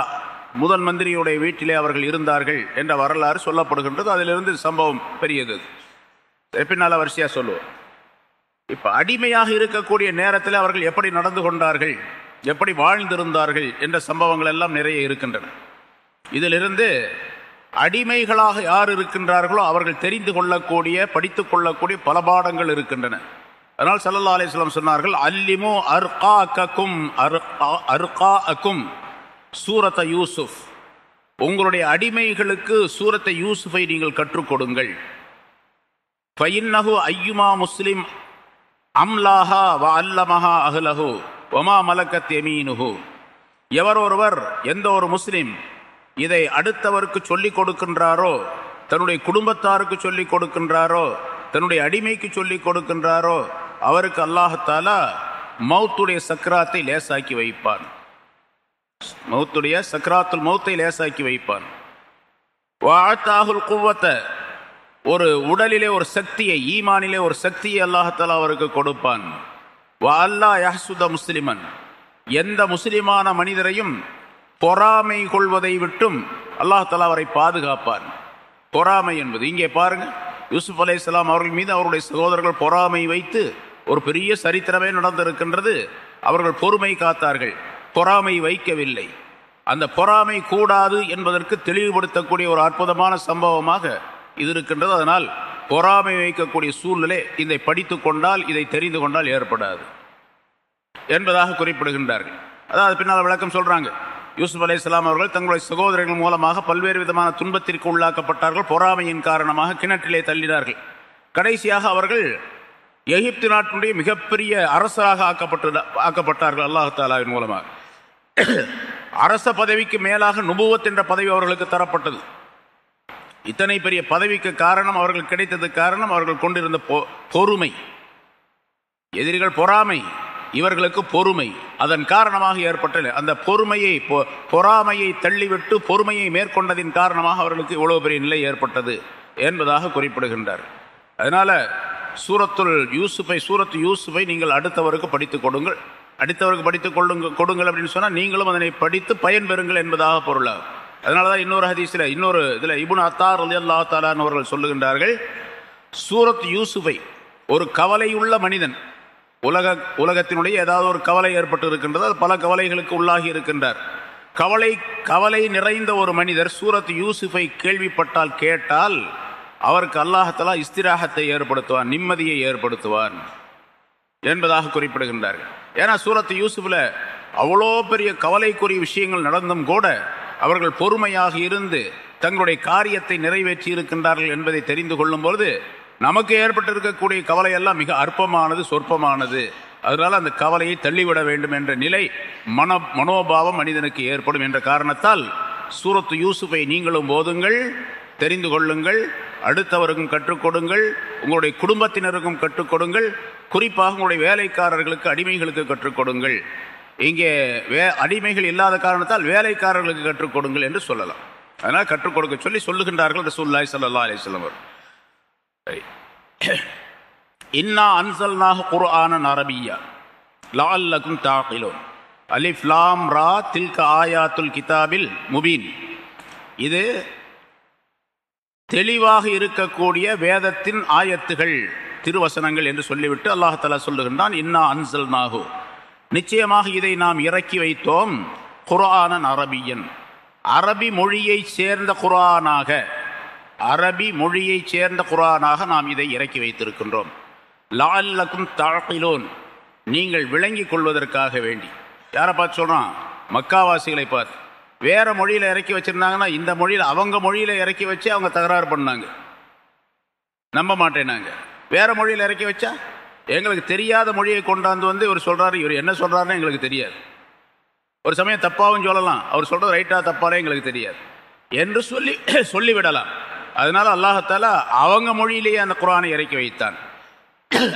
முதன் மந்திரியுடைய வீட்டிலே அவர்கள் இருந்தார்கள் என்ற வரலாறு சொல்லப்படுகின்றது. அதிலிருந்து சம்பவம் பெரியது. பின்னால் வரிசையாக சொல்லுவோம். இப்போ அடிமையாக இருக்கக்கூடிய நேரத்தில் அவர்கள் எப்படி நடந்து கொண்டார்கள் எப்படி வாழ்ந்திருந்தார்கள் என்ற சம்பவங்கள் எல்லாம் நிறைய இருக்கின்றன. இதிலிருந்து அடிமைகளாக யார் இருக்கின்றார்களோ அவர்கள் தெரிந்து கொள்ளக்கூடிய படித்து கொள்ளக்கூடிய பல பாடங்கள் இருக்கின்றன. அதனால் சல்லா அலிஸ்லாம் சொன்னார்கள் அல்லிமு அர்கா கக்கும் அர்கா அக்கும் சூரத்த யூசுஃப். உங்களுடைய அடிமைகளுக்கு சூரத்தை யூசுஃபை நீங்கள் கற்றுக் கொடுங்கள். ஃபைன்னஹு ஐயுமா முஸ்லிம் அம்லாஹா வ அல்லமஹா அஹ்லஹு ஒமா மலக்கத் எமீனுஹு எவர் ஒருவர் எந்த ஒரு முஸ்லிம் இதை அடுத்தவருக்கு சொல்லிக் கொடுக்கின்றாரோ தன்னுடைய குடும்பத்தாருக்கு சொல்லிக் கொடுக்கின்றாரோ தன்னுடைய அடிமைக்கு சொல்லிக் கொடுக்கின்றாரோ அவருக்கு அல்லாஹத்தாலா மௌத்துடைய சக்கராத்தை லேசாக்கி வைப்பான். மௌத்துடைய சக்கராத்துல் மௌத்தை லேசாக்கி வைப்பான். வாழ்த்தாகுல் குவத்தை ஒரு உடலிலே ஒரு சக்தியை ஈமானிலே ஒரு சக்தியை அல்லாஹத்தாலா அவருக்கு கொடுப்பான். வா அல்லா யஹ்சுத முஸ்லிமன் எந்த முஸ்லிமான மனிதரையும் பொறாமை கொள்வதை விட்டும் அல்லாஹலா அவரை பாதுகாப்பார். பொறாமை என்பது இங்கே பாருங்க யூசுப் அலே இஸ்லாம் அவர்கள் மீது அவருடைய சகோதரர்கள் பொறாமை வைத்து ஒரு பெரிய சரித்திரமே நடந்திருக்கின்றது. அவர்கள் பொறுமை காத்தார்கள் பொறாமை வைக்கவில்லை. அந்த பொறாமை கூடாது என்பதற்கு தெளிவுபடுத்தக்கூடிய ஒரு அற்புதமான சம்பவமாக இது இருக்கின்றது. அதனால் பொறாமை வைக்கக்கூடிய சூழ்நிலை இதை படித்து கொண்டால் இதை தெரிந்து கொண்டால் ஏற்படாது என்பதாக குறிப்பிடுகின்றார்கள். அதாவது பின்னால் விளக்கம் சொல்கிறாங்க யூசுப் அலி இஸ்லாம் அவர்கள் தங்களுடைய சகோதரர்கள் மூலமாக பல்வேறு விதமான துன்பத்திற்கு உள்ளாக்கப்பட்டார்கள். பொறாமையின் காரணமாக கிணற்றிலே தள்ளினார்கள். கடைசியாக அவர்கள் எகிப்து நாட்டினுடைய மிகப்பெரிய அரசராக ஆக்கப்பட்டு ஆக்கப்பட்டார்கள் அல்லாஹாலாவின் மூலமாக. அரச பதவிக்கு மேலாக நுபுவத் என்ற பதவி அவர்களுக்கு தரப்பட்டது. இத்தனை பெரிய பதவிக்கு காரணம் அவர்கள் கிடைத்தது காரணம் அவர்கள் கொண்டிருந்த பொறுமை. எதிரிகள் பொறாமை. இவர்களுக்கு பொறுமை. அதன் காரணமாக ஏற்பட்ட அந்த பொறுமையை பொறாமையை தள்ளிவிட்டு பொறுமையை மேற்கொண்டதின் காரணமாக அவர்களுக்கு இவ்வளோ பெரிய நிலை ஏற்பட்டது என்பதாக குறிப்பிடுகின்றார். அதனால் சூரத்துல் யூசுஃபை சூரத்து யூசுஃபை நீங்கள் அடுத்தவருக்கு படித்து கொடுங்கள். அடுத்தவருக்கு படித்து கொள்ளுங்க கொடுங்கள் அப்படின்னு சொன்னால் நீங்களும் அதனை படித்து பயன் பெறுங்கள் என்பதாக பொருளாகும் அதனால தான் இன்னொரு ஹதீஸில் இன்னொரு இதில் இபுன் அத்தார் அலி அல்லா தாலான் அவர்கள் சொல்லுகின்றார்கள் சூரத் யூசுஃபை ஒரு கவலையுள்ள மனிதன் உலக உலகத்தினுடைய ஏதாவது ஒரு கவலை ஏற்பட்டு இருக்கின்றது அது பல கவலைகளுக்கு உள்ளாகி இருக்கின்றார். கவலை கவலை நிறைந்த ஒரு மனிதர் சூரத் யூசுஃபை கேள்விப்பட்டால் கேட்டால் அவருக்கு அல்லாஹத்தலா இஸ்திராகத்தை ஏற்படுத்துவான் நிம்மதியை ஏற்படுத்துவான் என்பதாக குறிப்பிடுகின்றார்கள். ஏன்னா சூரத் யூசுஃபில் அவ்வளோ பெரிய கவலைக்குரிய விஷயங்கள் நடந்தும் கூட அவர்கள் பொறுமையாக இருந்து தங்களுடைய காரியத்தை நிறைவேற்றி இருக்கின்றார்கள் என்பதை தெரிந்து கொள்ளும் பொழுது நமக்கு ஏற்பட்டிருக்கக்கூடிய கவலை எல்லாம் மிக அற்பமானது சொற்பமானது. அதனால் அந்த கவலையை தள்ளிவிட வேண்டும் என்ற நிலை மன மனோபாவம் மனிதனுக்கு ஏற்படும் என்ற காரணத்தால் சூரத்து யூசுஃபை நீங்களும் போதுங்கள் தெரிந்து கொள்ளுங்கள் அடுத்தவருக்கும் கற்றுக் கொடுங்கள் உங்களுடைய குடும்பத்தினருக்கும் கற்றுக் கொடுங்கள் குறிப்பாக உங்களுடைய வேலைக்காரர்களுக்கு அடிமைகளுக்கு கற்றுக் கொடுங்கள். இங்கே வே அடிமைகள் இல்லாத காரணத்தால் வேலைக்காரர்களுக்கு கற்றுக் கொடுங்கள் என்று சொல்லலாம். அதனால் கற்றுக் கொடுக்க சொல்லி சொல்லுகின்றார்கள் ரசூல்லாய் சல்லா அலிஸ்லம் அவர் இன்னா அன்சல்னாக குர்ஆனன் அரபியா லால்லக்கும் தாக்கிலோன் அலிஃப் லாம் ரா தில்க ஆயாத்துல் கிதாபில் முபீன் இது தெளிவாக இருக்கக்கூடிய வேதத்தின் ஆயத்துகள் திருவசனங்கள் என்று சொல்லிவிட்டு அல்லாஹாலா சொல்லுகின்றான் இன்னா அன்சல் நாகு நிச்சயமாக இதை நாம் இறக்கி வைத்தோம் குரானன் அரபியன். அரபி மொழியைச் சேர்ந்த குரானாக அரபி மொழியைச் சேர்ந்த குரானாக நாம் இதை இறக்கி வைத்திருக்கின்றோம். லால்லக்கும் தாக்கிலோன் நீங்கள் விளங்கி கொள்வதற்காக வேண்டி. யாரை பார்த்து சொல்கிறான் மக்காவாசிகளை பார்த்து. வேறு மொழியில் இறக்கி வச்சுருந்தாங்கன்னா இந்த மொழியில் அவங்க மொழியில் இறக்கி வச்சு அவங்க தகராறு பண்ணாங்க. நம்ப மாட்டேனாங்க. வேறு மொழியில் இறக்கி வச்சா? எங்களுக்கு தெரியாத மொழியை கொண்டாந்து வந்து இவர் சொல்கிறாரு இவர் என்ன சொல்கிறாருன்னு எங்களுக்கு தெரியாது. ஒரு சமயம் தப்பாகவும் சொல்லலாம். அவர் சொல்கிறது ரைட்டாக தப்பாலே எங்களுக்கு தெரியாது. என்று சொல்லி சொல்லிவிடலாம். அதனால அல்லாஹத்தால அவங்க மொழியிலேயே அந்த குரானை இறக்கி வைத்தான்.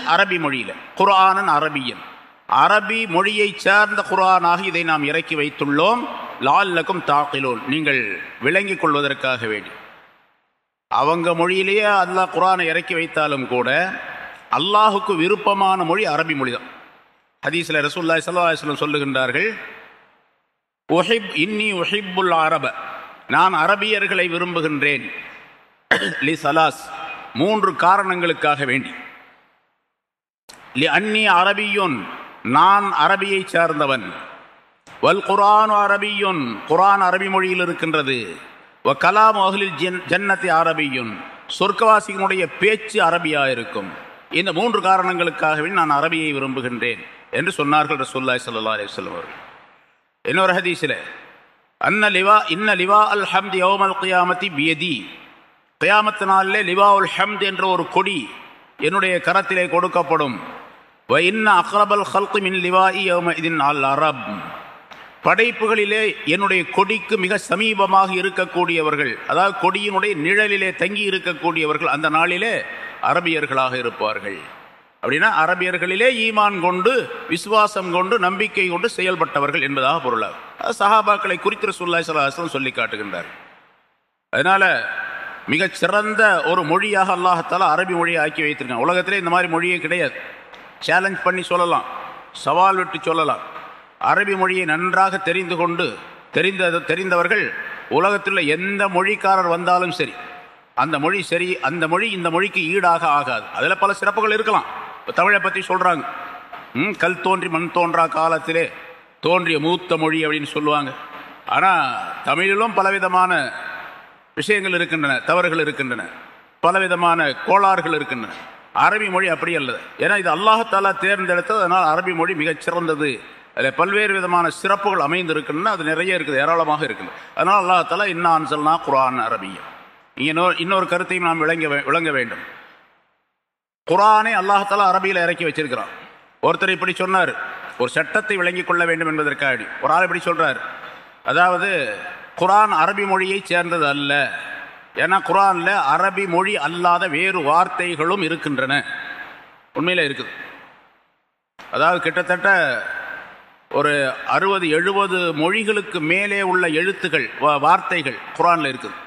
அரபி மொழியில். குரானன் அரபியன். அரபி மொழியை சார்ந்த குரானாக இதை நாம் இறக்கி வைத்துள்ளோம். லால்லக்கும் தாக்கிலோன். நீங்கள் விளங்கிக் கொள்வதற்காக வேண்டி. அவங்க மொழியிலேயே அல்லாஹ் குரானை இறக்கி வைத்தாலும் கூட அல்லாஹுக்கு விருப்பமான மொழி அரபி மொழி தான். ஹதீஸில் ரசூல்லாய் சல்லாஹலம் சொல்லுகின்றார்கள் ஒஹிப் இன்னி ஒஹிப்புல் அரப. நான் அரபியர்களை விரும்புகின்றேன். லி சலாஸ் மூன்று காரணங்களுக்காக வேண்டி. லி அன்னி அரபியுன் நான் அரபியை சார்ந்தவன். வல் குரான் அரபியுன் குரான் அரபி மொழியில் இருக்கின்றது. வ கலாம் அகலில் ஜென் ஜன்னத்தை அரபியுன் சொர்க்கவாசிகளுடைய பேச்சு அரபியாக இருக்கும் இந்த மூன்று காரணங்களுக்காகவே நான் அரபியை விரும்புகின்றேன் என்று சொன்னார்கள் ரசூல்லாய் சல்லா அலிஸ்லம் அவர்கள். இன்னொரு ஹதீஸில் அன்ன லிவா இன்ன லிவா அல் ஹம்தி யோமல் குயாமதி பியதி. கயாமத்து நாளிலே லிவா உல் ஹம்த் என்ற ஒரு கொடி என்னுடைய கரத்திலே கொடுக்கப்படும். வ இன்ன அக்ரபல் ஹல்கு மின் லிவாஇ இதின் அல் அரப். படைப்புகளிலே என்னுடைய கொடிக்கு மிக சமீபமாக இருக்கக்கூடியவர்கள் அதாவது கொடியினுடைய நிழலிலே தங்கி இருக்கக்கூடியவர்கள் அந்த நாளிலே அரபியர்களாக இருப்பார்கள். அப்படின்னா அரபியர்களிலே ஈமான் கொண்டு விசுவாசம் கொண்டு நம்பிக்கை கொண்டு செயல்பட்டவர்கள் என்பதாக பொருளாகும். சஹாபாக்களை குறித்து சொல்லாய் சொல்லி காட்டுகின்றார் அதனால மிகச் சிறந்த ஒரு மொழியாக அல்லாஹத்தால் அரபி மொழியை ஆக்கி வைத்திருக்காங்க உலகத்திலே இந்த மாதிரி மொழியே கிடையாது. சேலஞ்ச் பண்ணி சொல்லலாம். சவால் விட்டு சொல்லலாம். அரபி மொழியை நன்றாக தெரிந்து கொண்டு தெரிந்த தெரிந்தவர்கள் உலகத்தில் எந்த மொழிக்காரர் வந்தாலும் சரி அந்த மொழி சரி அந்த மொழி இந்த மொழிக்கு ஈடாக ஆகாது. அதில் பல சிறப்புகள் இருக்கலாம். இப்போ தமிழை பற்றி சொல்கிறாங்க ம் கல் தோன்றி மண் தோன்றா காலத்திலே தோன்றிய மூத்த மொழி அப்படின்னு சொல்லுவாங்க. ஆனால் தமிழிலும் பலவிதமான விஷயங்கள் இருக்கின்றன தவறுகள் இருக்கின்றன பலவிதமான கோளாறுகள் இருக்கின்றன. அரபி மொழி அப்படி அல்லது ஏன்னா இது அல்லாஹாலா தேர்ந்தெடுத்தது அதனால் அரபி மொழி மிகச் சிறந்தது. அதில் பல்வேறு விதமான சிறப்புகள் அமைந்திருக்கின்றன அது நிறைய இருக்குது ஏராளமாக இருக்குது. அதனால் அல்லாஹாலா இன்னான் சொன்னா குரான் அரபியம் இங்கே இன்னொரு கருத்தையும் நாம் விளங்க விளங்க வேண்டும். குரானை அல்லாஹாலா அரபியில் இறக்கி வச்சிருக்கிறான். ஒருத்தர் இப்படி சொன்னார் ஒரு சட்டத்தை விளங்கி கொள்ள வேண்டும் என்பதற்காக ஒரு ஆள் இப்படி சொல்கிறார் அதாவது குரான் அரபி மொழியை சேர்ந்தது அல்ல ஏன்னா குரானில் அரபி மொழி அல்லாத வேறு வார்த்தைகளும் இருக்கின்றன. உண்மையில் இருக்குது. அதாவது கிட்டத்தட்ட ஒரு அறுபது எழுபது மொழிகளுக்கு மேலே உள்ள எழுத்துகள் வார்த்தைகள் குரானில் இருக்குது.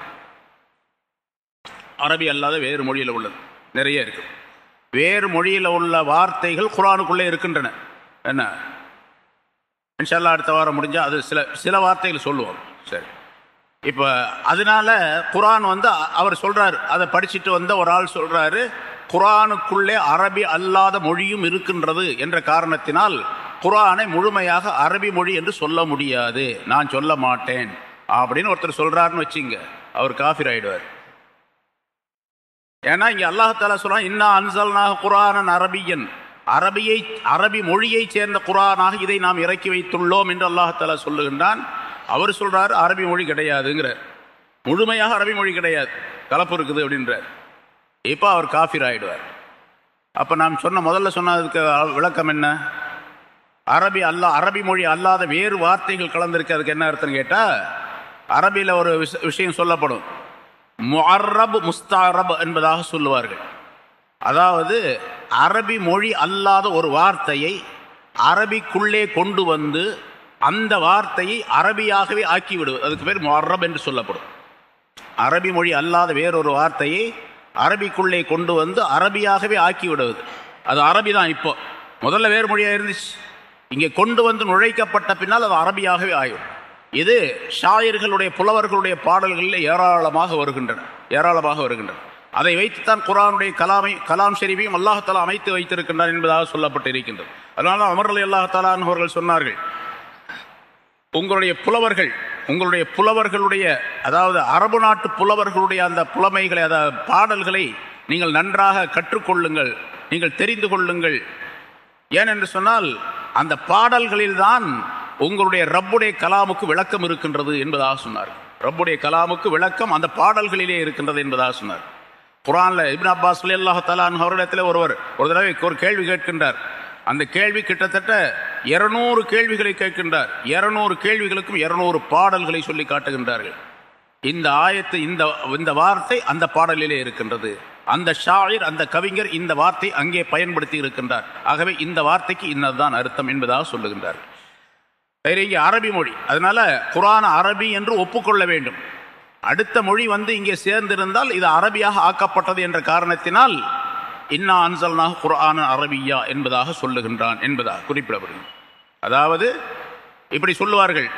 அரபி அல்லாத வேறு மொழியில் உள்ளது. நிறைய இருக்குது வேறு மொழியில் உள்ள வார்த்தைகள் குரானுக்குள்ளே இருக்கின்றன. என்ன? இன்ஷால்லா அடுத்த வாரம் முடிஞ்சால் அது சில சில வார்த்தைகள் சொல்லுவோம். சரி. இப்போ அதனால குரான் வந்து அவர் சொல்றார். அதை படிச்சுட்டு வந்த ஒரு ஆள் சொல்றாரு குரானுக்குள்ளே அரபி அல்லாத மொழியும் இருக்கின்றது என்ற காரணத்தினால் குரானை முழுமையாக அரபி மொழி என்று சொல்ல முடியாது. நான் சொல்ல மாட்டேன். அப்படின்னு ஒருத்தர் சொல்றாருன்னு வச்சுங்க அவர் காஃபிர் ஆயிடுவார். ஏன்னா இங்க அல்லாஹால சொல்றான் இன்னா அன்சல்னாக குரானன் அரபியன். அரபியை அரபி மொழியைச் சேர்ந்த குரானாக இதை நாம் இறக்கி வைத்துள்ளோம் என்று அல்லாஹால சொல்லுகின்றான். அவர் சொல்கிறார் அரபி மொழி கிடையாதுங்கிறார். முழுமையாக அரபி மொழி கிடையாது. கலப்பு இருக்குது அப்படின்றார். இப்போ அவர் காஃபிர் ஆகிடுவார் அப்போ நாம் சொன்ன முதல்ல சொன்னதுக்கு விளக்கம் என்ன? அரபி அல்லா அரபி மொழி அல்லாத வேறு வார்த்தைகள் கலந்துருக்கு அதுக்கு என்ன அர்த்தம் கேட்டால் அரபியில் ஒரு விஷயம் சொல்லப்படும். முஅரப் முஸ்தாரப் என்பதாக சொல்லுவார்கள். அதாவது அரபி மொழி அல்லாத ஒரு வார்த்தையை அரபிக்குள்ளே கொண்டு வந்து அந்த வார்த்தையை அரபியாகவே ஆக்கிவிடுவது. அதுக்கு பேர் மொரப் என்று சொல்லப்படும். அரபி மொழி அல்லாத வேறொரு வார்த்தையை அரபிக்குள்ளே கொண்டு வந்து அரபியாகவே ஆக்கி விடுவது அது அரபி தான் இப்போ. முதல்ல வேறு மொழியாக இருந்துச்சு. இங்கே கொண்டு வந்து நுழைக்கப்பட்ட பின்னால் அது அரபியாகவே ஆகிடும் இது ஷாயர்களுடைய புலவர்களுடைய பாடல்களில் ஏராளமாக வருகின்றன. ஏராளமாக வருகின்றன. அதை வைத்துத்தான் குரானுடைய கலாமை கலாம் ஷெரீஃபையும் அல்லாஹாலா அமைத்து வைத்திருக்கின்றார் என்பதாக சொல்லப்பட்டு இருக்கின்றது அதனால தான் அமர்களை அல்லாஹாலான் அவர்கள் சொன்னார்கள் உங்களுடைய புலவர்கள் உங்களுடைய புலவர்களுடைய அதாவது அரபு நாட்டு புலவர்களுடைய அந்த புலமைகளை அதாவது பாடல்களை நீங்கள் நன்றாக கற்றுக்கொள்ளுங்கள் நீங்கள் தெரிந்து கொள்ளுங்கள். ஏனென்று சொன்னால் அந்த பாடல்களில்தான் உங்களுடைய ரப்புடைய கலாமுக்கு விளக்கம் இருக்கின்றது என்பதாக சொன்னார். ரப்புடைய கலாமுக்கு விளக்கம் அந்த பாடல்களிலே இருக்கின்றது என்பதாக சொன்னார். குரான்ல இப்னு அப்பாஸ் அல்லாஹ் தலான் அவரிடத்தில் ஒருவர் ஒரு தடவை ஒரு கேள்வி கேட்கின்றார். அந்த கேள்வி கிட்டத்தட்ட இருநூறு கேள்விகளை கேட்கின்றார். இருநூறு கேள்விகளுக்கும் இருநூறு பாடல்களை சொல்லி காட்டுகின்றார்கள். இந்த ஆயத்து இந்த இந்த வார்த்தை அந்த பாடலிலே இருக்கின்றது. அந்த ஷாயிர் அந்த கவிஞர் இந்த வார்த்தை அங்கே பயன்படுத்தி இருக்கின்றார். ஆகவே இந்த வார்த்தைக்கு இன்னதுதான் அர்த்தம் என்பதாக சொல்லுகின்றார். இங்கே அரபி மொழி. அதனால குரான அரபி என்று ஒப்புக்கொள்ள வேண்டும். அடுத்த மொழி வந்து இங்கே சேர்ந்திருந்தால் இது அரபியாக ஆக்கப்பட்டது என்ற காரணத்தினால் இன்னா அன்சல்னாக குர்ஆன் அரபியா என்பதாக சொல்லுகின்றான் என்பதாக குறிப்பிடப்படுகிறது. அதாவது இப்படி சொல்லுவார்கள்.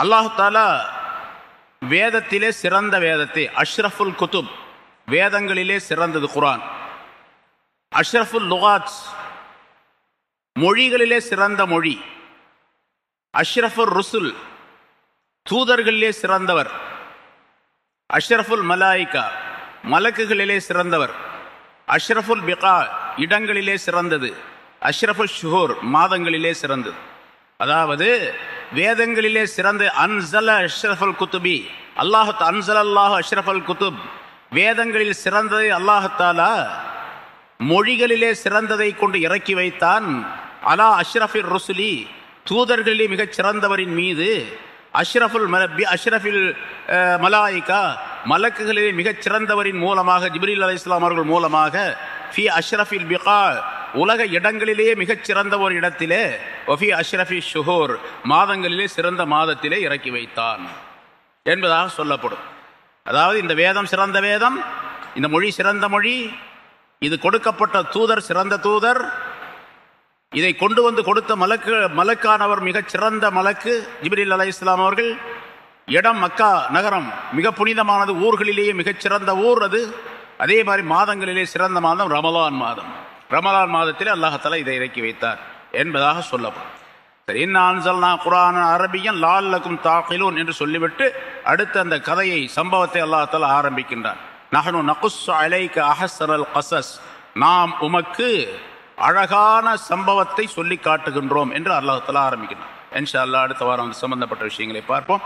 அல்லாஹாலா வேதத்திலே சிறந்த வேதத்தை அஷ்ரஃபுல் குத்துப் வேதங்களிலே சிறந்தது குரான் அஷ்ரஃபுல் லுகாத் மொழிகளிலே சிறந்த மொழி. அஷ்ரஃபுல் ருசுல் தூதர்களிலே சிறந்தவர். அஷ்ரஃபுல் மலாய்கா மலக்குகளிலே சிறந்தவர். அஷ்ரஃபுல் பிகா இடங்களிலே சிறந்தது. அஷ்ரஃபு ஷுஹூர் மாதங்களிலே சிறந்தது. அதாவது வேதங்களிலே சிறந்த அன்சல அஷ்ரஃபுல் குத்துபி. அல்லாஹத் அன்சல் அல்லாஹ் அஷ்ரஃபுல் குத்துப். வேதங்களில் சிறந்ததை அல்லாஹத்தாலா மொழிகளிலே சிறந்ததை கொண்டு இறக்கி வைத்தான். அலா அஷ்ரஃபிர் ருசுலி. தூதர்களிலே மிகச் சிறந்தவரின் மீது அஷ்ரஃபுல் மலபி அஷ்ரஃபில் மலாயிகா மலக்குகளிலே மிகச் சிறந்தவரின் மூலமாக ஜிப்ரீல் அலி இஸ்லாம் அவர்கள் மூலமாக ஃபி அஷ்ரஃபில் பிகா உலக இடங்களிலேயே மிகச் சிறந்த ஒரு இடத்திலே ஒஃபி அஷ்ரஃபி ஷுஹூர் மாதங்களிலே சிறந்த மாதத்திலே இறக்கி வைத்தான் என்பதாக சொல்லப்படும். அதாவது இந்த வேதம் சிறந்த வேதம் இந்த மொழி சிறந்த மொழி இது கொடுக்கப்பட்ட தூதர் சிறந்த தூதர் இதை கொண்டு வந்து கொடுத்த மலக்கு மலக்கானவர் மிகச் சிறந்த மலக்கு ஜிபிரில் அலை இஸ்லாம் அவர்கள். இடம் மக்கா நகரம் மிக புனிதமானது ஊர்களிலேயே மிகச்சிறந்த ஊர் அது. அதே மாதிரி மாதங்களிலே சிறந்த மாதம் ரமலான் மாதம். ரமலான் மாதத்திலே அல்லாஹால இதை இறக்கி வைத்தார் என்பதாக சொல்லப்படும். சரி என்ன ஆன்சல்னா குரான் அரபியன் லால்லக்கும் தாக்கிலூன் என்று சொல்லிவிட்டு அடுத்த அந்த கதையை சம்பவத்தை அல்லாஹால ஆரம்பிக்கின்றான். நகனு நகுஸ் அலைக்கு அஹசரல் கசஸ் நாம் உமக்கு அழகான சம்பவத்தை சொல்லி காட்டுகின்றோம் என்று அல்லாஹாலா ஆரம்பிக்கின்றான் இன்ஷா அல்லா அடுத்த வாரம் சம்பந்தப்பட்ட விஷயங்களை பார்ப்போம்.